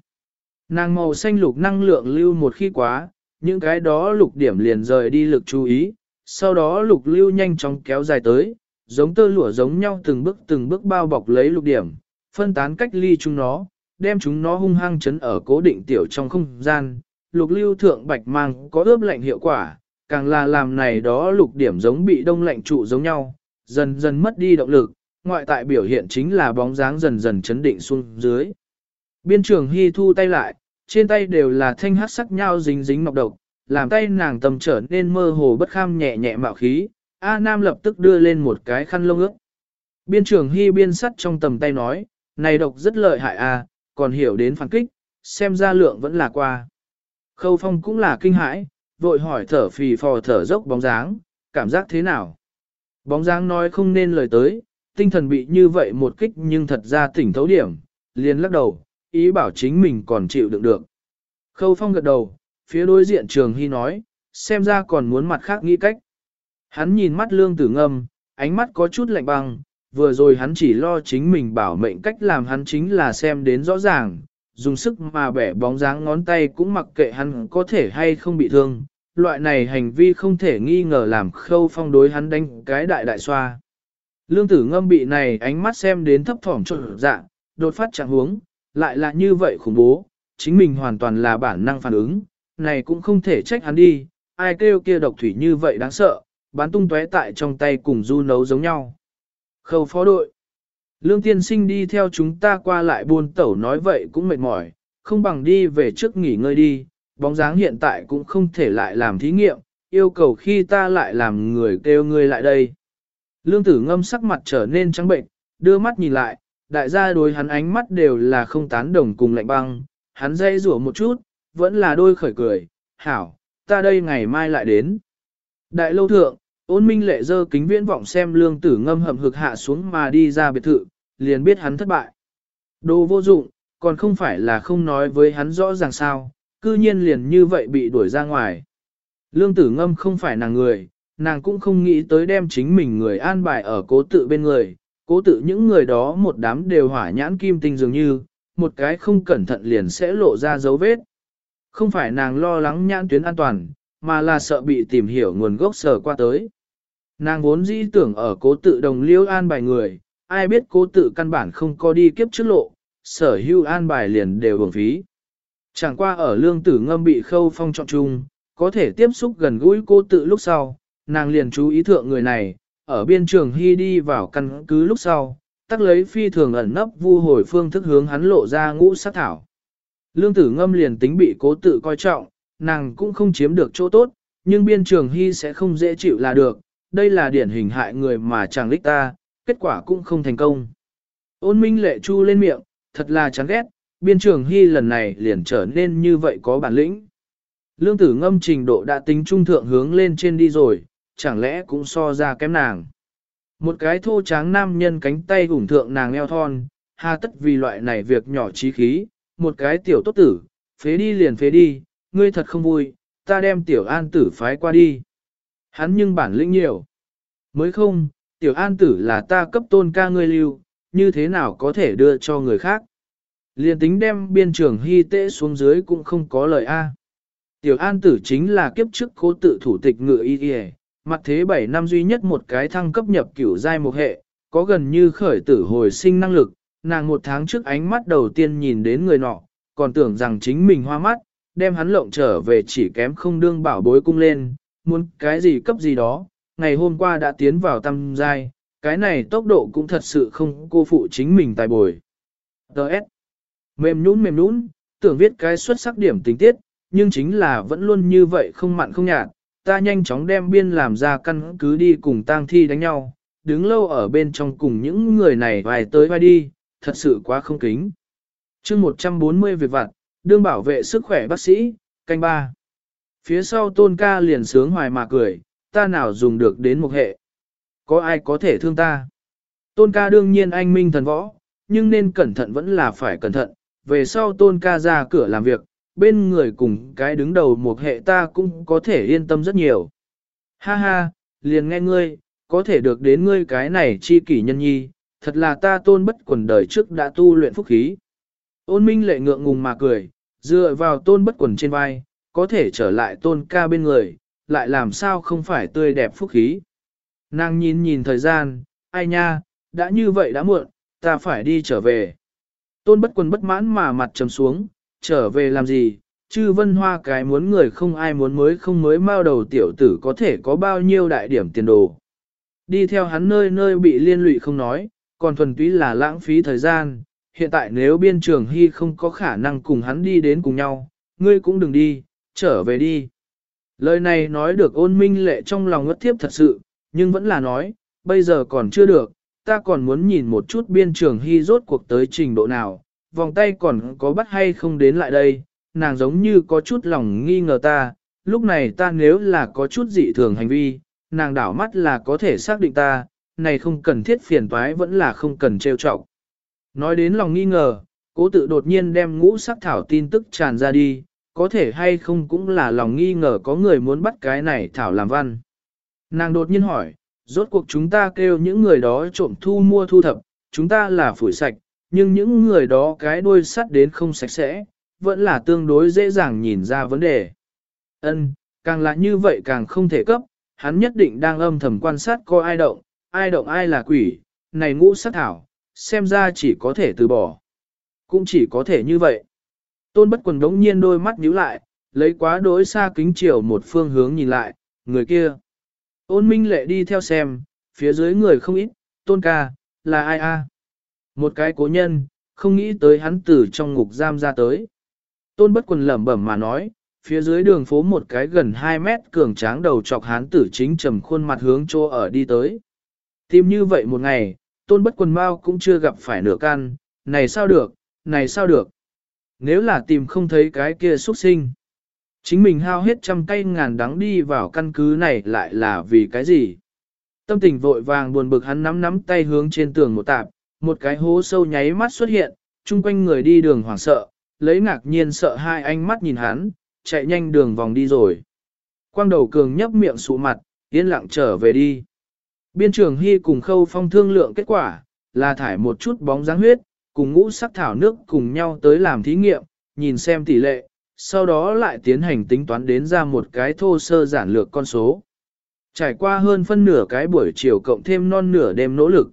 Nàng màu xanh lục năng lượng lưu một khi quá, những cái đó lục điểm liền rời đi lực chú ý, sau đó lục lưu nhanh chóng kéo dài tới, giống tơ lụa giống nhau từng bước từng bước bao bọc lấy lục điểm, phân tán cách ly chúng nó, đem chúng nó hung hăng chấn ở cố định tiểu trong không gian. Lục lưu thượng bạch mang có ướp lạnh hiệu quả, càng là làm này đó lục điểm giống bị đông lạnh trụ giống nhau, dần dần mất đi động lực, ngoại tại biểu hiện chính là bóng dáng dần dần chấn định xuống dưới. Biên trường Hy thu tay lại, trên tay đều là thanh hát sắc nhau dính dính ngọc độc, làm tay nàng tầm trở nên mơ hồ bất kham nhẹ nhẹ mạo khí, A Nam lập tức đưa lên một cái khăn lông ước. Biên trường Hy biên sắt trong tầm tay nói, này độc rất lợi hại a, còn hiểu đến phản kích, xem ra lượng vẫn là qua. Khâu phong cũng là kinh hãi, vội hỏi thở phì phò thở dốc bóng dáng, cảm giác thế nào? Bóng dáng nói không nên lời tới, tinh thần bị như vậy một kích nhưng thật ra tỉnh thấu điểm, liền lắc đầu, ý bảo chính mình còn chịu đựng được. Khâu phong gật đầu, phía đối diện trường hy nói, xem ra còn muốn mặt khác nghĩ cách. Hắn nhìn mắt lương tử ngâm, ánh mắt có chút lạnh băng, vừa rồi hắn chỉ lo chính mình bảo mệnh cách làm hắn chính là xem đến rõ ràng, dùng sức mà bẻ bóng dáng ngón tay cũng mặc kệ hắn có thể hay không bị thương. Loại này hành vi không thể nghi ngờ làm khâu phong đối hắn đánh cái đại đại xoa. Lương tử ngâm bị này ánh mắt xem đến thấp thỏm trộn dạ, đột phát trạng huống, lại là như vậy khủng bố, chính mình hoàn toàn là bản năng phản ứng, này cũng không thể trách hắn đi, ai kêu kia độc thủy như vậy đáng sợ, bán tung tóe tại trong tay cùng du nấu giống nhau. Khâu phó đội. Lương tiên sinh đi theo chúng ta qua lại buôn tẩu nói vậy cũng mệt mỏi, không bằng đi về trước nghỉ ngơi đi, bóng dáng hiện tại cũng không thể lại làm thí nghiệm, yêu cầu khi ta lại làm người kêu ngươi lại đây. Lương tử ngâm sắc mặt trở nên trắng bệnh, đưa mắt nhìn lại, đại gia đối hắn ánh mắt đều là không tán đồng cùng lạnh băng, hắn dây rủa một chút, vẫn là đôi khởi cười, hảo, ta đây ngày mai lại đến. Đại lâu thượng, ôn minh lệ dơ kính viễn vọng xem lương tử ngâm hầm hực hạ xuống mà đi ra biệt thự, liền biết hắn thất bại. Đồ vô dụng, còn không phải là không nói với hắn rõ ràng sao, cư nhiên liền như vậy bị đuổi ra ngoài. Lương tử ngâm không phải nàng người, nàng cũng không nghĩ tới đem chính mình người an bài ở cố tự bên người, cố tự những người đó một đám đều hỏa nhãn kim tinh dường như, một cái không cẩn thận liền sẽ lộ ra dấu vết. Không phải nàng lo lắng nhãn tuyến an toàn, mà là sợ bị tìm hiểu nguồn gốc sở qua tới. Nàng vốn dĩ tưởng ở cố tự đồng liêu an bài người, ai biết cố tự căn bản không có đi kiếp trước lộ, sở hưu an bài liền đều bổng phí. Chẳng qua ở lương tử ngâm bị khâu phong trọng chung, có thể tiếp xúc gần gũi cố tự lúc sau, nàng liền chú ý thượng người này, ở biên trường hy đi vào căn cứ lúc sau, tắc lấy phi thường ẩn nấp vu hồi phương thức hướng hắn lộ ra ngũ sát thảo. Lương tử ngâm liền tính bị cố tự coi trọng, nàng cũng không chiếm được chỗ tốt, nhưng biên trường hy sẽ không dễ chịu là được, đây là điển hình hại người mà chàng lích ta, kết quả cũng không thành công. Ôn minh lệ chu lên miệng, thật là chán ghét, biên trường hy lần này liền trở nên như vậy có bản lĩnh. Lương tử ngâm trình độ đã tính trung thượng hướng lên trên đi rồi, chẳng lẽ cũng so ra kém nàng. Một cái thô tráng nam nhân cánh tay gủng thượng nàng eo thon, hà tất vì loại này việc nhỏ trí khí, một cái tiểu tốt tử, phế đi liền phế đi, ngươi thật không vui, ta đem tiểu an tử phái qua đi. Hắn nhưng bản lĩnh nhiều. Mới không, tiểu an tử là ta cấp tôn ca ngươi lưu, như thế nào có thể đưa cho người khác. Liên tính đem biên trưởng hy Tế xuống dưới cũng không có lời A. Tiểu an tử chính là kiếp trước cố tự thủ tịch ngựa y y mặt thế 7 năm duy nhất một cái thăng cấp nhập cửu giai một hệ, có gần như khởi tử hồi sinh năng lực, nàng một tháng trước ánh mắt đầu tiên nhìn đến người nọ, còn tưởng rằng chính mình hoa mắt, đem hắn lộng trở về chỉ kém không đương bảo bối cung lên, muốn cái gì cấp gì đó, ngày hôm qua đã tiến vào tâm giai, cái này tốc độ cũng thật sự không cô phụ chính mình tài bồi. Đợt. Mềm nhũn mềm nhũn, tưởng viết cái xuất sắc điểm tình tiết, nhưng chính là vẫn luôn như vậy không mặn không nhạt, ta nhanh chóng đem biên làm ra căn cứ đi cùng tang thi đánh nhau, đứng lâu ở bên trong cùng những người này vài tới vai đi, thật sự quá không kính. chương 140 việc vặt, đương bảo vệ sức khỏe bác sĩ, canh ba. Phía sau tôn ca liền sướng hoài mà cười, ta nào dùng được đến một hệ. Có ai có thể thương ta? Tôn ca đương nhiên anh minh thần võ, nhưng nên cẩn thận vẫn là phải cẩn thận. Về sau tôn ca ra cửa làm việc, bên người cùng cái đứng đầu một hệ ta cũng có thể yên tâm rất nhiều. Ha ha, liền nghe ngươi, có thể được đến ngươi cái này chi kỷ nhân nhi, thật là ta tôn bất quần đời trước đã tu luyện phúc khí. Ôn minh lệ ngượng ngùng mà cười, dựa vào tôn bất quần trên vai, có thể trở lại tôn ca bên người, lại làm sao không phải tươi đẹp phúc khí. Nàng nhìn nhìn thời gian, ai nha, đã như vậy đã muộn, ta phải đi trở về. Tôn bất quần bất mãn mà mặt trầm xuống, trở về làm gì, chư vân hoa cái muốn người không ai muốn mới không mới mao đầu tiểu tử có thể có bao nhiêu đại điểm tiền đồ. Đi theo hắn nơi nơi bị liên lụy không nói, còn thuần túy là lãng phí thời gian, hiện tại nếu biên trường hy không có khả năng cùng hắn đi đến cùng nhau, ngươi cũng đừng đi, trở về đi. Lời này nói được ôn minh lệ trong lòng ngất thiếp thật sự, nhưng vẫn là nói, bây giờ còn chưa được, ta còn muốn nhìn một chút biên trường hy rốt cuộc tới trình độ nào, vòng tay còn có bắt hay không đến lại đây, nàng giống như có chút lòng nghi ngờ ta, lúc này ta nếu là có chút dị thường hành vi, nàng đảo mắt là có thể xác định ta, này không cần thiết phiền toái vẫn là không cần trêu trọng. Nói đến lòng nghi ngờ, cố tự đột nhiên đem ngũ sắc thảo tin tức tràn ra đi, có thể hay không cũng là lòng nghi ngờ có người muốn bắt cái này thảo làm văn. Nàng đột nhiên hỏi, rốt cuộc chúng ta kêu những người đó trộm thu mua thu thập, chúng ta là phủi sạch, nhưng những người đó cái đuôi sắt đến không sạch sẽ, vẫn là tương đối dễ dàng nhìn ra vấn đề. Ân, càng là như vậy càng không thể cấp, hắn nhất định đang âm thầm quan sát coi ai động, ai động ai là quỷ, này ngũ sắc thảo, xem ra chỉ có thể từ bỏ. Cũng chỉ có thể như vậy. Tôn bất quần đống nhiên đôi mắt nhíu lại, lấy quá đối xa kính chiều một phương hướng nhìn lại, người kia. Ôn minh lệ đi theo xem, phía dưới người không ít, tôn ca, là ai a? Một cái cố nhân, không nghĩ tới hắn từ trong ngục giam ra tới. Tôn bất quần lẩm bẩm mà nói, phía dưới đường phố một cái gần 2 mét cường tráng đầu chọc hán tử chính trầm khuôn mặt hướng chỗ ở đi tới. Tìm như vậy một ngày, tôn bất quần mau cũng chưa gặp phải nửa căn, này sao được, này sao được. Nếu là tìm không thấy cái kia xuất sinh, chính mình hao hết trăm cây ngàn đắng đi vào căn cứ này lại là vì cái gì? Tâm tình vội vàng buồn bực hắn nắm nắm tay hướng trên tường một tạp, một cái hố sâu nháy mắt xuất hiện, chung quanh người đi đường hoảng sợ, lấy ngạc nhiên sợ hai ánh mắt nhìn hắn, chạy nhanh đường vòng đi rồi. Quang đầu cường nhấp miệng sụ mặt, yên lặng trở về đi. Biên trường Hy cùng khâu phong thương lượng kết quả, là thải một chút bóng dáng huyết, cùng ngũ sắc thảo nước cùng nhau tới làm thí nghiệm, nhìn xem tỷ lệ, sau đó lại tiến hành tính toán đến ra một cái thô sơ giản lược con số. Trải qua hơn phân nửa cái buổi chiều cộng thêm non nửa đêm nỗ lực.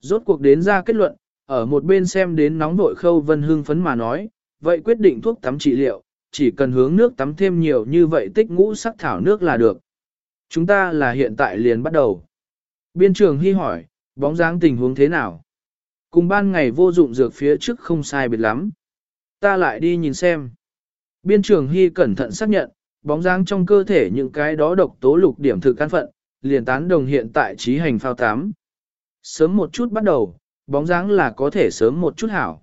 Rốt cuộc đến ra kết luận, ở một bên xem đến nóng vội khâu vân Hương phấn mà nói, vậy quyết định thuốc tắm trị liệu, chỉ cần hướng nước tắm thêm nhiều như vậy tích ngũ sắc thảo nước là được. Chúng ta là hiện tại liền bắt đầu. Biên trường hy hỏi, bóng dáng tình huống thế nào? Cùng ban ngày vô dụng dược phía trước không sai biệt lắm. Ta lại đi nhìn xem. Biên trường hy cẩn thận xác nhận, bóng dáng trong cơ thể những cái đó độc tố lục điểm thực căn phận, liền tán đồng hiện tại trí hành phao tám. Sớm một chút bắt đầu, bóng dáng là có thể sớm một chút hảo.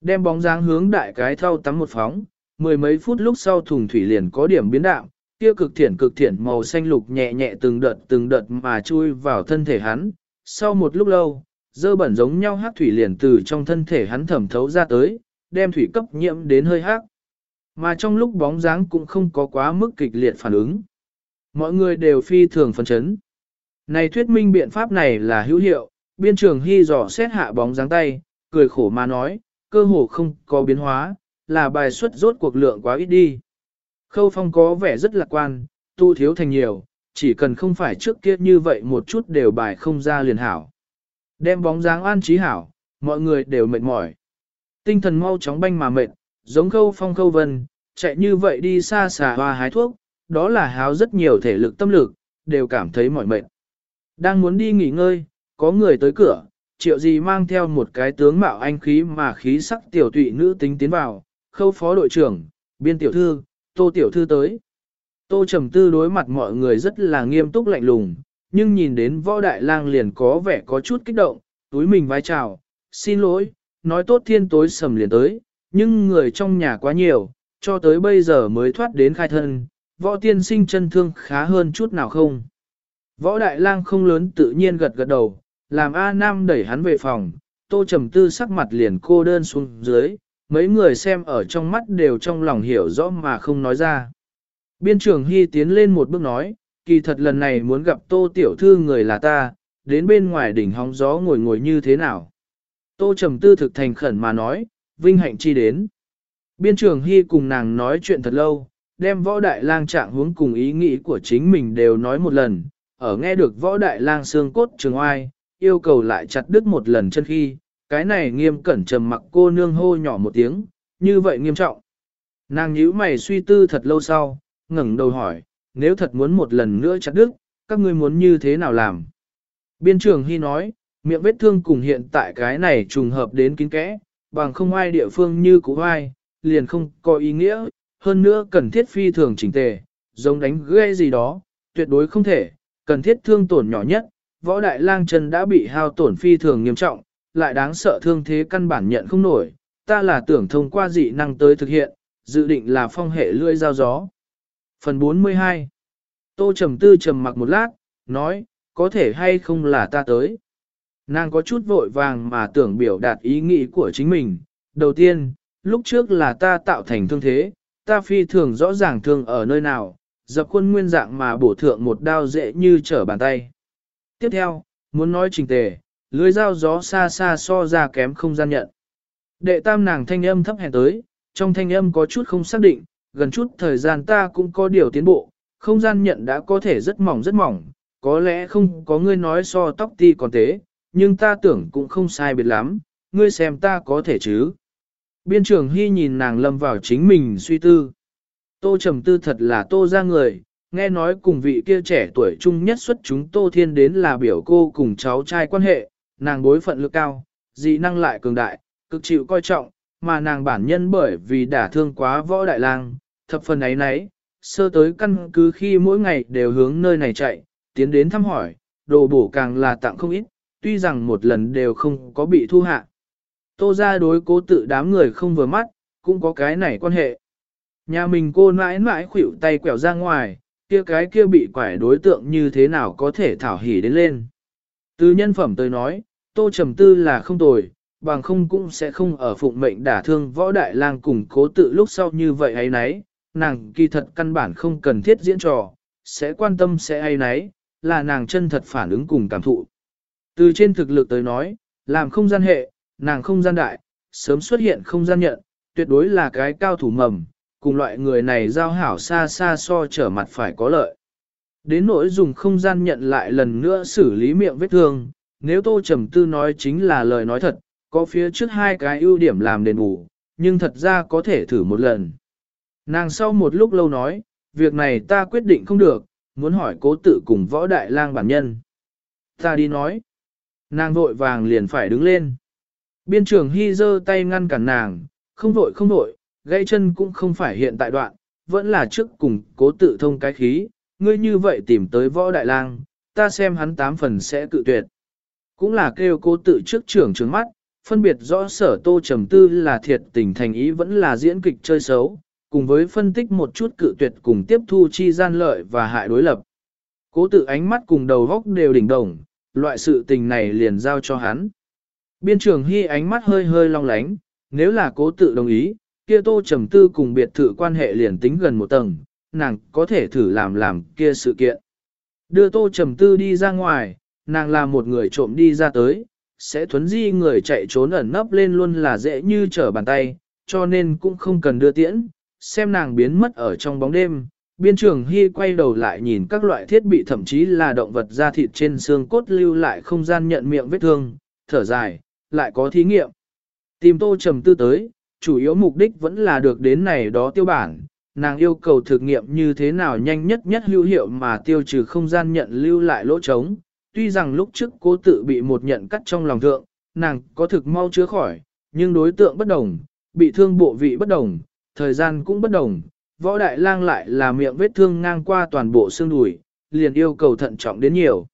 Đem bóng dáng hướng đại cái thau tắm một phóng, mười mấy phút lúc sau thùng thủy liền có điểm biến đạo, kia cực thiển cực thiển màu xanh lục nhẹ nhẹ từng đợt từng đợt mà chui vào thân thể hắn. Sau một lúc lâu, dơ bẩn giống nhau hát thủy liền từ trong thân thể hắn thẩm thấu ra tới, đem thủy cấp nhiễm đến hơi hát. Mà trong lúc bóng dáng cũng không có quá mức kịch liệt phản ứng. Mọi người đều phi thường phấn chấn. Này thuyết minh biện pháp này là hữu hiệu, biên trường hy dò xét hạ bóng dáng tay, cười khổ mà nói, cơ hồ không có biến hóa, là bài xuất rốt cuộc lượng quá ít đi. Khâu phong có vẻ rất lạc quan, tu thiếu thành nhiều, chỉ cần không phải trước kia như vậy một chút đều bài không ra liền hảo. Đem bóng dáng an trí hảo, mọi người đều mệt mỏi. Tinh thần mau chóng banh mà mệt, giống khâu phong khâu vân, chạy như vậy đi xa xà hoa hái thuốc, đó là háo rất nhiều thể lực tâm lực, đều cảm thấy mỏi mệt. Đang muốn đi nghỉ ngơi, có người tới cửa, triệu gì mang theo một cái tướng mạo anh khí mà khí sắc tiểu tụy nữ tính tiến vào, khâu phó đội trưởng, biên tiểu thư, tô tiểu thư tới. Tô trầm tư đối mặt mọi người rất là nghiêm túc lạnh lùng, nhưng nhìn đến võ đại lang liền có vẻ có chút kích động, túi mình vai chào, xin lỗi, nói tốt thiên tối sầm liền tới, nhưng người trong nhà quá nhiều, cho tới bây giờ mới thoát đến khai thân, võ tiên sinh chân thương khá hơn chút nào không. Võ đại lang không lớn tự nhiên gật gật đầu, làm A Nam đẩy hắn về phòng, tô trầm tư sắc mặt liền cô đơn xuống dưới, mấy người xem ở trong mắt đều trong lòng hiểu rõ mà không nói ra. Biên trưởng Hy tiến lên một bước nói, kỳ thật lần này muốn gặp tô tiểu thư người là ta, đến bên ngoài đỉnh hóng gió ngồi ngồi như thế nào. Tô trầm tư thực thành khẩn mà nói, vinh hạnh chi đến. Biên trưởng Hy cùng nàng nói chuyện thật lâu, đem võ đại lang trạng hướng cùng ý nghĩ của chính mình đều nói một lần, ở nghe được võ đại lang xương cốt trường oai, yêu cầu lại chặt đứt một lần chân khi, cái này nghiêm cẩn trầm mặc cô nương hô nhỏ một tiếng, như vậy nghiêm trọng. Nàng nhíu mày suy tư thật lâu sau, ngẩng đầu hỏi, nếu thật muốn một lần nữa chặt đứt, các ngươi muốn như thế nào làm? Biên trưởng Hy nói, miệng vết thương cùng hiện tại cái này trùng hợp đến kín kẽ, bằng không ai địa phương như cũ ai, liền không có ý nghĩa, hơn nữa cần thiết phi thường chỉnh tề, giống đánh ghê gì đó, tuyệt đối không thể, cần thiết thương tổn nhỏ nhất, võ đại lang chân đã bị hao tổn phi thường nghiêm trọng, lại đáng sợ thương thế căn bản nhận không nổi, ta là tưởng thông qua dị năng tới thực hiện, dự định là phong hệ lưỡi dao gió. Phần 42 Tô trầm tư trầm mặc một lát, nói, có thể hay không là ta tới. Nàng có chút vội vàng mà tưởng biểu đạt ý nghĩ của chính mình. Đầu tiên, lúc trước là ta tạo thành thương thế, ta phi thường rõ ràng thương ở nơi nào, dập khuôn nguyên dạng mà bổ thượng một đao dễ như trở bàn tay. Tiếp theo, muốn nói trình tề, lưới dao gió xa xa so ra kém không gian nhận. Đệ tam nàng thanh âm thấp hèn tới, trong thanh âm có chút không xác định, gần chút thời gian ta cũng có điều tiến bộ, không gian nhận đã có thể rất mỏng rất mỏng, có lẽ không có ngươi nói so tóc ti còn thế, nhưng ta tưởng cũng không sai biệt lắm, ngươi xem ta có thể chứ. Biên trưởng Hy nhìn nàng lâm vào chính mình suy tư. Tô trầm tư thật là tô ra người, nghe nói cùng vị kia trẻ tuổi trung nhất xuất chúng tô thiên đến là biểu cô cùng cháu trai quan hệ, nàng bối phận lực cao, dị năng lại cường đại, cực chịu coi trọng, mà nàng bản nhân bởi vì đả thương quá võ đại lang, thập phần ấy nấy, sơ tới căn cứ khi mỗi ngày đều hướng nơi này chạy, tiến đến thăm hỏi, đồ bổ càng là tặng không ít, tuy rằng một lần đều không có bị thu hạ. Tô ra đối cố tự đám người không vừa mắt, cũng có cái này quan hệ. Nhà mình cô mãi mãi khuỷu tay quẹo ra ngoài, kia cái kia bị quải đối tượng như thế nào có thể thảo hỉ đến lên. Từ nhân phẩm tới nói, tô trầm tư là không tồi, bằng không cũng sẽ không ở phụng mệnh đả thương võ đại lang cùng cố tự lúc sau như vậy ấy nấy, nàng kỳ thật căn bản không cần thiết diễn trò, sẽ quan tâm sẽ ấy nấy, là nàng chân thật phản ứng cùng cảm thụ. Từ trên thực lực tới nói, làm không gian hệ, nàng không gian đại, sớm xuất hiện không gian nhận, tuyệt đối là cái cao thủ mầm, cùng loại người này giao hảo xa xa so trở mặt phải có lợi. Đến nỗi dùng không gian nhận lại lần nữa xử lý miệng vết thương, nếu Tô Trầm Tư nói chính là lời nói thật, có phía trước hai cái ưu điểm làm đền bù, nhưng thật ra có thể thử một lần. Nàng sau một lúc lâu nói, việc này ta quyết định không được, muốn hỏi cố tự cùng võ đại lang bản nhân. Ta đi nói. Nàng vội vàng liền phải đứng lên. Biên trưởng Hy giơ tay ngăn cản nàng, không vội không vội, gãy chân cũng không phải hiện tại đoạn, vẫn là trước cùng cố tự thông cái khí, ngươi như vậy tìm tới võ đại lang, ta xem hắn tám phần sẽ cự tuyệt. Cũng là kêu cố tự trước trưởng trướng mắt, phân biệt rõ sở tô trầm tư là thiệt tình thành ý vẫn là diễn kịch chơi xấu, cùng với phân tích một chút cự tuyệt cùng tiếp thu chi gian lợi và hại đối lập. Cố tự ánh mắt cùng đầu góc đều đỉnh đồng, loại sự tình này liền giao cho hắn. Biên trưởng Hy ánh mắt hơi hơi long lánh, nếu là cố tự đồng ý, kia tô trầm tư cùng biệt thự quan hệ liền tính gần một tầng, nàng có thể thử làm làm kia sự kiện. Đưa tô trầm tư đi ra ngoài, nàng là một người trộm đi ra tới, sẽ thuấn di người chạy trốn ẩn nấp lên luôn là dễ như trở bàn tay, cho nên cũng không cần đưa tiễn, xem nàng biến mất ở trong bóng đêm. Biên trường Hy quay đầu lại nhìn các loại thiết bị thậm chí là động vật da thịt trên xương cốt lưu lại không gian nhận miệng vết thương, thở dài, lại có thí nghiệm. Tìm tô trầm tư tới, chủ yếu mục đích vẫn là được đến này đó tiêu bản, nàng yêu cầu thực nghiệm như thế nào nhanh nhất nhất hữu hiệu mà tiêu trừ không gian nhận lưu lại lỗ trống. Tuy rằng lúc trước cố tự bị một nhận cắt trong lòng thượng, nàng có thực mau chữa khỏi, nhưng đối tượng bất đồng, bị thương bộ vị bất đồng, thời gian cũng bất đồng. Võ Đại Lang lại là miệng vết thương ngang qua toàn bộ xương đùi, liền yêu cầu thận trọng đến nhiều.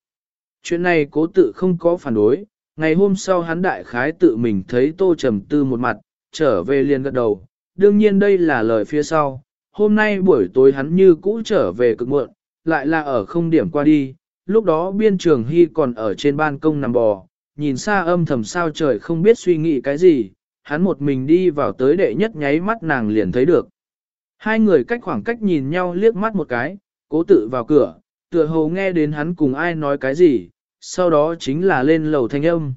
Chuyện này cố tự không có phản đối, ngày hôm sau hắn đại khái tự mình thấy tô trầm tư một mặt, trở về liền gật đầu, đương nhiên đây là lời phía sau, hôm nay buổi tối hắn như cũ trở về cực muộn, lại là ở không điểm qua đi, lúc đó biên trường hy còn ở trên ban công nằm bò, nhìn xa âm thầm sao trời không biết suy nghĩ cái gì, hắn một mình đi vào tới đệ nhất nháy mắt nàng liền thấy được. Hai người cách khoảng cách nhìn nhau liếc mắt một cái, cố tự vào cửa, tựa hồ nghe đến hắn cùng ai nói cái gì, sau đó chính là lên lầu thanh âm.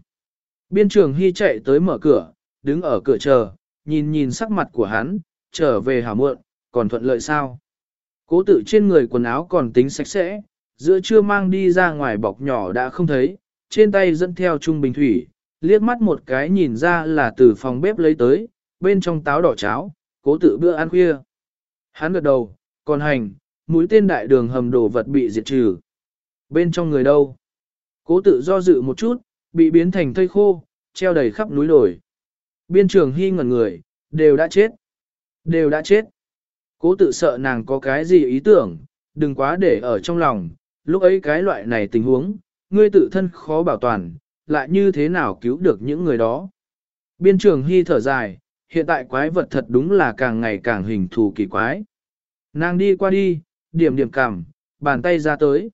Biên trường hy chạy tới mở cửa, đứng ở cửa chờ, nhìn nhìn sắc mặt của hắn, trở về hảo muộn, còn thuận lợi sao. Cố tự trên người quần áo còn tính sạch sẽ, giữa trưa mang đi ra ngoài bọc nhỏ đã không thấy, trên tay dẫn theo trung bình thủy, liếc mắt một cái nhìn ra là từ phòng bếp lấy tới, bên trong táo đỏ cháo, cố tự bữa ăn khuya. Hắn gật đầu, còn hành, mũi tên đại đường hầm đồ vật bị diệt trừ. Bên trong người đâu? Cố tự do dự một chút, bị biến thành thây khô, treo đầy khắp núi đồi. Biên trường hy ngẩn người, đều đã chết. Đều đã chết. Cố tự sợ nàng có cái gì ý tưởng, đừng quá để ở trong lòng, lúc ấy cái loại này tình huống, ngươi tự thân khó bảo toàn, lại như thế nào cứu được những người đó. Biên trường hy thở dài, hiện tại quái vật thật đúng là càng ngày càng hình thù kỳ quái. Nàng đi qua đi, điểm điểm cảm, bàn tay ra tới.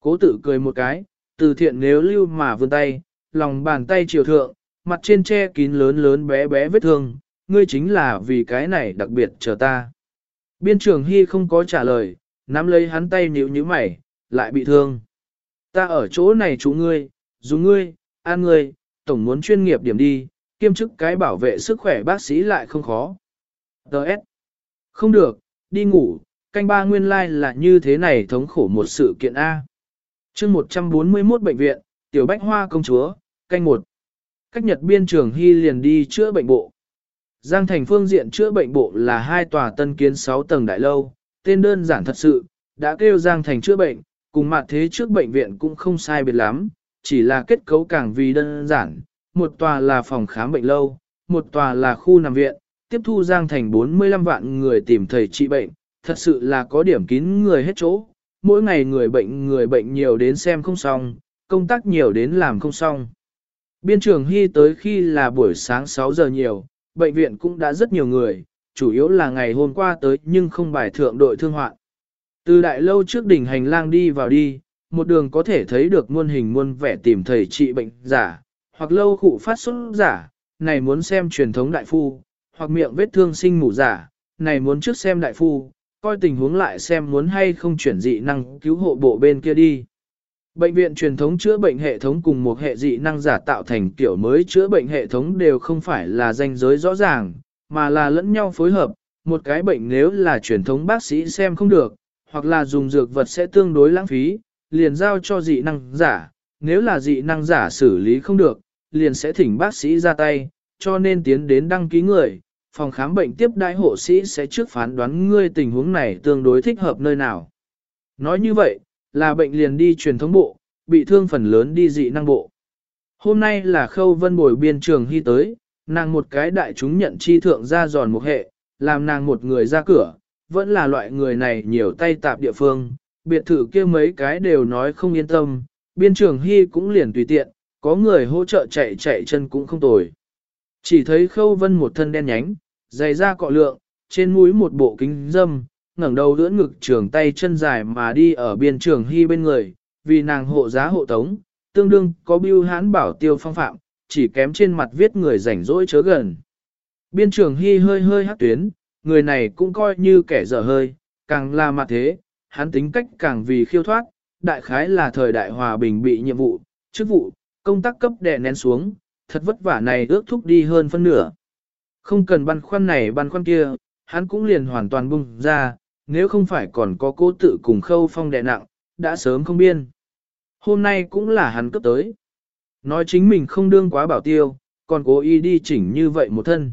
Cố tử cười một cái, từ thiện nếu lưu mà vươn tay, lòng bàn tay chiều thượng, mặt trên che kín lớn lớn bé bé vết thương, ngươi chính là vì cái này đặc biệt chờ ta. Biên trường Hy không có trả lời, nắm lấy hắn tay nhíu nhíu mày, lại bị thương. Ta ở chỗ này chú ngươi, dùng ngươi, an ngươi, tổng muốn chuyên nghiệp điểm đi, kiêm chức cái bảo vệ sức khỏe bác sĩ lại không khó. Đợt. Không được, đi ngủ, canh ba nguyên lai like là như thế này thống khổ một sự kiện A. chương 141 bệnh viện, tiểu bách hoa công chúa, canh một. Cách Nhật biên trường Hy liền đi chữa bệnh bộ. Giang thành phương diện chữa bệnh bộ là hai tòa tân kiến 6 tầng đại lâu, tên đơn giản thật sự, đã kêu Giang thành chữa bệnh, cùng mặt thế trước bệnh viện cũng không sai biệt lắm, chỉ là kết cấu càng vì đơn giản, một tòa là phòng khám bệnh lâu, một tòa là khu nằm viện, tiếp thu Giang thành 45 vạn người tìm thầy trị bệnh, thật sự là có điểm kín người hết chỗ, mỗi ngày người bệnh người bệnh nhiều đến xem không xong, công tác nhiều đến làm không xong. Biên trường Hy tới khi là buổi sáng 6 giờ nhiều, bệnh viện cũng đã rất nhiều người, chủ yếu là ngày hôm qua tới nhưng không bài thượng đội thương hoạn. Từ đại lâu trước đỉnh hành lang đi vào đi, một đường có thể thấy được muôn hình muôn vẻ tìm thầy trị bệnh giả, hoặc lâu khụ phát xuất giả, này muốn xem truyền thống đại phu, hoặc miệng vết thương sinh mù giả, này muốn trước xem đại phu, coi tình huống lại xem muốn hay không chuyển dị năng cứu hộ bộ bên kia đi. Bệnh viện truyền thống chữa bệnh hệ thống cùng một hệ dị năng giả tạo thành kiểu mới chữa bệnh hệ thống đều không phải là danh giới rõ ràng, mà là lẫn nhau phối hợp. Một cái bệnh nếu là truyền thống bác sĩ xem không được, hoặc là dùng dược vật sẽ tương đối lãng phí, liền giao cho dị năng giả. Nếu là dị năng giả xử lý không được, liền sẽ thỉnh bác sĩ ra tay, cho nên tiến đến đăng ký người. Phòng khám bệnh tiếp đại hộ sĩ sẽ trước phán đoán ngươi tình huống này tương đối thích hợp nơi nào. Nói như vậy, là bệnh liền đi truyền thống bộ, bị thương phần lớn đi dị năng bộ. Hôm nay là khâu vân bồi biên trường hy tới, nàng một cái đại chúng nhận chi thượng ra giòn một hệ, làm nàng một người ra cửa, vẫn là loại người này nhiều tay tạp địa phương, biệt thự kia mấy cái đều nói không yên tâm, biên trường hy cũng liền tùy tiện, có người hỗ trợ chạy chạy chân cũng không tồi. Chỉ thấy khâu vân một thân đen nhánh, dày da cọ lượng, trên mũi một bộ kính dâm, ngẩng đầu đỡ ngực trường tay chân dài mà đi ở biên trường hy bên người, vì nàng hộ giá hộ tống, tương đương có biêu hán bảo tiêu phong phạm, chỉ kém trên mặt viết người rảnh rỗi chớ gần. Biên trường hy hơi hơi hát tuyến, người này cũng coi như kẻ dở hơi, càng là mặt thế, hắn tính cách càng vì khiêu thoát, đại khái là thời đại hòa bình bị nhiệm vụ, chức vụ, công tác cấp đè nén xuống, thật vất vả này ước thúc đi hơn phân nửa. Không cần băn khoăn này băn khoăn kia, hắn cũng liền hoàn toàn bung ra, nếu không phải còn có cố tự cùng khâu phong đè nặng, đã sớm không biên. Hôm nay cũng là hắn cấp tới. Nói chính mình không đương quá bảo tiêu, còn cố ý đi chỉnh như vậy một thân.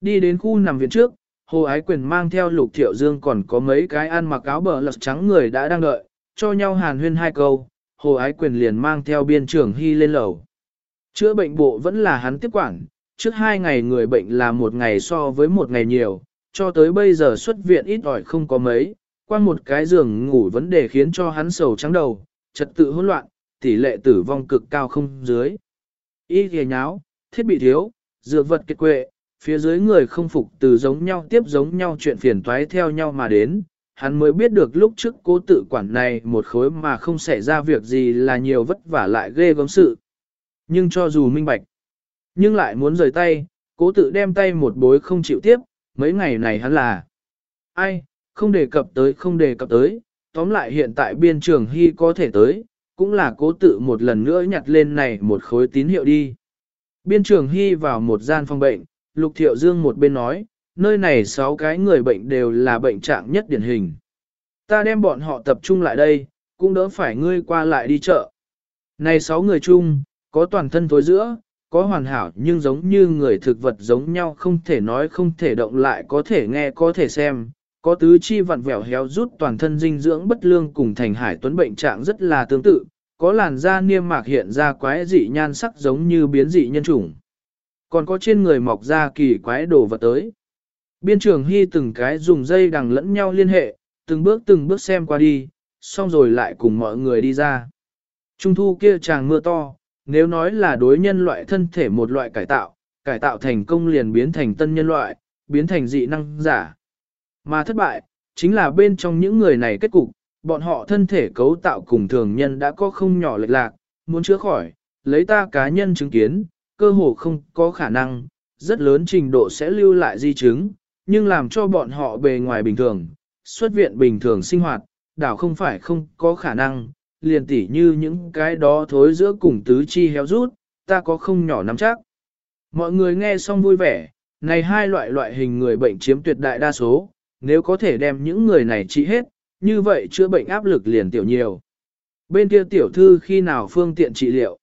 Đi đến khu nằm viện trước, Hồ Ái Quyền mang theo Lục Thiệu Dương còn có mấy cái ăn mặc áo bờ lật trắng người đã đang đợi, cho nhau hàn huyên hai câu, Hồ Ái Quyền liền mang theo biên trưởng Hy lên lầu. Chữa bệnh bộ vẫn là hắn tiếp quản, trước hai ngày người bệnh là một ngày so với một ngày nhiều, cho tới bây giờ xuất viện ít ỏi không có mấy, qua một cái giường ngủ vấn đề khiến cho hắn sầu trắng đầu, trật tự hỗn loạn, tỷ lệ tử vong cực cao không dưới. Y ghề nháo, thiết bị thiếu, dược vật kiệt quệ, phía dưới người không phục từ giống nhau tiếp giống nhau chuyện phiền toái theo nhau mà đến. Hắn mới biết được lúc trước cố tự quản này một khối mà không xảy ra việc gì là nhiều vất vả lại ghê gớm sự. Nhưng cho dù minh bạch, nhưng lại muốn rời tay, cố tự đem tay một bối không chịu tiếp, mấy ngày này hắn là ai, không đề cập tới không đề cập tới, tóm lại hiện tại biên trường hy có thể tới, cũng là cố tự một lần nữa nhặt lên này một khối tín hiệu đi. Biên trường hy vào một gian phòng bệnh, Lục Thiệu Dương một bên nói, nơi này sáu cái người bệnh đều là bệnh trạng nhất điển hình. Ta đem bọn họ tập trung lại đây, cũng đỡ phải ngươi qua lại đi chợ. Này sáu người chung, có toàn thân tối giữa, có hoàn hảo nhưng giống như người thực vật giống nhau không thể nói không thể động lại có thể nghe có thể xem, có tứ chi vặn vẹo héo rút toàn thân dinh dưỡng bất lương cùng thành hải tuấn bệnh trạng rất là tương tự, có làn da niêm mạc hiện ra quái dị nhan sắc giống như biến dị nhân chủng. Còn có trên người mọc ra kỳ quái đồ vật tới. Biên trường hy từng cái dùng dây đằng lẫn nhau liên hệ, từng bước từng bước xem qua đi, xong rồi lại cùng mọi người đi ra. Trung thu kia chàng mưa to, nếu nói là đối nhân loại thân thể một loại cải tạo, cải tạo thành công liền biến thành tân nhân loại, biến thành dị năng giả. Mà thất bại, chính là bên trong những người này kết cục, bọn họ thân thể cấu tạo cùng thường nhân đã có không nhỏ lệch lạc, muốn chữa khỏi, lấy ta cá nhân chứng kiến, cơ hồ không có khả năng, rất lớn trình độ sẽ lưu lại di chứng, nhưng làm cho bọn họ bề ngoài bình thường, xuất viện bình thường sinh hoạt, đảo không phải không có khả năng, liền tỉ như những cái đó thối giữa cùng tứ chi héo rút, ta có không nhỏ nắm chắc. Mọi người nghe xong vui vẻ, này hai loại loại hình người bệnh chiếm tuyệt đại đa số, nếu có thể đem những người này trị hết, như vậy chữa bệnh áp lực liền tiểu nhiều. Bên kia tiểu thư khi nào phương tiện trị liệu?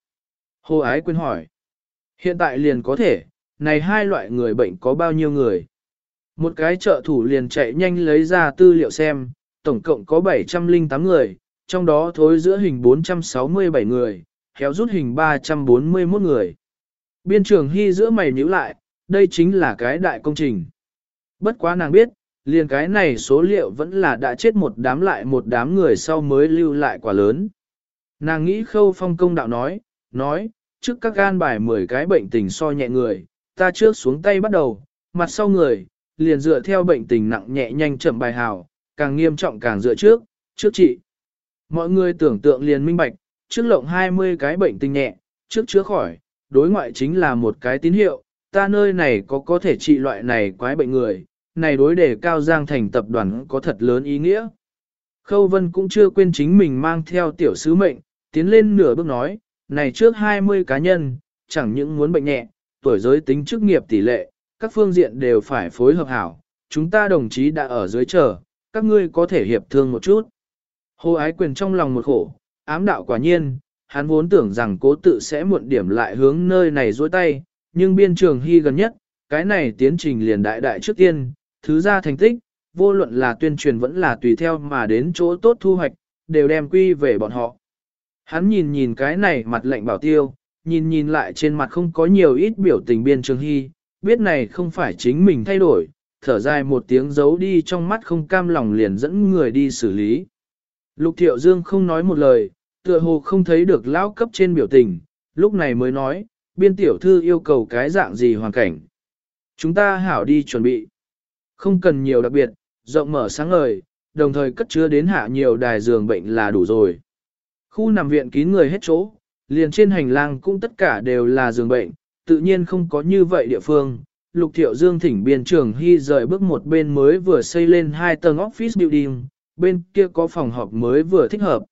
Hồ Ái quên hỏi. Hiện tại liền có thể, này hai loại người bệnh có bao nhiêu người? Một cái trợ thủ liền chạy nhanh lấy ra tư liệu xem, tổng cộng có 708 người, trong đó thối giữa hình 467 người, kéo rút hình 341 người. Biên trường hy giữa mày nhíu lại, đây chính là cái đại công trình. Bất quá nàng biết, liền cái này số liệu vẫn là đã chết một đám lại một đám người sau mới lưu lại quả lớn. Nàng nghĩ khâu phong công đạo nói, nói, trước các gan bài 10 cái bệnh tình so nhẹ người, ta trước xuống tay bắt đầu, mặt sau người, liền dựa theo bệnh tình nặng nhẹ nhanh chậm bài hào, càng nghiêm trọng càng dựa trước, trước trị. Mọi người tưởng tượng liền minh bạch, trước lộng 20 cái bệnh tình nhẹ, trước chữa khỏi, đối ngoại chính là một cái tín hiệu, ta nơi này có có thể trị loại này quái bệnh người, này đối đề cao giang thành tập đoàn có thật lớn ý nghĩa. Khâu Vân cũng chưa quên chính mình mang theo tiểu sứ mệnh, tiến lên nửa bước nói, này trước 20 cá nhân, chẳng những muốn bệnh nhẹ, tuổi giới tính chức nghiệp tỷ lệ, các phương diện đều phải phối hợp hảo, chúng ta đồng chí đã ở dưới chờ, các ngươi có thể hiệp thương một chút. Hồ ái quyền trong lòng một khổ, ám đạo quả nhiên, hắn vốn tưởng rằng cố tự sẽ muộn điểm lại hướng nơi này dối tay, nhưng biên trường hy gần nhất, cái này tiến trình liền đại đại trước tiên, thứ ra thành tích, vô luận là tuyên truyền vẫn là tùy theo mà đến chỗ tốt thu hoạch, đều đem quy về bọn họ. Hắn nhìn nhìn cái này mặt lệnh bảo tiêu, nhìn nhìn lại trên mặt không có nhiều ít biểu tình biên trường hy, biết này không phải chính mình thay đổi, thở dài một tiếng giấu đi trong mắt không cam lòng liền dẫn người đi xử lý. Lục Thiệu Dương không nói một lời, tựa hồ không thấy được lão cấp trên biểu tình, lúc này mới nói, biên tiểu thư yêu cầu cái dạng gì hoàn cảnh. Chúng ta hảo đi chuẩn bị. Không cần nhiều đặc biệt, rộng mở sáng ngời, đồng thời cất chứa đến hạ nhiều đài giường bệnh là đủ rồi. Khu nằm viện kín người hết chỗ, liền trên hành lang cũng tất cả đều là giường bệnh, tự nhiên không có như vậy địa phương. Lục Thiệu Dương thỉnh biên trường hy rời bước một bên mới vừa xây lên hai tầng office building, bên kia có phòng họp mới vừa thích hợp.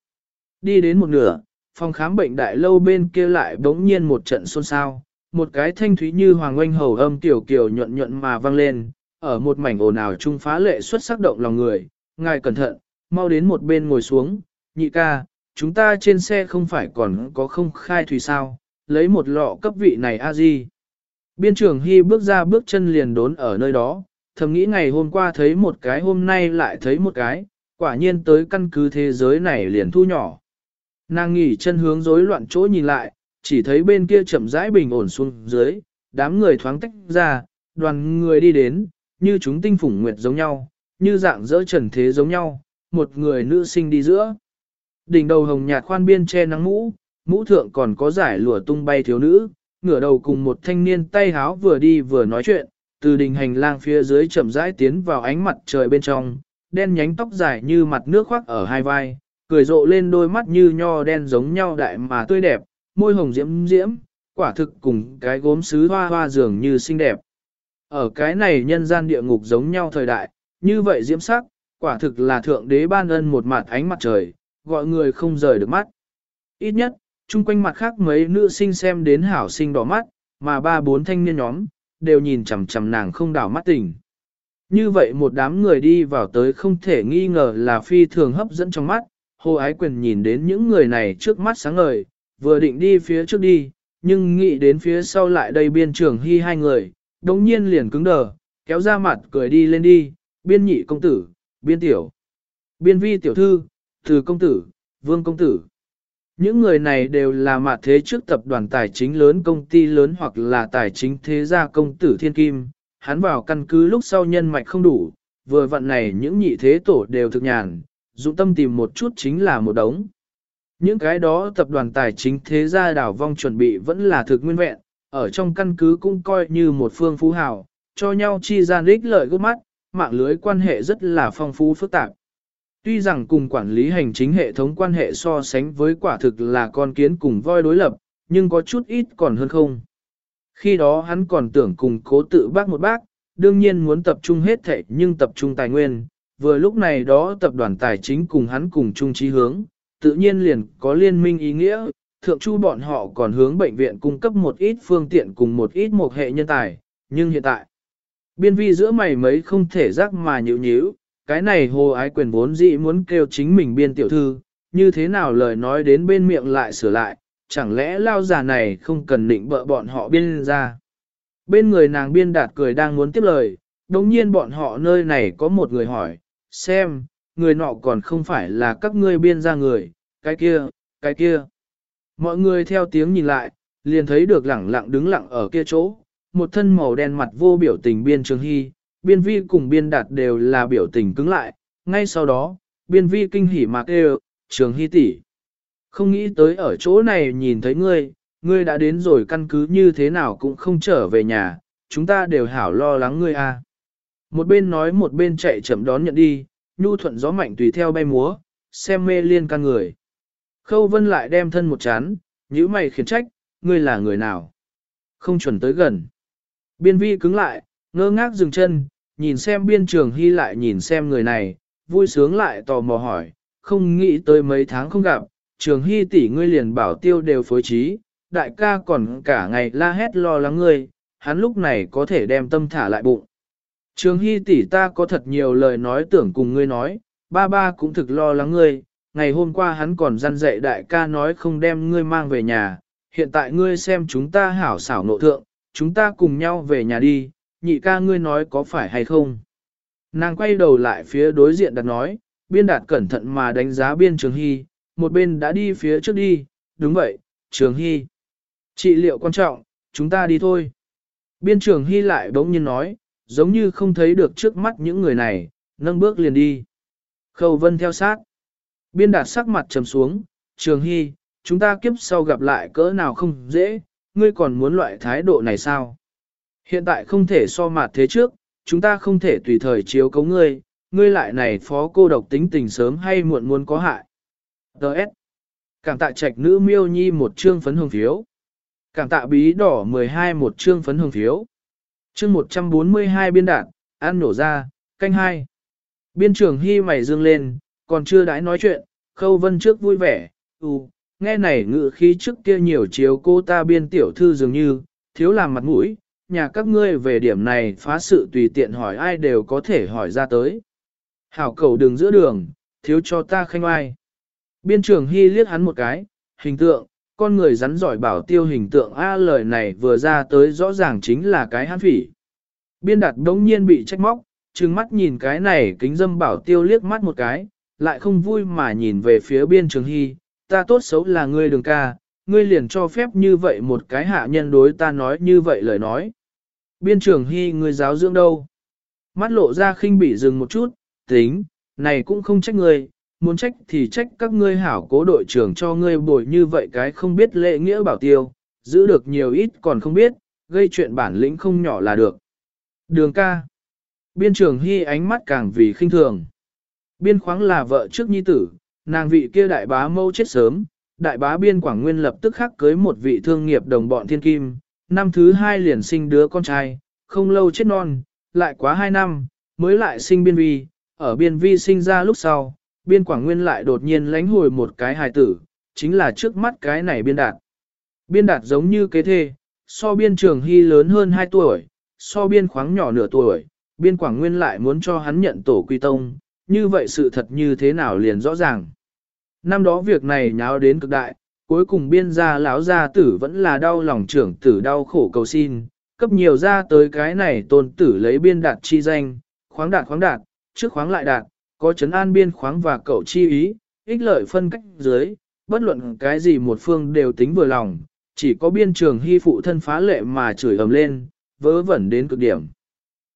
Đi đến một nửa, phòng khám bệnh đại lâu bên kia lại bỗng nhiên một trận xôn xao, một cái thanh thúy như hoàng oanh hầu âm tiểu kiều nhuận nhuận mà vang lên, ở một mảnh ồn ào trung phá lệ xuất sắc động lòng người, ngài cẩn thận, mau đến một bên ngồi xuống, nhị ca, chúng ta trên xe không phải còn có không khai thủy sao, lấy một lọ cấp vị này a di. Biên trưởng Hy bước ra bước chân liền đốn ở nơi đó, thầm nghĩ ngày hôm qua thấy một cái hôm nay lại thấy một cái, quả nhiên tới căn cứ thế giới này liền thu nhỏ. Nàng nghỉ chân hướng rối loạn chỗ nhìn lại, chỉ thấy bên kia chậm rãi bình ổn xuống dưới, đám người thoáng tách ra, đoàn người đi đến, như chúng tinh phủng nguyệt giống nhau, như dạng dỡ trần thế giống nhau, một người nữ sinh đi giữa. Đỉnh đầu hồng nhạt khoan biên che nắng mũ, mũ thượng còn có giải lụa tung bay thiếu nữ, ngửa đầu cùng một thanh niên tay háo vừa đi vừa nói chuyện, từ đỉnh hành lang phía dưới chậm rãi tiến vào ánh mặt trời bên trong, đen nhánh tóc dài như mặt nước khoác ở hai vai, cười rộ lên đôi mắt như nho đen giống nhau đại mà tươi đẹp, môi hồng diễm diễm, quả thực cùng cái gốm sứ hoa hoa dường như xinh đẹp. Ở cái này nhân gian địa ngục giống nhau thời đại, như vậy diễm sắc, quả thực là thượng đế ban ân một mặt ánh mặt trời, gọi người không rời được mắt. Ít nhất, chung quanh mặt khác mấy nữ sinh xem đến hảo sinh đỏ mắt, mà ba bốn thanh niên nhóm, đều nhìn chằm chằm nàng không đảo mắt tỉnh. Như vậy một đám người đi vào tới không thể nghi ngờ là phi thường hấp dẫn trong mắt, hồ ái quyền nhìn đến những người này trước mắt sáng ngời, vừa định đi phía trước đi, nhưng nghĩ đến phía sau lại đây biên trưởng hy hai người, đống nhiên liền cứng đờ, kéo ra mặt cười đi lên đi, biên nhị công tử, biên tiểu, biên vi tiểu thư, từ công tử, vương công tử. Những người này đều là mặt thế trước tập đoàn tài chính lớn công ty lớn hoặc là tài chính thế gia công tử thiên kim, hắn vào căn cứ lúc sau nhân mạch không đủ, vừa vận này những nhị thế tổ đều thực nhàn, dụng tâm tìm một chút chính là một đống. Những cái đó tập đoàn tài chính thế gia đảo vong chuẩn bị vẫn là thực nguyên vẹn, ở trong căn cứ cũng coi như một phương phú hào, cho nhau chi gian ích lợi gốc mắt, mạng lưới quan hệ rất là phong phú phức tạp. Tuy rằng cùng quản lý hành chính hệ thống quan hệ so sánh với quả thực là con kiến cùng voi đối lập, nhưng có chút ít còn hơn không. Khi đó hắn còn tưởng cùng cố tự bác một bác, đương nhiên muốn tập trung hết thể nhưng tập trung tài nguyên, vừa lúc này đó tập đoàn tài chính cùng hắn cùng chung trí hướng, tự nhiên liền có liên minh ý nghĩa, thượng chu bọn họ còn hướng bệnh viện cung cấp một ít phương tiện cùng một ít một hệ nhân tài, nhưng hiện tại, biên vi giữa mày mấy không thể rắc mà nhịu nhíu, cái này hồ ái quyền vốn dĩ muốn kêu chính mình biên tiểu thư, như thế nào lời nói đến bên miệng lại sửa lại, chẳng lẽ lao già này không cần định bợ bọn họ biên ra. Bên người nàng biên đạt cười đang muốn tiếp lời, đồng nhiên bọn họ nơi này có một người hỏi, xem, người nọ còn không phải là các ngươi biên ra người, cái kia, cái kia. Mọi người theo tiếng nhìn lại, liền thấy được lẳng lặng đứng lặng ở kia chỗ, một thân màu đen mặt vô biểu tình biên trường hy, biên vi cùng biên đạt đều là biểu tình cứng lại, ngay sau đó, biên vi kinh hỉ mạc kêu, trường hy tỷ. Không nghĩ tới ở chỗ này nhìn thấy ngươi, ngươi đã đến rồi căn cứ như thế nào cũng không trở về nhà, chúng ta đều hảo lo lắng ngươi a. À. Một bên nói một bên chạy chậm đón nhận đi, nhu thuận gió mạnh tùy theo bay múa, xem mê liên căn người. Khâu vân lại đem thân một chán, nhíu mày khiển trách, ngươi là người nào? Không chuẩn tới gần. Biên vi cứng lại, ngơ ngác dừng chân, nhìn xem biên trường hy lại nhìn xem người này, vui sướng lại tò mò hỏi, không nghĩ tới mấy tháng không gặp, trường hy tỷ ngươi liền bảo tiêu đều phối trí, đại ca còn cả ngày la hét lo lắng ngươi, hắn lúc này có thể đem tâm thả lại bụng. Trường hy tỷ ta có thật nhiều lời nói tưởng cùng ngươi nói, ba ba cũng thực lo lắng ngươi, ngày hôm qua hắn còn răn dạy đại ca nói không đem ngươi mang về nhà, hiện tại ngươi xem chúng ta hảo xảo nộ thượng, chúng ta cùng nhau về nhà đi, nhị ca ngươi nói có phải hay không. Nàng quay đầu lại phía đối diện đặt nói, biên đạt cẩn thận mà đánh giá biên trường hy, một bên đã đi phía trước đi, đúng vậy, trường hy. Trị liệu quan trọng, chúng ta đi thôi. Biên trường hy lại bỗng nhiên nói, giống như không thấy được trước mắt những người này, nâng bước liền đi. Khâu vân theo sát. Biên đạt sắc mặt trầm xuống, trường hy, chúng ta kiếp sau gặp lại cỡ nào không dễ, ngươi còn muốn loại thái độ này sao? Hiện tại không thể so mặt thế trước, chúng ta không thể tùy thời chiếu cấu ngươi, ngươi lại này phó cô độc tính tình sớm hay muộn muốn có hại. Đợt. Cảm tạ trạch nữ miêu nhi một chương phấn hồng phiếu. Cảm tạ bí đỏ 12 một chương phấn hồng phiếu. Chương 142 biên đạn, ăn nổ ra, canh hai. Biên trưởng hy mày dương lên, còn chưa đãi nói chuyện, khâu vân trước vui vẻ, ừ, nghe này ngự khí trước kia nhiều chiếu cô ta biên tiểu thư dường như, thiếu làm mặt mũi, nhà các ngươi về điểm này phá sự tùy tiện hỏi ai đều có thể hỏi ra tới. Hảo cầu đường giữa đường, thiếu cho ta khanh oai. Biên trưởng hy liếc hắn một cái, hình tượng, con người rắn giỏi bảo tiêu hình tượng A lời này vừa ra tới rõ ràng chính là cái hắn phỉ. Biên đạt đống nhiên bị trách móc, trừng mắt nhìn cái này kính dâm bảo tiêu liếc mắt một cái, lại không vui mà nhìn về phía biên trường hy, ta tốt xấu là ngươi đường ca, ngươi liền cho phép như vậy một cái hạ nhân đối ta nói như vậy lời nói. Biên trưởng hy ngươi giáo dưỡng đâu? Mắt lộ ra khinh bị dừng một chút, tính, này cũng không trách ngươi, muốn trách thì trách các ngươi hảo cố đội trưởng cho ngươi bồi như vậy cái không biết lễ nghĩa bảo tiêu, giữ được nhiều ít còn không biết, gây chuyện bản lĩnh không nhỏ là được. Đường ca. Biên trưởng hy ánh mắt càng vì khinh thường. Biên khoáng là vợ trước nhi tử, nàng vị kia đại bá mâu chết sớm, đại bá biên quảng nguyên lập tức khắc cưới một vị thương nghiệp đồng bọn thiên kim, năm thứ hai liền sinh đứa con trai, không lâu chết non, lại quá hai năm, mới lại sinh biên vi, ở biên vi sinh ra lúc sau, biên quảng nguyên lại đột nhiên lánh hồi một cái hài tử, chính là trước mắt cái này biên đạt. Biên đạt giống như kế thê, so biên trường hy lớn hơn 2 tuổi, so biên khoáng nhỏ nửa tuổi, biên quảng nguyên lại muốn cho hắn nhận tổ quy tông, như vậy sự thật như thế nào liền rõ ràng. Năm đó việc này nháo đến cực đại, cuối cùng biên gia lão gia tử vẫn là đau lòng trưởng tử đau khổ cầu xin, cấp nhiều ra tới cái này tôn tử lấy biên đạt chi danh, khoáng đạt khoáng đạt, trước khoáng lại đạt, có chấn an biên khoáng và cậu chi ý, ích lợi phân cách dưới, bất luận cái gì một phương đều tính vừa lòng, chỉ có biên trường hy phụ thân phá lệ mà chửi ầm lên, vớ vẩn đến cực điểm.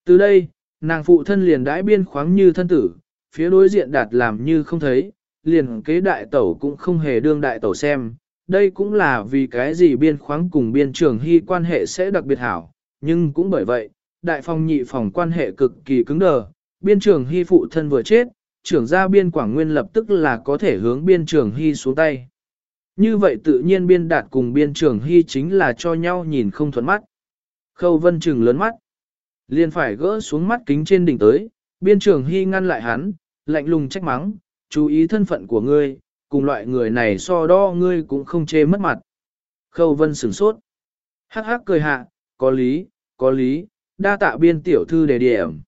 Từ đây, nàng phụ thân liền đãi biên khoáng như thân tử, phía đối diện đạt làm như không thấy, liền kế đại tẩu cũng không hề đương đại tẩu xem. Đây cũng là vì cái gì biên khoáng cùng biên trường hy quan hệ sẽ đặc biệt hảo, nhưng cũng bởi vậy, đại phòng nhị phòng quan hệ cực kỳ cứng đờ, biên trường hy phụ thân vừa chết, trưởng gia biên quảng nguyên lập tức là có thể hướng biên trường hy xuống tay. Như vậy tự nhiên biên đạt cùng biên trường hy chính là cho nhau nhìn không thuận mắt. Khâu vân trừng lớn mắt, liền phải gỡ xuống mắt kính trên đỉnh tới, biên trường hy ngăn lại hắn, lạnh lùng trách mắng, chú ý thân phận của ngươi, cùng loại người này so đo ngươi cũng không chê mất mặt. Khâu vân sửng sốt, hắc hắc cười hạ, có lý, có lý, đa tạ biên tiểu thư đề điểm.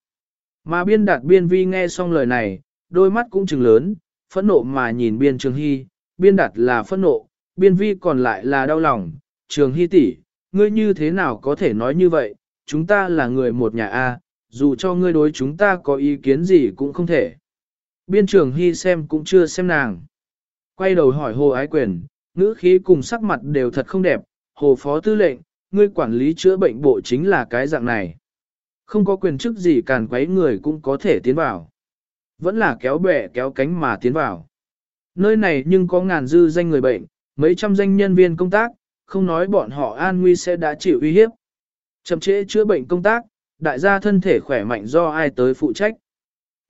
Mà biên đạt biên vi nghe xong lời này, đôi mắt cũng trừng lớn, phẫn nộ mà nhìn biên trường hy, biên đạt là phẫn nộ, biên vi còn lại là đau lòng, trường hy tỷ, ngươi như thế nào có thể nói như vậy, chúng ta là người một nhà A, dù cho ngươi đối chúng ta có ý kiến gì cũng không thể. Biên trường hy xem cũng chưa xem nàng. Quay đầu hỏi hồ ái quyền, ngữ khí cùng sắc mặt đều thật không đẹp, hồ phó tư lệnh, ngươi quản lý chữa bệnh bộ chính là cái dạng này. Không có quyền chức gì càn quấy người cũng có thể tiến vào. Vẫn là kéo bè kéo cánh mà tiến vào. Nơi này nhưng có ngàn dư danh người bệnh, mấy trăm danh nhân viên công tác, không nói bọn họ an nguy sẽ đã chịu uy hiếp. Chậm trễ chữa bệnh công tác, đại gia thân thể khỏe mạnh do ai tới phụ trách.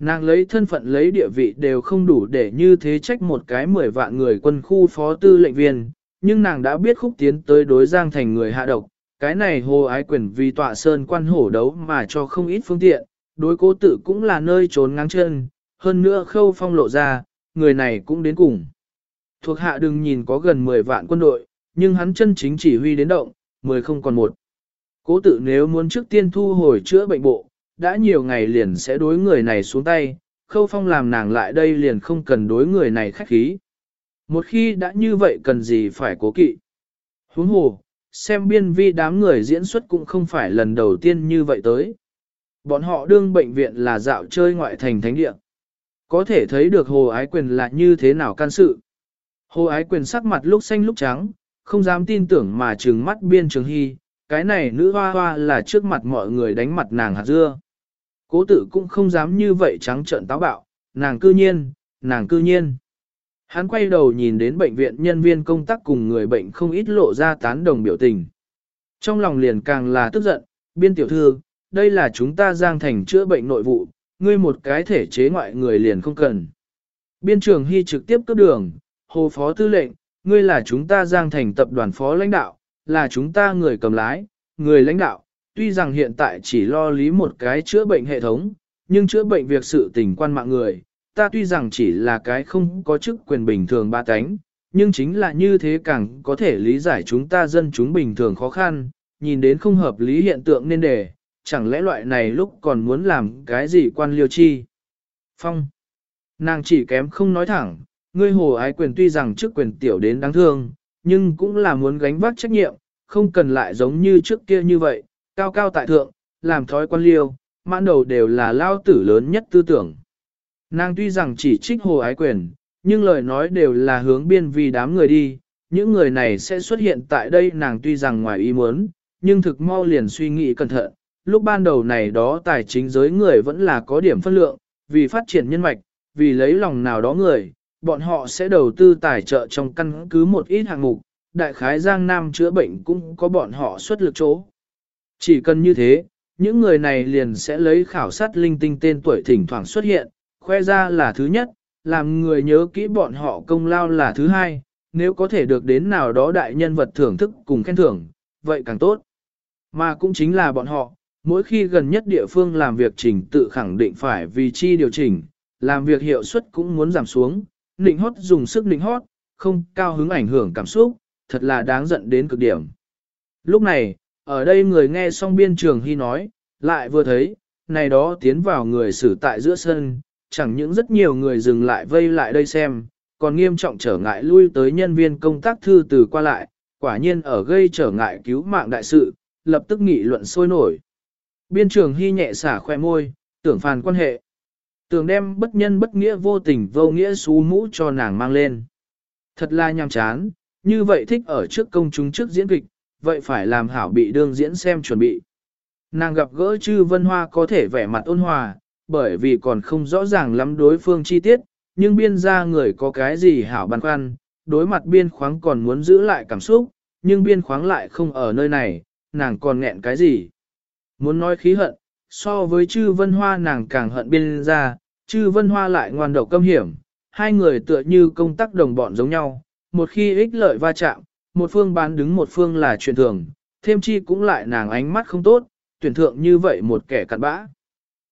Nàng lấy thân phận lấy địa vị đều không đủ để như thế trách một cái mười vạn người quân khu phó tư lệnh viên, nhưng nàng đã biết khúc tiến tới đối giang thành người hạ độc, cái này hồ ái quyền vì tọa sơn quan hổ đấu mà cho không ít phương tiện, đối cố tự cũng là nơi trốn ngang chân, hơn nữa khâu phong lộ ra, người này cũng đến cùng. Thuộc hạ đừng nhìn có gần 10 vạn quân đội, nhưng hắn chân chính chỉ huy đến động, 10 không còn một. Cố tự nếu muốn trước tiên thu hồi chữa bệnh bộ, đã nhiều ngày liền sẽ đối người này xuống tay, khâu phong làm nàng lại đây liền không cần đối người này khách khí. Một khi đã như vậy cần gì phải cố kỵ. Huống hồ, xem biên vi đám người diễn xuất cũng không phải lần đầu tiên như vậy tới. Bọn họ đương bệnh viện là dạo chơi ngoại thành thánh địa. Có thể thấy được hồ ái quyền là như thế nào can sự. Hồ ái quyền sắc mặt lúc xanh lúc trắng, không dám tin tưởng mà trừng mắt biên trường hy, cái này nữ hoa hoa là trước mặt mọi người đánh mặt nàng hạt dưa. Cố tử cũng không dám như vậy trắng trợn táo bạo, nàng cư nhiên, nàng cư nhiên. Hắn quay đầu nhìn đến bệnh viện nhân viên công tác cùng người bệnh không ít lộ ra tán đồng biểu tình. Trong lòng liền càng là tức giận, biên tiểu thư, đây là chúng ta giang thành chữa bệnh nội vụ, ngươi một cái thể chế ngoại người liền không cần. Biên trưởng hy trực tiếp cấp đường, hồ phó tư lệnh, ngươi là chúng ta giang thành tập đoàn phó lãnh đạo, là chúng ta người cầm lái, người lãnh đạo, tuy rằng hiện tại chỉ lo lý một cái chữa bệnh hệ thống, nhưng chữa bệnh việc sự tình quan mạng người, ta tuy rằng chỉ là cái không có chức quyền bình thường ba cánh, nhưng chính là như thế càng có thể lý giải chúng ta dân chúng bình thường khó khăn, nhìn đến không hợp lý hiện tượng nên để, chẳng lẽ loại này lúc còn muốn làm cái gì quan liêu chi. Phong. Nàng chỉ kém không nói thẳng, ngươi hồ ái quyền tuy rằng chức quyền tiểu đến đáng thương, nhưng cũng là muốn gánh vác trách nhiệm, không cần lại giống như trước kia như vậy, cao cao tại thượng, làm thói quan liêu, mãn đầu đều là lao tử lớn nhất tư tưởng. Nàng tuy rằng chỉ trích hồ ái quyền, nhưng lời nói đều là hướng biên vì đám người đi, những người này sẽ xuất hiện tại đây nàng tuy rằng ngoài ý muốn, nhưng thực mau liền suy nghĩ cẩn thận, lúc ban đầu này đó tài chính giới người vẫn là có điểm phân lượng, vì phát triển nhân mạch, vì lấy lòng nào đó người, bọn họ sẽ đầu tư tài trợ trong căn cứ một ít hạng mục, đại khái Giang Nam chữa bệnh cũng có bọn họ xuất lực chỗ. Chỉ cần như thế, những người này liền sẽ lấy khảo sát linh tinh tên tuổi thỉnh thoảng xuất hiện, khoe ra là thứ nhất, làm người nhớ kỹ bọn họ công lao là thứ hai, nếu có thể được đến nào đó đại nhân vật thưởng thức cùng khen thưởng, vậy càng tốt. Mà cũng chính là bọn họ, mỗi khi gần nhất địa phương làm việc chỉnh tự khẳng định phải vì chi điều chỉnh, làm việc hiệu suất cũng muốn giảm xuống, nịnh hót dùng sức nịnh hót, không cao hứng ảnh hưởng cảm xúc, thật là đáng giận đến cực điểm. Lúc này, ở đây người nghe xong biên trường hy nói, lại vừa thấy, này đó tiến vào người xử tại giữa sân, chẳng những rất nhiều người dừng lại vây lại đây xem, còn nghiêm trọng trở ngại lui tới nhân viên công tác thư từ qua lại, quả nhiên ở gây trở ngại cứu mạng đại sự, lập tức nghị luận sôi nổi. Biên trường hy nhẹ xả khoe môi, tưởng phàn quan hệ. Tưởng đem bất nhân bất nghĩa vô tình vô nghĩa xú mũ cho nàng mang lên. Thật là nhàm chán, như vậy thích ở trước công chúng trước diễn kịch, vậy phải làm hảo bị đương diễn xem chuẩn bị. Nàng gặp gỡ chư vân hoa có thể vẻ mặt ôn hòa, bởi vì còn không rõ ràng lắm đối phương chi tiết, nhưng biên ra người có cái gì hảo băn khoăn, đối mặt biên khoáng còn muốn giữ lại cảm xúc, nhưng biên khoáng lại không ở nơi này, nàng còn nghẹn cái gì. Muốn nói khí hận, so với chư vân hoa nàng càng hận biên ra, chư vân hoa lại ngoan độc câm hiểm, hai người tựa như công tác đồng bọn giống nhau, một khi ích lợi va chạm, một phương bán đứng một phương là chuyện thường, thêm chi cũng lại nàng ánh mắt không tốt, tuyển thượng như vậy một kẻ cặn bã.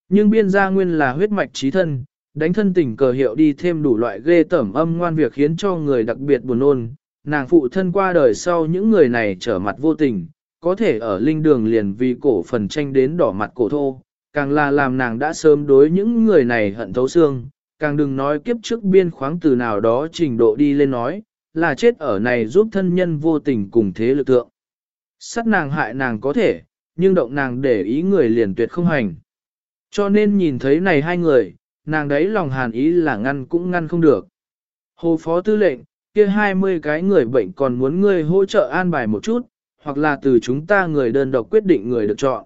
Nhưng biên gia nguyên là huyết mạch trí thân, đánh thân tình cờ hiệu đi thêm đủ loại ghê tẩm âm ngoan việc khiến cho người đặc biệt buồn nôn. Nàng phụ thân qua đời sau những người này trở mặt vô tình, có thể ở linh đường liền vì cổ phần tranh đến đỏ mặt cổ thô, càng là làm nàng đã sớm đối những người này hận thấu xương, càng đừng nói kiếp trước biên khoáng từ nào đó trình độ đi lên nói, là chết ở này giúp thân nhân vô tình cùng thế lực tượng. Sát nàng hại nàng có thể, nhưng động nàng để ý người liền tuyệt không hành. Cho nên nhìn thấy này hai người, nàng đấy lòng hàn ý là ngăn cũng ngăn không được. Hồ phó tư lệnh, kia 20 cái người bệnh còn muốn ngươi hỗ trợ an bài một chút, hoặc là từ chúng ta người đơn độc quyết định người được chọn.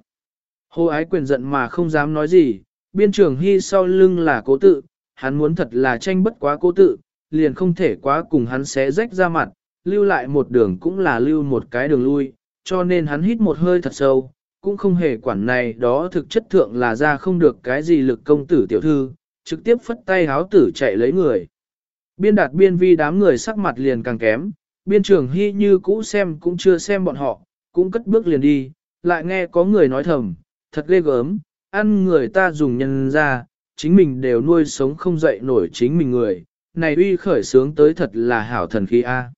Hồ ái quyền giận mà không dám nói gì, biên trưởng hy sau lưng là cố tự, hắn muốn thật là tranh bất quá cố tự, liền không thể quá cùng hắn xé rách ra mặt, lưu lại một đường cũng là lưu một cái đường lui, cho nên hắn hít một hơi thật sâu, cũng không hề quản này đó thực chất thượng là ra không được cái gì lực công tử tiểu thư, trực tiếp phất tay háo tử chạy lấy người. Biên đạt biên vi đám người sắc mặt liền càng kém, biên trưởng hy như cũ xem cũng chưa xem bọn họ, cũng cất bước liền đi, lại nghe có người nói thầm, thật ghê gớm, ăn người ta dùng nhân ra, chính mình đều nuôi sống không dậy nổi chính mình người, này uy khởi sướng tới thật là hảo thần khí A.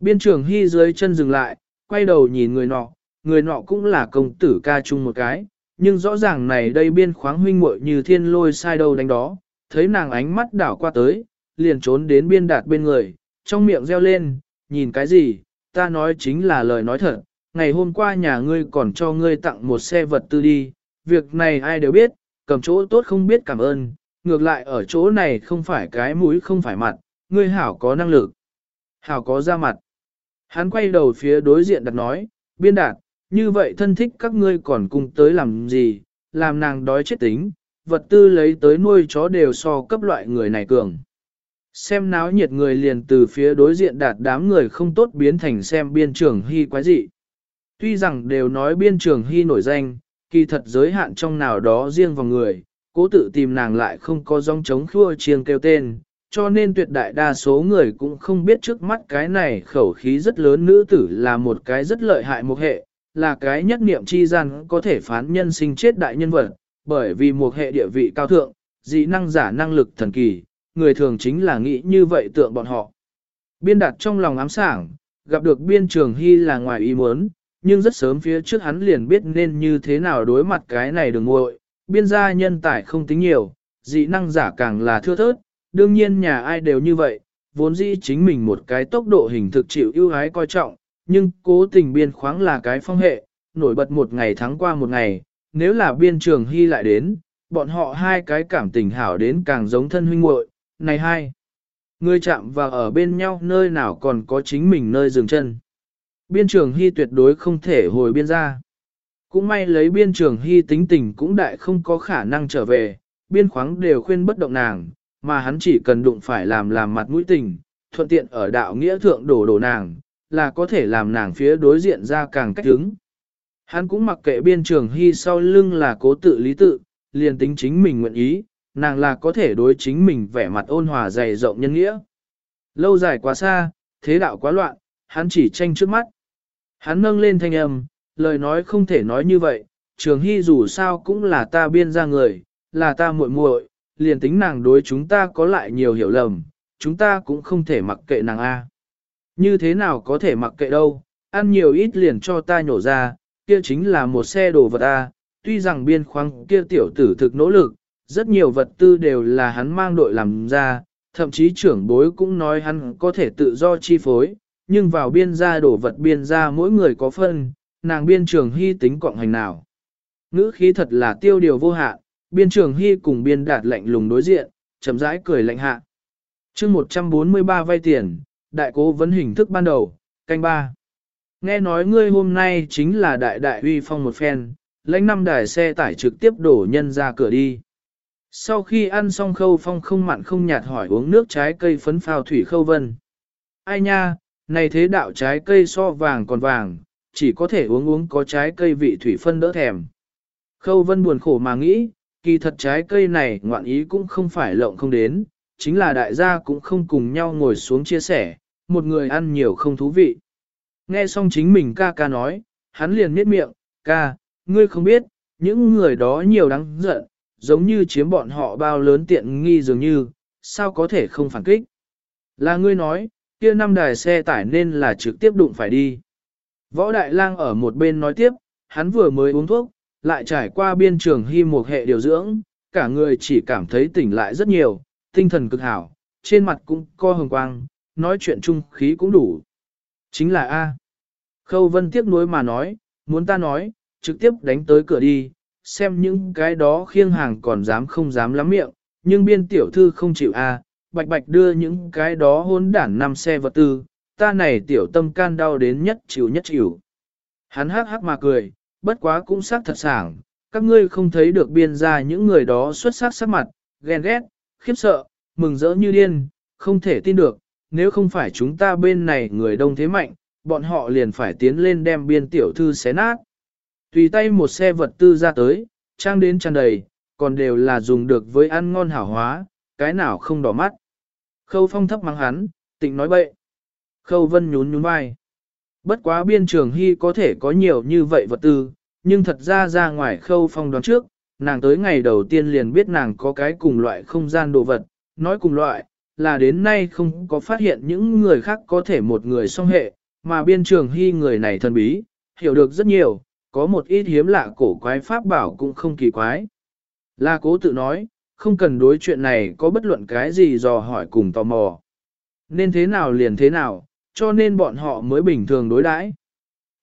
Biên trưởng hy dưới chân dừng lại, quay đầu nhìn người nọ, người nọ cũng là công tử ca chung một cái, nhưng rõ ràng này đây biên khoáng huynh muội như thiên lôi sai đâu đánh đó, thấy nàng ánh mắt đảo qua tới, liền trốn đến biên đạt bên người, trong miệng reo lên, nhìn cái gì, ta nói chính là lời nói thật, ngày hôm qua nhà ngươi còn cho ngươi tặng một xe vật tư đi, việc này ai đều biết, cầm chỗ tốt không biết cảm ơn, ngược lại ở chỗ này không phải cái mũi không phải mặt, ngươi hảo có năng lực, hảo có ra mặt. Hắn quay đầu phía đối diện đặt nói, biên đạt, như vậy thân thích các ngươi còn cùng tới làm gì, làm nàng đói chết tính, vật tư lấy tới nuôi chó đều so cấp loại người này cường. Xem náo nhiệt người liền từ phía đối diện đạt đám người không tốt biến thành xem biên trường hy quái dị. Tuy rằng đều nói biên trường hy nổi danh, kỳ thật giới hạn trong nào đó riêng vào người, cố tự tìm nàng lại không có dòng chống khua chiêng kêu tên, cho nên tuyệt đại đa số người cũng không biết trước mắt cái này khẩu khí rất lớn nữ tử là một cái rất lợi hại một hệ, là cái nhất niệm chi gian có thể phán nhân sinh chết đại nhân vật, bởi vì một hệ địa vị cao thượng, dị năng giả năng lực thần kỳ, người thường chính là nghĩ như vậy tượng bọn họ. Biên đạt trong lòng ám sảng, gặp được biên trường hy là ngoài ý muốn, nhưng rất sớm phía trước hắn liền biết nên như thế nào đối mặt cái này đừng ngội, biên gia nhân tài không tính nhiều, dị năng giả càng là thưa thớt, đương nhiên nhà ai đều như vậy, vốn dĩ chính mình một cái tốc độ hình thực chịu ưu ái coi trọng, nhưng cố tình biên khoáng là cái phong hệ, nổi bật một ngày thắng qua một ngày, nếu là biên trường hy lại đến, bọn họ hai cái cảm tình hảo đến càng giống thân huynh muội. này hai, người chạm vào ở bên nhau nơi nào còn có chính mình nơi dừng chân. Biên trường hy tuyệt đối không thể hồi biên ra. Cũng may lấy biên trường hy tính tình cũng đại không có khả năng trở về, biên khoáng đều khuyên bất động nàng, mà hắn chỉ cần đụng phải làm làm mặt mũi tình, thuận tiện ở đạo nghĩa thượng đổ đổ nàng, là có thể làm nàng phía đối diện ra càng cách hứng. Hắn cũng mặc kệ biên trường hy sau lưng là cố tự lý tự, liền tính chính mình nguyện ý, nàng là có thể đối chính mình vẻ mặt ôn hòa dày rộng nhân nghĩa. Lâu dài quá xa, thế đạo quá loạn, hắn chỉ tranh trước mắt. Hắn nâng lên thanh âm, lời nói không thể nói như vậy, trường hy dù sao cũng là ta biên ra người, là ta muội muội, liền tính nàng đối chúng ta có lại nhiều hiểu lầm, chúng ta cũng không thể mặc kệ nàng A. Như thế nào có thể mặc kệ đâu, ăn nhiều ít liền cho ta nhổ ra, kia chính là một xe đồ vật A, tuy rằng biên khoáng kia tiểu tử thực nỗ lực, rất nhiều vật tư đều là hắn mang đội làm ra, Thậm chí trưởng bối cũng nói hắn có thể tự do chi phối, nhưng vào biên gia đổ vật biên gia mỗi người có phân, nàng biên trường hy tính cộng hành nào. Ngữ khí thật là tiêu điều vô hạn, biên trường hy cùng biên đạt lạnh lùng đối diện, chậm rãi cười lạnh hạ. chương 143 vay tiền, đại cố vấn hình thức ban đầu, canh ba. Nghe nói ngươi hôm nay chính là đại đại uy phong một phen, lãnh năm đài xe tải trực tiếp đổ nhân ra cửa đi. Sau khi ăn xong khâu phong không mặn không nhạt hỏi uống nước trái cây phấn phao thủy khâu vân. Ai nha, này thế đạo trái cây so vàng còn vàng, chỉ có thể uống uống có trái cây vị thủy phân đỡ thèm. Khâu vân buồn khổ mà nghĩ, kỳ thật trái cây này ngoạn ý cũng không phải lộng không đến, chính là đại gia cũng không cùng nhau ngồi xuống chia sẻ, một người ăn nhiều không thú vị. Nghe xong chính mình ca ca nói, hắn liền miết miệng, ca, ngươi không biết, những người đó nhiều đáng giận, giống như chiếm bọn họ bao lớn tiện nghi dường như, sao có thể không phản kích. Là ngươi nói, kia năm đài xe tải nên là trực tiếp đụng phải đi. Võ Đại Lang ở một bên nói tiếp, hắn vừa mới uống thuốc, lại trải qua biên trường hy một hệ điều dưỡng, cả người chỉ cảm thấy tỉnh lại rất nhiều, tinh thần cực hảo, trên mặt cũng co hồng quang, nói chuyện chung khí cũng đủ. Chính là A. Khâu Vân tiếc nuối mà nói, muốn ta nói, trực tiếp đánh tới cửa đi, xem những cái đó khiêng hàng còn dám không dám lắm miệng, nhưng biên tiểu thư không chịu A, bạch bạch đưa những cái đó hôn đản năm xe vật tư, ta này tiểu tâm can đau đến nhất chịu nhất chịu. Hắn hắc hắc mà cười, bất quá cũng xác thật sảng, các ngươi không thấy được biên ra những người đó xuất sắc sắc mặt, ghen ghét, khiếp sợ, mừng rỡ như điên, không thể tin được, nếu không phải chúng ta bên này người đông thế mạnh, bọn họ liền phải tiến lên đem biên tiểu thư xé nát. Tùy tay một xe vật tư ra tới, trang đến tràn đầy, còn đều là dùng được với ăn ngon hảo hóa, cái nào không đỏ mắt. Khâu phong thấp mắng hắn, tịnh nói bậy. Khâu vân nhún nhún vai. Bất quá biên trường hy có thể có nhiều như vậy vật tư, nhưng thật ra ra ngoài khâu phong đoán trước, nàng tới ngày đầu tiên liền biết nàng có cái cùng loại không gian đồ vật, nói cùng loại, là đến nay không có phát hiện những người khác có thể một người song hệ, mà biên trường hy người này thần bí, hiểu được rất nhiều, có một ít hiếm lạ cổ quái pháp bảo cũng không kỳ quái. Là cố tự nói, không cần đối chuyện này có bất luận cái gì dò hỏi cùng tò mò. Nên thế nào liền thế nào, cho nên bọn họ mới bình thường đối đãi.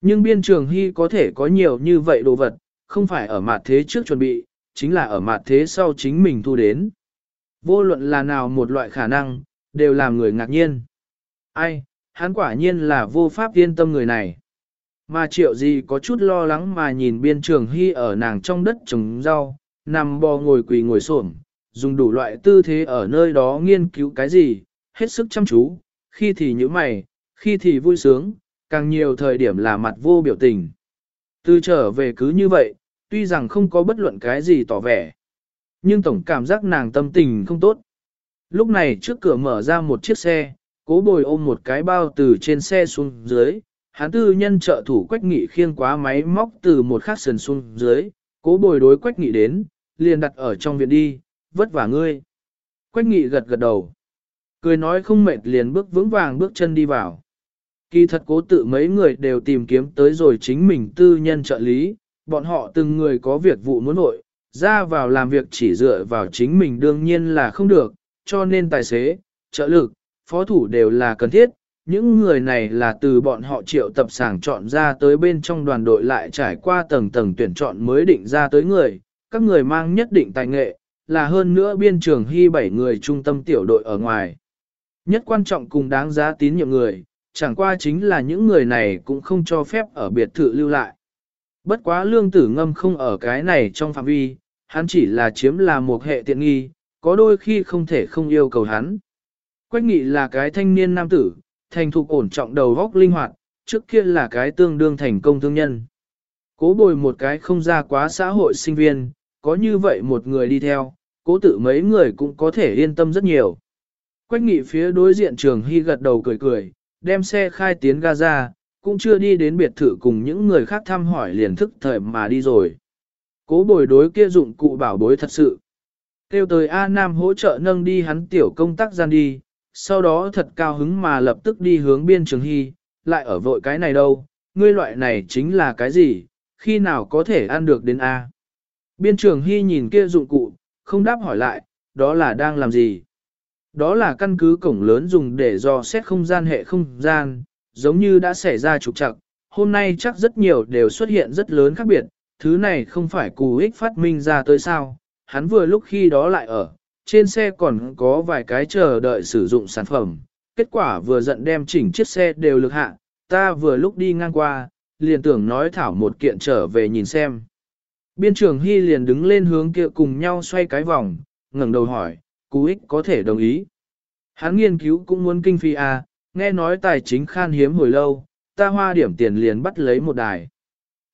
Nhưng biên trường hy có thể có nhiều như vậy đồ vật, không phải ở mặt thế trước chuẩn bị, chính là ở mặt thế sau chính mình thu đến. Vô luận là nào một loại khả năng, đều làm người ngạc nhiên. Ai, hắn quả nhiên là vô pháp yên tâm người này. Mà triệu gì có chút lo lắng mà nhìn biên trường hy ở nàng trong đất trồng rau, nằm bò ngồi quỳ ngồi xổm dùng đủ loại tư thế ở nơi đó nghiên cứu cái gì, hết sức chăm chú, khi thì như mày, khi thì vui sướng, càng nhiều thời điểm là mặt vô biểu tình. Từ trở về cứ như vậy, tuy rằng không có bất luận cái gì tỏ vẻ, nhưng tổng cảm giác nàng tâm tình không tốt. Lúc này trước cửa mở ra một chiếc xe, cố bồi ôm một cái bao từ trên xe xuống dưới, hán tư nhân trợ thủ quách nghị khiêng quá máy móc từ một khắc sườn xuống dưới, cố bồi đối quách nghị đến, liền đặt ở trong viện đi, vất vả ngươi. Quách nghị gật gật đầu. Cười nói không mệt liền bước vững vàng bước chân đi vào. Kỳ thật cố tự mấy người đều tìm kiếm tới rồi chính mình tư nhân trợ lý, bọn họ từng người có việc vụ muốn nội, ra vào làm việc chỉ dựa vào chính mình đương nhiên là không được, cho nên tài xế, trợ lực, phó thủ đều là cần thiết. Những người này là từ bọn họ triệu tập sàng chọn ra tới bên trong đoàn đội lại trải qua tầng tầng tuyển chọn mới định ra tới người, các người mang nhất định tài nghệ, là hơn nữa biên trường hy bảy người trung tâm tiểu đội ở ngoài. Nhất quan trọng cùng đáng giá tín nhiệm người, chẳng qua chính là những người này cũng không cho phép ở biệt thự lưu lại. Bất quá lương tử ngâm không ở cái này trong phạm vi, hắn chỉ là chiếm là một hệ tiện nghi, có đôi khi không thể không yêu cầu hắn. Quách nghị là cái thanh niên nam tử, thành thục ổn trọng đầu góc linh hoạt, trước kia là cái tương đương thành công thương nhân. Cố bồi một cái không ra quá xã hội sinh viên, có như vậy một người đi theo, cố tự mấy người cũng có thể yên tâm rất nhiều. Quách nghị phía đối diện trường hy gật đầu cười cười, đem xe khai tiến Gaza, cũng chưa đi đến biệt thự cùng những người khác thăm hỏi liền thức thời mà đi rồi. Cố bồi đối kia dụng cụ bảo bối thật sự. Kêu tới A Nam hỗ trợ nâng đi hắn tiểu công tác gian đi, sau đó thật cao hứng mà lập tức đi hướng biên trường hy, lại ở vội cái này đâu, ngươi loại này chính là cái gì, khi nào có thể ăn được đến A. Biên trường hy nhìn kia dụng cụ, không đáp hỏi lại, đó là đang làm gì. Đó là căn cứ cổng lớn dùng để dò xét không gian hệ không gian, giống như đã xảy ra trục trặc, hôm nay chắc rất nhiều đều xuất hiện rất lớn khác biệt, thứ này không phải cù ích phát minh ra tới sao, hắn vừa lúc khi đó lại ở, trên xe còn có vài cái chờ đợi sử dụng sản phẩm, kết quả vừa giận đem chỉnh chiếc xe đều lực hạ, ta vừa lúc đi ngang qua, liền tưởng nói thảo một kiện trở về nhìn xem. Biên trưởng Hy liền đứng lên hướng kia cùng nhau xoay cái vòng, ngẩng đầu hỏi, cú ích có thể đồng ý. Hắn nghiên cứu cũng muốn kinh phi à, nghe nói tài chính khan hiếm hồi lâu, ta hoa điểm tiền liền bắt lấy một đài.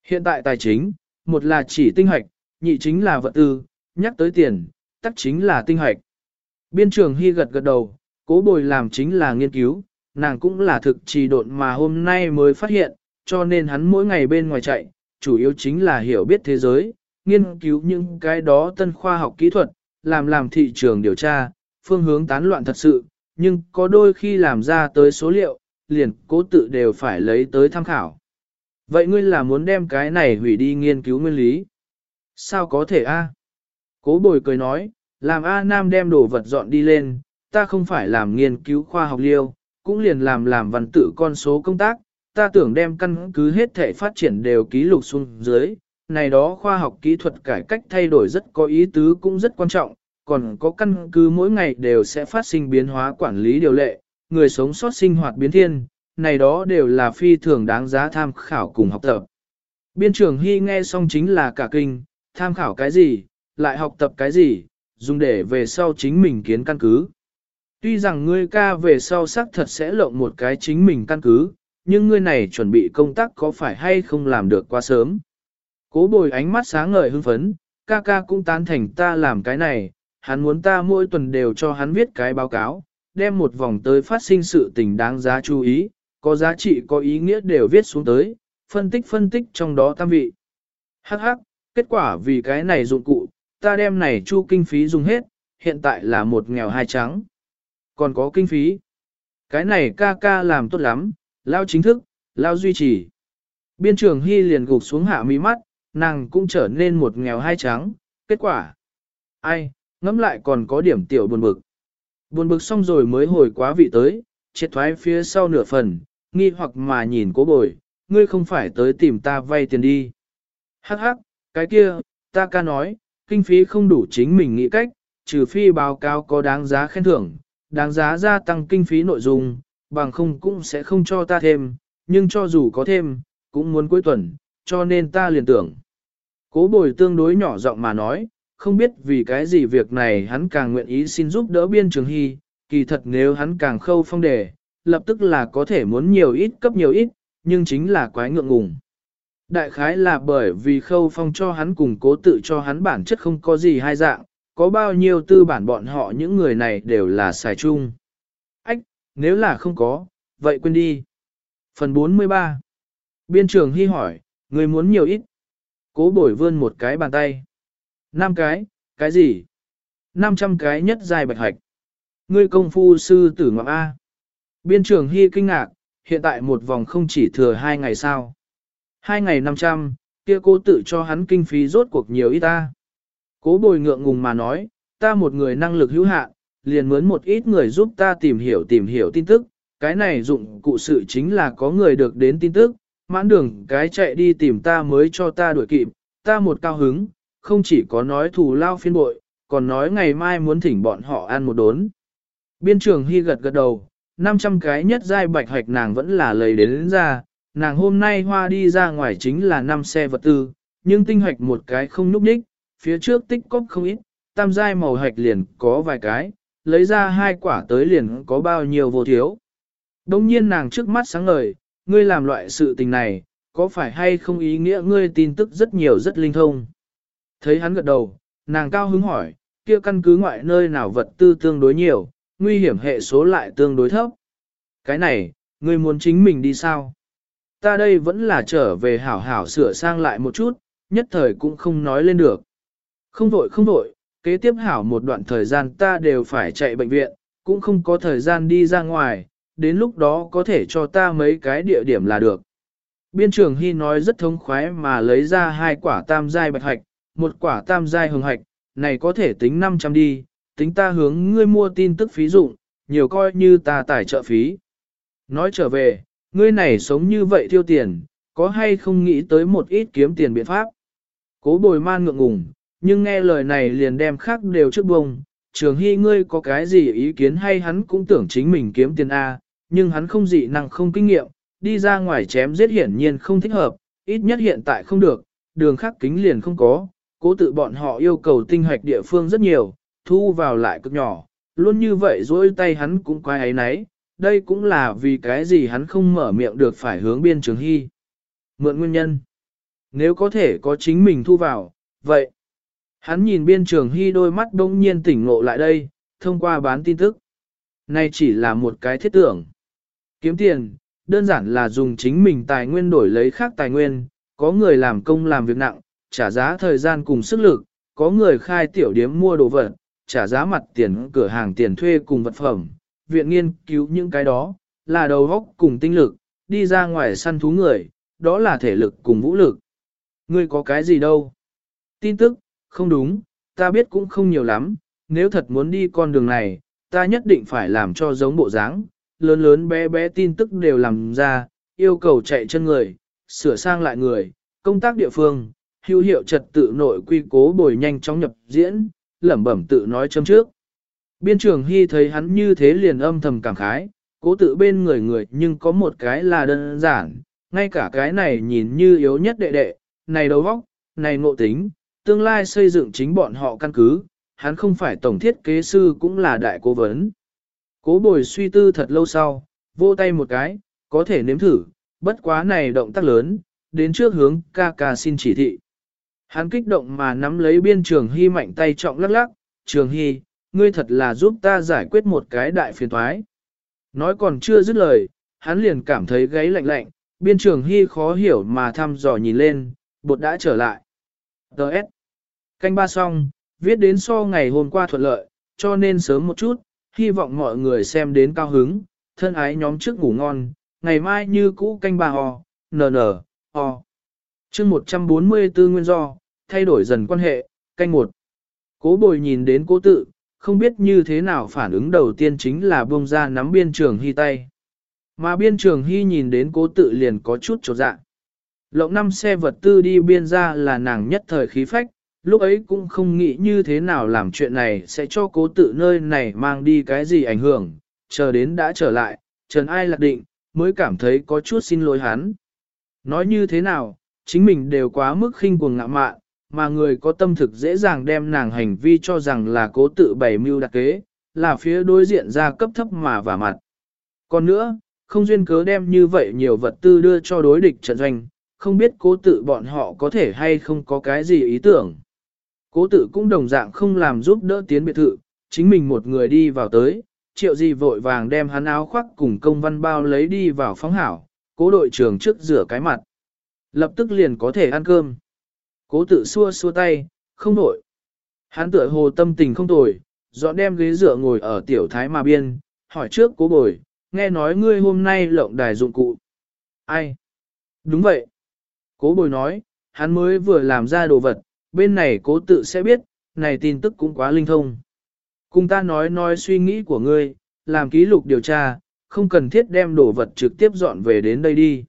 Hiện tại tài chính, một là chỉ tinh hoạch, nhị chính là vật tư, nhắc tới tiền, tắc chính là tinh hoạch. Biên trường Hy gật gật đầu, cố bồi làm chính là nghiên cứu, nàng cũng là thực trì độn mà hôm nay mới phát hiện, cho nên hắn mỗi ngày bên ngoài chạy, chủ yếu chính là hiểu biết thế giới, nghiên cứu những cái đó tân khoa học kỹ thuật, làm làm thị trường điều tra, phương hướng tán loạn thật sự, nhưng có đôi khi làm ra tới số liệu, liền cố tự đều phải lấy tới tham khảo. Vậy ngươi là muốn đem cái này hủy đi nghiên cứu nguyên lý? Sao có thể a? Cố bồi cười nói, làm A Nam đem đồ vật dọn đi lên, ta không phải làm nghiên cứu khoa học liêu, cũng liền làm làm văn tự con số công tác, ta tưởng đem căn cứ hết thể phát triển đều ký lục xuống dưới, này đó khoa học kỹ thuật cải cách thay đổi rất có ý tứ cũng rất quan trọng, còn có căn cứ mỗi ngày đều sẽ phát sinh biến hóa quản lý điều lệ, người sống sót sinh hoạt biến thiên, này đó đều là phi thường đáng giá tham khảo cùng học tập. Biên trưởng Hy nghe xong chính là cả kinh, tham khảo cái gì, lại học tập cái gì, dùng để về sau chính mình kiến căn cứ. Tuy rằng ngươi ca về sau xác thật sẽ lộng một cái chính mình căn cứ, nhưng ngươi này chuẩn bị công tác có phải hay không làm được quá sớm. Cố bồi ánh mắt sáng ngời hưng phấn, ca ca cũng tán thành ta làm cái này, hắn muốn ta mỗi tuần đều cho hắn viết cái báo cáo, đem một vòng tới phát sinh sự tình đáng giá chú ý, có giá trị có ý nghĩa đều viết xuống tới, phân tích phân tích trong đó tam vị. Hắc hắc, kết quả vì cái này dụng cụ, ta đem này chu kinh phí dùng hết, hiện tại là một nghèo hai trắng. Còn có kinh phí. Cái này ca ca làm tốt lắm, lao chính thức, lao duy trì. Biên trưởng Hy liền gục xuống hạ mí mắt, nàng cũng trở nên một nghèo hai trắng, kết quả. Ai, ngẫm lại còn có điểm tiểu buồn bực. Buồn bực xong rồi mới hồi quá vị tới, triệt thoái phía sau nửa phần, nghi hoặc mà nhìn cố bồi, ngươi không phải tới tìm ta vay tiền đi. Hắc hắc, cái kia, ta ca nói, kinh phí không đủ chính mình nghĩ cách, trừ phi báo cáo có đáng giá khen thưởng, đáng giá gia tăng kinh phí nội dung, bằng không cũng sẽ không cho ta thêm, nhưng cho dù có thêm, cũng muốn cuối tuần, cho nên ta liền tưởng. Cố bồi tương đối nhỏ giọng mà nói, không biết vì cái gì việc này hắn càng nguyện ý xin giúp đỡ biên trường hy, kỳ thật nếu hắn càng khâu phong đề, lập tức là có thể muốn nhiều ít cấp nhiều ít, nhưng chính là quái ngượng ngùng. Đại khái là bởi vì khâu phong cho hắn cùng cố tự cho hắn bản chất không có gì hai dạng, có bao nhiêu tư bản bọn họ những người này đều là xài chung. Ách, nếu là không có, vậy quên đi. Phần 43 Biên trường hy hỏi, người muốn nhiều ít? Cố bồi vươn một cái bàn tay. Năm cái, cái gì? 500 cái nhất dài bạch hạch. Ngươi công phu sư tử ngọc A. Biên trưởng hy kinh ngạc, hiện tại một vòng không chỉ thừa hai ngày sao. Hai ngày 500, kia cố tự cho hắn kinh phí rốt cuộc nhiều ít ta. Cố bồi ngượng ngùng mà nói, ta một người năng lực hữu hạn, liền mướn một ít người giúp ta tìm hiểu tìm hiểu tin tức. Cái này dụng cụ sự chính là có người được đến tin tức, mãn đường cái chạy đi tìm ta mới cho ta đuổi kịp, ta một cao hứng, không chỉ có nói thù lao phiên bội, còn nói ngày mai muốn thỉnh bọn họ ăn một đốn. Biên trường hy gật gật đầu, 500 cái nhất giai bạch hoạch nàng vẫn là lấy đến, đến ra, nàng hôm nay hoa đi ra ngoài chính là 5 xe vật tư, nhưng tinh hoạch một cái không núp đích, phía trước tích cốc không ít, tam giai màu hoạch liền có vài cái, lấy ra hai quả tới liền có bao nhiêu vô thiếu. Đông nhiên nàng trước mắt sáng ngời, ngươi làm loại sự tình này, có phải hay không ý nghĩa ngươi tin tức rất nhiều rất linh thông. Thấy hắn gật đầu, nàng cao hứng hỏi, kia căn cứ ngoại nơi nào vật tư tương đối nhiều, nguy hiểm hệ số lại tương đối thấp. Cái này, ngươi muốn chính mình đi sao? Ta đây vẫn là trở về hảo hảo sửa sang lại một chút, nhất thời cũng không nói lên được. Không vội không vội, kế tiếp hảo một đoạn thời gian ta đều phải chạy bệnh viện, cũng không có thời gian đi ra ngoài, đến lúc đó có thể cho ta mấy cái địa điểm là được. Biên trưởng Hy nói rất thống khoái mà lấy ra hai quả tam giai bạch hạch, một quả tam giai hồng hạch, này có thể tính 500 đi, tính ta hướng ngươi mua tin tức phí dụng, nhiều coi như ta tài trợ phí. Nói trở về, ngươi này sống như vậy tiêu tiền, có hay không nghĩ tới một ít kiếm tiền biện pháp. Cố bồi man ngượng ngùng, nhưng nghe lời này liền đem khác đều trước bông. Trường hy ngươi có cái gì ý kiến hay hắn cũng tưởng chính mình kiếm tiền A, nhưng hắn không dị năng không kinh nghiệm, đi ra ngoài chém giết hiển nhiên không thích hợp, ít nhất hiện tại không được, đường khác kính liền không có, cố tự bọn họ yêu cầu tinh hoạch địa phương rất nhiều, thu vào lại cực nhỏ, luôn như vậy dối tay hắn cũng quay ấy nấy, đây cũng là vì cái gì hắn không mở miệng được phải hướng biên trường hy. Mượn nguyên nhân. Nếu có thể có chính mình thu vào, vậy. Hắn nhìn biên trường hy đôi mắt đông nhiên tỉnh ngộ lại đây, thông qua bán tin tức. Này chỉ là một cái thiết tưởng. Kiếm tiền, đơn giản là dùng chính mình tài nguyên đổi lấy khác tài nguyên, có người làm công làm việc nặng, trả giá thời gian cùng sức lực, có người khai tiểu điếm mua đồ vật, trả giá mặt tiền cửa hàng tiền thuê cùng vật phẩm, viện nghiên cứu những cái đó, là đầu góc cùng tinh lực, đi ra ngoài săn thú người, đó là thể lực cùng vũ lực. Ngươi có cái gì đâu? Tin tức, không đúng, ta biết cũng không nhiều lắm, nếu thật muốn đi con đường này, ta nhất định phải làm cho giống bộ dáng, lớn lớn bé bé tin tức đều làm ra, yêu cầu chạy chân người, sửa sang lại người, công tác địa phương, hữu hiệu trật tự nội quy cố bồi nhanh chóng nhập diễn, lẩm bẩm tự nói châm trước. Biên trường Hy thấy hắn như thế liền âm thầm cảm khái, cố tự bên người người nhưng có một cái là đơn giản, ngay cả cái này nhìn như yếu nhất đệ đệ, này đầu óc, này ngộ tính, tương lai xây dựng chính bọn họ căn cứ, hắn không phải tổng thiết kế sư cũng là đại cố vấn. Cố bồi suy tư thật lâu sau, vô tay một cái, có thể nếm thử, bất quá này động tác lớn, đến trước hướng ca ca xin chỉ thị. Hắn kích động mà nắm lấy biên trường hy mạnh tay trọng lắc lắc, trường hy, ngươi thật là giúp ta giải quyết một cái đại phiền toái. Nói còn chưa dứt lời, hắn liền cảm thấy gáy lạnh lạnh, biên trường hy khó hiểu mà thăm dò nhìn lên, bột đã trở lại. Đợt. Canh ba xong, viết đến so ngày hôm qua thuận lợi, cho nên sớm một chút, hy vọng mọi người xem đến cao hứng, thân ái nhóm trước ngủ ngon, ngày mai như cũ canh ba ho, nờ nờ, ho. chương 144 nguyên do, thay đổi dần quan hệ, canh một. Cố bồi nhìn đến cố tự, không biết như thế nào phản ứng đầu tiên chính là buông ra nắm biên trường hy tay. Mà biên trường hy nhìn đến cố tự liền có chút trột dạ. Lộng năm xe vật tư đi biên ra là nàng nhất thời khí phách, lúc ấy cũng không nghĩ như thế nào làm chuyện này sẽ cho cố tự nơi này mang đi cái gì ảnh hưởng, chờ đến đã trở lại, trần ai lạc định, mới cảm thấy có chút xin lỗi hắn. Nói như thế nào, chính mình đều quá mức khinh cuồng ngạ mạn, mà người có tâm thực dễ dàng đem nàng hành vi cho rằng là cố tự bày mưu đặc kế, là phía đối diện ra cấp thấp mà vả mặt. Còn nữa, không duyên cớ đem như vậy nhiều vật tư đưa cho đối địch trận doanh, không biết cố tự bọn họ có thể hay không có cái gì ý tưởng. Cố tự cũng đồng dạng không làm giúp đỡ tiến biệt thự, chính mình một người đi vào tới, triệu gì vội vàng đem hắn áo khoác cùng công văn bao lấy đi vào phóng hảo, cố đội trưởng trước rửa cái mặt. Lập tức liền có thể ăn cơm. Cố tự xua xua tay, không nổi. Hắn tựa hồ tâm tình không tồi, dọn đem ghế dựa ngồi ở tiểu thái mà biên, hỏi trước cố bồi, nghe nói ngươi hôm nay lộng đài dụng cụ. Ai? Đúng vậy. Cố bồi nói, hắn mới vừa làm ra đồ vật, bên này cố tự sẽ biết, này tin tức cũng quá linh thông. Cùng ta nói nói suy nghĩ của ngươi, làm ký lục điều tra, không cần thiết đem đồ vật trực tiếp dọn về đến đây đi.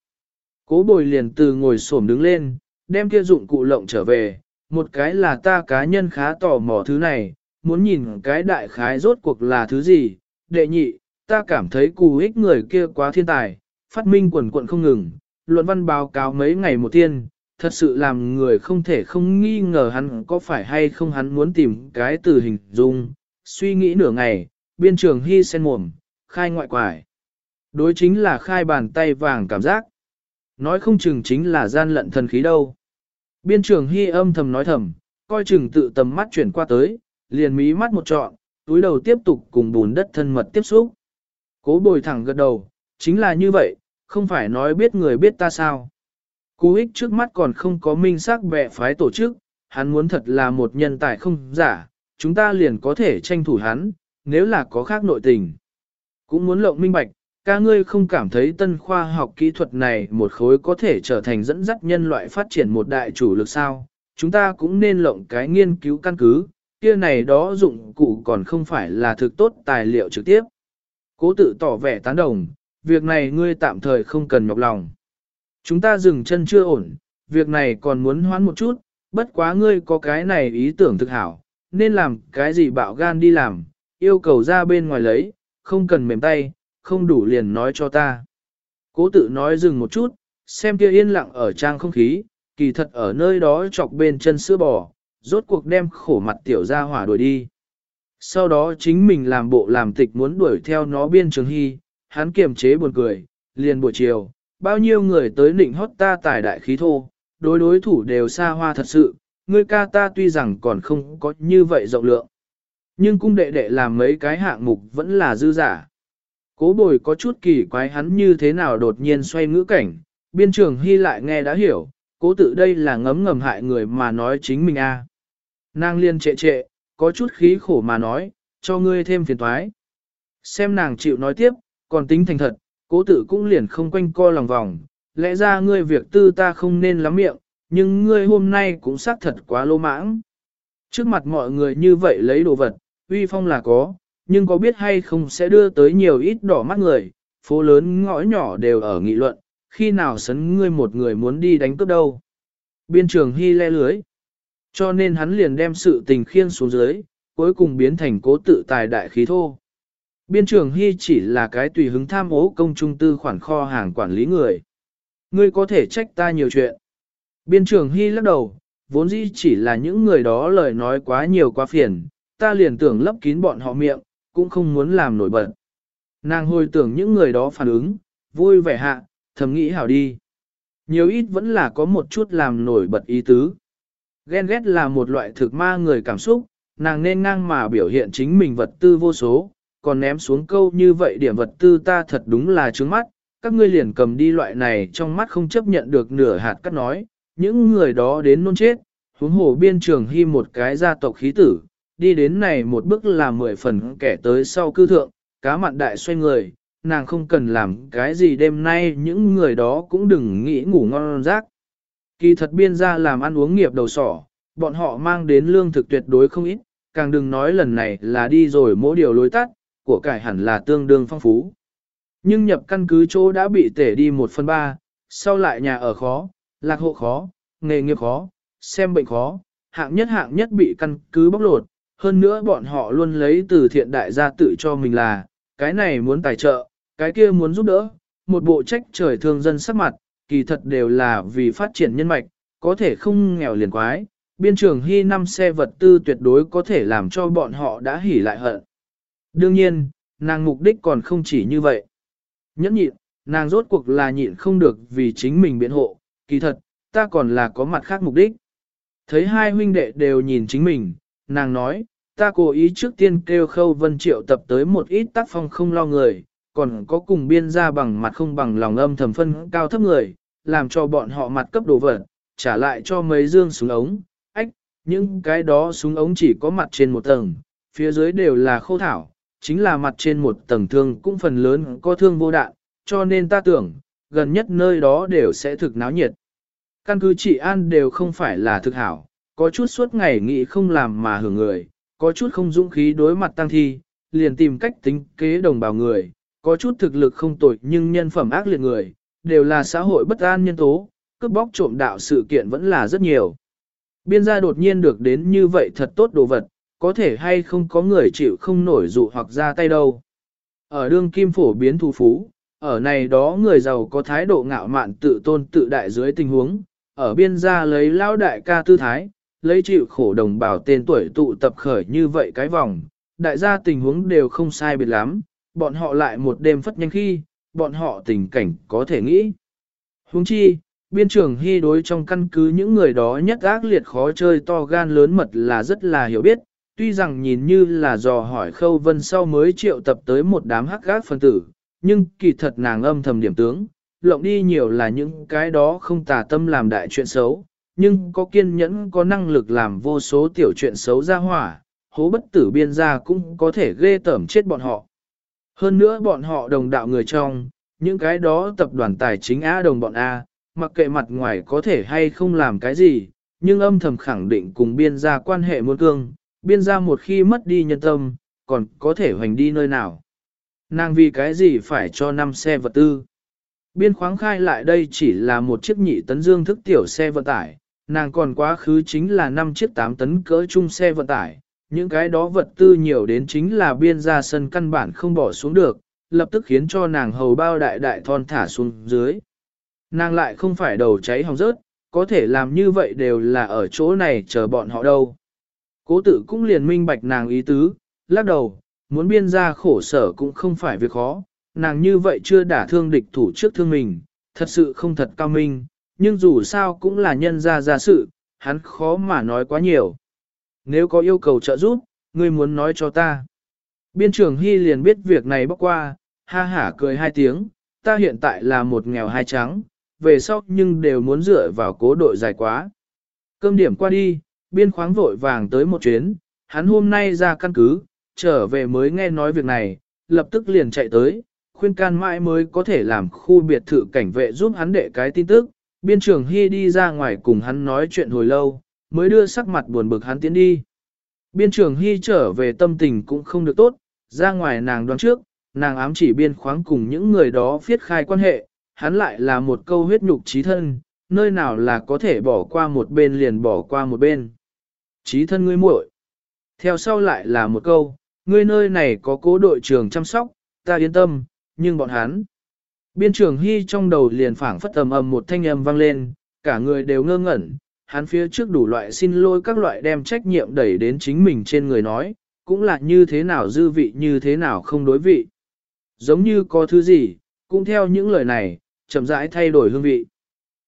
Cố bồi liền từ ngồi xổm đứng lên, đem kia dụng cụ lộng trở về, một cái là ta cá nhân khá tò mò thứ này, muốn nhìn cái đại khái rốt cuộc là thứ gì, đệ nhị, ta cảm thấy cù ích người kia quá thiên tài, phát minh quần quận không ngừng, luận văn báo cáo mấy ngày một thiên, thật sự làm người không thể không nghi ngờ hắn có phải hay không hắn muốn tìm cái từ hình dung, suy nghĩ nửa ngày, biên trường hy sen mồm, khai ngoại quải. Đối chính là khai bàn tay vàng cảm giác. Nói không chừng chính là gian lận thần khí đâu. Biên trường hy âm thầm nói thầm, coi chừng tự tầm mắt chuyển qua tới, liền mí mắt một trọn, túi đầu tiếp tục cùng bùn đất thân mật tiếp xúc. Cố bồi thẳng gật đầu, chính là như vậy, không phải nói biết người biết ta sao. Cú ích trước mắt còn không có minh xác bệ phái tổ chức, hắn muốn thật là một nhân tài không giả, chúng ta liền có thể tranh thủ hắn, nếu là có khác nội tình. Cũng muốn lộng minh bạch, ca ngươi không cảm thấy tân khoa học kỹ thuật này một khối có thể trở thành dẫn dắt nhân loại phát triển một đại chủ lực sao, chúng ta cũng nên lộng cái nghiên cứu căn cứ, kia này đó dụng cụ còn không phải là thực tốt tài liệu trực tiếp. Cố tự tỏ vẻ tán đồng, việc này ngươi tạm thời không cần nhọc lòng. Chúng ta dừng chân chưa ổn, việc này còn muốn hoãn một chút, bất quá ngươi có cái này ý tưởng thực hảo, nên làm cái gì bạo gan đi làm, yêu cầu ra bên ngoài lấy, không cần mềm tay, không đủ liền nói cho ta. Cố tự nói dừng một chút, xem kia yên lặng ở trang không khí, kỳ thật ở nơi đó chọc bên chân sữa bò, rốt cuộc đem khổ mặt tiểu ra hỏa đuổi đi. Sau đó chính mình làm bộ làm tịch muốn đuổi theo nó biên trường hy, hắn kiềm chế buồn cười, liền buổi chiều, bao nhiêu người tới nịnh hót ta tài đại khí thô, đối đối thủ đều xa hoa thật sự, ngươi ca ta tuy rằng còn không có như vậy rộng lượng. Nhưng cung đệ đệ làm mấy cái hạng mục vẫn là dư giả. Cố bồi có chút kỳ quái hắn như thế nào đột nhiên xoay ngữ cảnh, biên trường hy lại nghe đã hiểu, cố tự đây là ngấm ngầm hại người mà nói chính mình a. Nàng liên trệ trệ, có chút khí khổ mà nói, cho ngươi thêm phiền toái. Xem nàng chịu nói tiếp, còn tính thành thật, cố tự cũng liền không quanh co lòng vòng, lẽ ra ngươi việc tư ta không nên lắm miệng, nhưng ngươi hôm nay cũng xác thật quá lô mãng. Trước mặt mọi người như vậy lấy đồ vật, uy phong là có, nhưng có biết hay không sẽ đưa tới nhiều ít đỏ mắt người, phố lớn ngõ nhỏ đều ở nghị luận, khi nào sấn ngươi một người muốn đi đánh cướp đâu. Biên trường hy le lưới. Cho nên hắn liền đem sự tình khiên xuống dưới, cuối cùng biến thành cố tự tài đại khí thô. Biên trường hy chỉ là cái tùy hứng tham ố công trung tư khoản kho hàng quản lý người. Ngươi có thể trách ta nhiều chuyện. Biên trường hy lắc đầu, vốn dĩ chỉ là những người đó lời nói quá nhiều quá phiền, ta liền tưởng lấp kín bọn họ miệng, cũng không muốn làm nổi bật. Nàng hồi tưởng những người đó phản ứng, vui vẻ hạ, thầm nghĩ hảo đi. Nhiều ít vẫn là có một chút làm nổi bật ý tứ. Ghen ghét là một loại thực ma người cảm xúc, nàng nên ngang mà biểu hiện chính mình vật tư vô số, còn ném xuống câu như vậy điểm vật tư ta thật đúng là trướng mắt, các ngươi liền cầm đi loại này trong mắt không chấp nhận được nửa hạt cắt nói, những người đó đến nôn chết, huống hồ biên trường hy một cái gia tộc khí tử, đi đến này một bước là mười phần kẻ tới sau cư thượng, cá mặn đại xoay người, nàng không cần làm cái gì đêm nay những người đó cũng đừng nghĩ ngủ ngon rác. Kỳ thật biên ra làm ăn uống nghiệp đầu sỏ, bọn họ mang đến lương thực tuyệt đối không ít, càng đừng nói lần này là đi rồi mỗi điều lối tắt, của cải hẳn là tương đương phong phú. Nhưng nhập căn cứ chỗ đã bị tể đi một phần ba, sau lại nhà ở khó, lạc hộ khó, nghề nghiệp khó, xem bệnh khó, hạng nhất hạng nhất bị căn cứ bóc lột, hơn nữa bọn họ luôn lấy từ thiện đại gia tự cho mình là, cái này muốn tài trợ, cái kia muốn giúp đỡ, một bộ trách trời thương dân sắc mặt, kỳ thật đều là vì phát triển nhân mạch, có thể không nghèo liền quái, biên trường hy năm xe vật tư tuyệt đối có thể làm cho bọn họ đã hỉ lại hận. Đương nhiên, nàng mục đích còn không chỉ như vậy. Nhẫn nhịn, nàng rốt cuộc là nhịn không được vì chính mình biện hộ, kỳ thật, ta còn là có mặt khác mục đích. Thấy hai huynh đệ đều nhìn chính mình, nàng nói, ta cố ý trước tiên kêu khâu vân triệu tập tới một ít tác phong không lo người, còn có cùng biên ra bằng mặt không bằng lòng âm thầm phân cao thấp người, làm cho bọn họ mặt cấp đồ vật, trả lại cho mấy dương súng ống, ách, những cái đó súng ống chỉ có mặt trên một tầng, phía dưới đều là khô thảo, chính là mặt trên một tầng thương cũng phần lớn có thương vô đạn, cho nên ta tưởng, gần nhất nơi đó đều sẽ thực náo nhiệt. Căn cứ trị an đều không phải là thực hảo, có chút suốt ngày nghĩ không làm mà hưởng người, có chút không dũng khí đối mặt tăng thi, liền tìm cách tính kế đồng bào người, có chút thực lực không tội nhưng nhân phẩm ác liệt người, đều là xã hội bất an nhân tố, cướp bóc trộm đạo sự kiện vẫn là rất nhiều. Biên gia đột nhiên được đến như vậy thật tốt đồ vật, có thể hay không có người chịu không nổi dụ hoặc ra tay đâu. Ở đương kim phổ biến thu phú, ở này đó người giàu có thái độ ngạo mạn tự tôn tự đại dưới tình huống, ở biên gia lấy lao đại ca tư thái, lấy chịu khổ đồng bào tên tuổi tụ tập khởi như vậy cái vòng, đại gia tình huống đều không sai biệt lắm, bọn họ lại một đêm phất nhanh khi, bọn họ tình cảnh có thể nghĩ. Huống chi, biên trưởng hy đối trong căn cứ những người đó nhất ác liệt khó chơi to gan lớn mật là rất là hiểu biết, tuy rằng nhìn như là dò hỏi khâu vân sau mới triệu tập tới một đám hắc gác phân tử, nhưng kỳ thật nàng âm thầm điểm tướng, lộng đi nhiều là những cái đó không tà tâm làm đại chuyện xấu, nhưng có kiên nhẫn có năng lực làm vô số tiểu chuyện xấu ra hỏa, hố bất tử biên gia cũng có thể ghê tởm chết bọn họ. Hơn nữa bọn họ đồng đạo người trong, những cái đó tập đoàn tài chính A đồng bọn A, mặc kệ mặt ngoài có thể hay không làm cái gì, nhưng âm thầm khẳng định cùng biên gia quan hệ muôn cương, biên gia một khi mất đi nhân tâm, còn có thể hoành đi nơi nào. Nàng vì cái gì phải cho năm xe vật tư. Biên khoáng khai lại đây chỉ là một chiếc nhị tấn dương thức tiểu xe vận tải, nàng còn quá khứ chính là 5 chiếc 8 tấn cỡ chung xe vận tải, những cái đó vật tư nhiều đến chính là biên gia sân căn bản không bỏ xuống được, lập tức khiến cho nàng hầu bao đại đại thon thả xuống dưới. Nàng lại không phải đầu cháy hỏng rớt, có thể làm như vậy đều là ở chỗ này chờ bọn họ đâu. Cố tử cũng liền minh bạch nàng ý tứ, lắc đầu, muốn biên ra khổ sở cũng không phải việc khó, nàng như vậy chưa đả thương địch thủ trước thương mình, thật sự không thật cao minh, nhưng dù sao cũng là nhân ra ra sự, hắn khó mà nói quá nhiều. Nếu có yêu cầu trợ giúp, ngươi muốn nói cho ta. Biên trưởng Hy liền biết việc này bóc qua, ha hả cười hai tiếng, ta hiện tại là một nghèo hai trắng, về sau nhưng đều muốn dựa vào cố đội dài quá. Cơm điểm qua đi, biên khoáng vội vàng tới một chuyến, hắn hôm nay ra căn cứ, trở về mới nghe nói việc này, lập tức liền chạy tới, khuyên can mãi mới có thể làm khu biệt thự cảnh vệ giúp hắn đệ cái tin tức. Biên trưởng Hy đi ra ngoài cùng hắn nói chuyện hồi lâu, mới đưa sắc mặt buồn bực hắn tiến đi. Biên trưởng Hy trở về tâm tình cũng không được tốt, ra ngoài nàng đoán trước, nàng ám chỉ biên khoáng cùng những người đó viết khai quan hệ, hắn lại là một câu huyết nhục trí thân, nơi nào là có thể bỏ qua một bên liền bỏ qua một bên. Trí thân ngươi muội. Theo sau lại là một câu, ngươi nơi này có cố đội trưởng chăm sóc, ta yên tâm, nhưng bọn hắn. Biên trưởng Hy trong đầu liền phảng phất tầm ầm một thanh âm vang lên, cả người đều ngơ ngẩn, hắn phía trước đủ loại xin lỗi các loại đem trách nhiệm đẩy đến chính mình trên người nói, cũng là như thế nào dư vị như thế nào không đối vị. Giống như có thứ gì, cũng theo những lời này, chậm rãi thay đổi hương vị.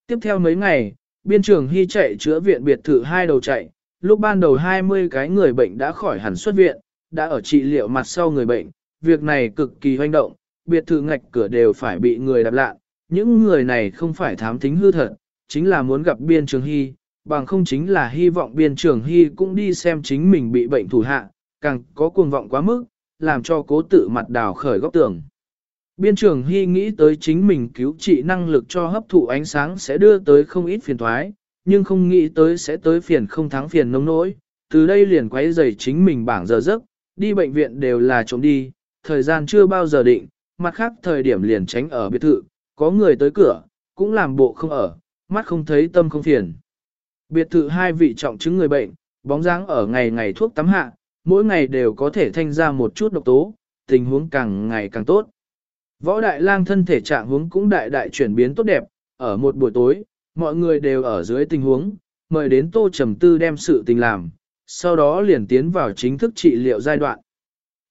Tiếp theo mấy ngày, biên trưởng Hy chạy chữa viện biệt thự hai đầu chạy, lúc ban đầu 20 cái người bệnh đã khỏi hẳn xuất viện, đã ở trị liệu mặt sau người bệnh, việc này cực kỳ hoành động, biệt thự ngạch cửa đều phải bị người đạp lạ, những người này không phải thám tính hư thật, chính là muốn gặp biên trường hy, bằng không chính là hy vọng biên trường hy cũng đi xem chính mình bị bệnh thủ hạ, càng có cuồng vọng quá mức, làm cho cố tự mặt đào khởi góc tường. Biên trường hy nghĩ tới chính mình cứu trị năng lực cho hấp thụ ánh sáng sẽ đưa tới không ít phiền thoái, nhưng không nghĩ tới sẽ tới phiền không thắng phiền nông nỗi, từ đây liền quấy rầy chính mình bảng giờ giấc, đi bệnh viện đều là trốn đi, thời gian chưa bao giờ định, mặt khác thời điểm liền tránh ở biệt thự, có người tới cửa, cũng làm bộ không ở, mắt không thấy tâm không phiền. Biệt thự hai vị trọng chứng người bệnh, bóng dáng ở ngày ngày thuốc tắm hạ, mỗi ngày đều có thể thanh ra một chút độc tố, tình huống càng ngày càng tốt. Võ đại lang thân thể trạng huống cũng đại đại chuyển biến tốt đẹp, ở một buổi tối, mọi người đều ở dưới tình huống, mời đến tô trầm tư đem sự tình làm, sau đó liền tiến vào chính thức trị liệu giai đoạn.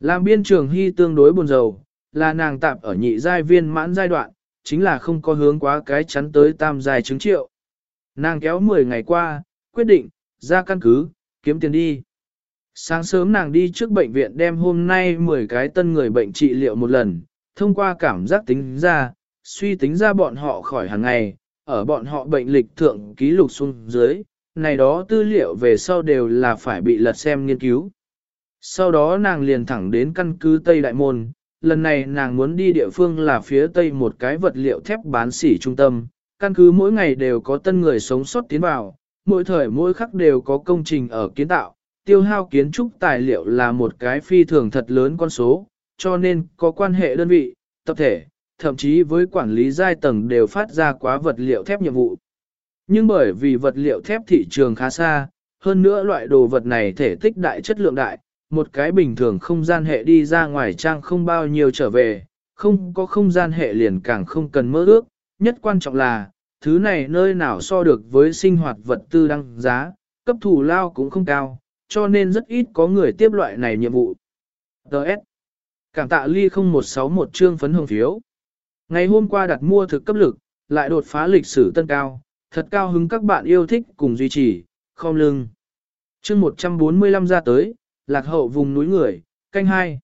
Làm biên trường hy tương đối buồn rầu, là nàng tạp ở nhị giai viên mãn giai đoạn, chính là không có hướng quá cái chắn tới tam giai chứng triệu. Nàng kéo 10 ngày qua, quyết định, ra căn cứ, kiếm tiền đi. Sáng sớm nàng đi trước bệnh viện đem hôm nay 10 cái tân người bệnh trị liệu một lần, thông qua cảm giác tính ra, suy tính ra bọn họ khỏi hàng ngày, ở bọn họ bệnh lịch thượng ký lục xuống dưới, này đó tư liệu về sau đều là phải bị lật xem nghiên cứu. Sau đó nàng liền thẳng đến căn cứ Tây Đại Môn, lần này nàng muốn đi địa phương là phía Tây một cái vật liệu thép bán sỉ trung tâm, căn cứ mỗi ngày đều có tân người sống sót tiến vào, mỗi thời mỗi khắc đều có công trình ở kiến tạo, tiêu hao kiến trúc tài liệu là một cái phi thường thật lớn con số, cho nên có quan hệ đơn vị, tập thể, thậm chí với quản lý giai tầng đều phát ra quá vật liệu thép nhiệm vụ. Nhưng bởi vì vật liệu thép thị trường khá xa, hơn nữa loại đồ vật này thể tích đại chất lượng đại, một cái bình thường không gian hệ đi ra ngoài trang không bao nhiêu trở về, không có không gian hệ liền càng không cần mơ ước, nhất quan trọng là, thứ này nơi nào so được với sinh hoạt vật tư đăng giá, cấp thủ lao cũng không cao, cho nên rất ít có người tiếp loại này nhiệm vụ. Đợt. Cảm tạ ly 0161 chương phấn hồng phiếu. Ngày hôm qua đặt mua thực cấp lực, lại đột phá lịch sử tân cao, thật cao hứng các bạn yêu thích cùng duy trì, không lưng. chương 145 ra tới, lạc hậu vùng núi người, canh hai.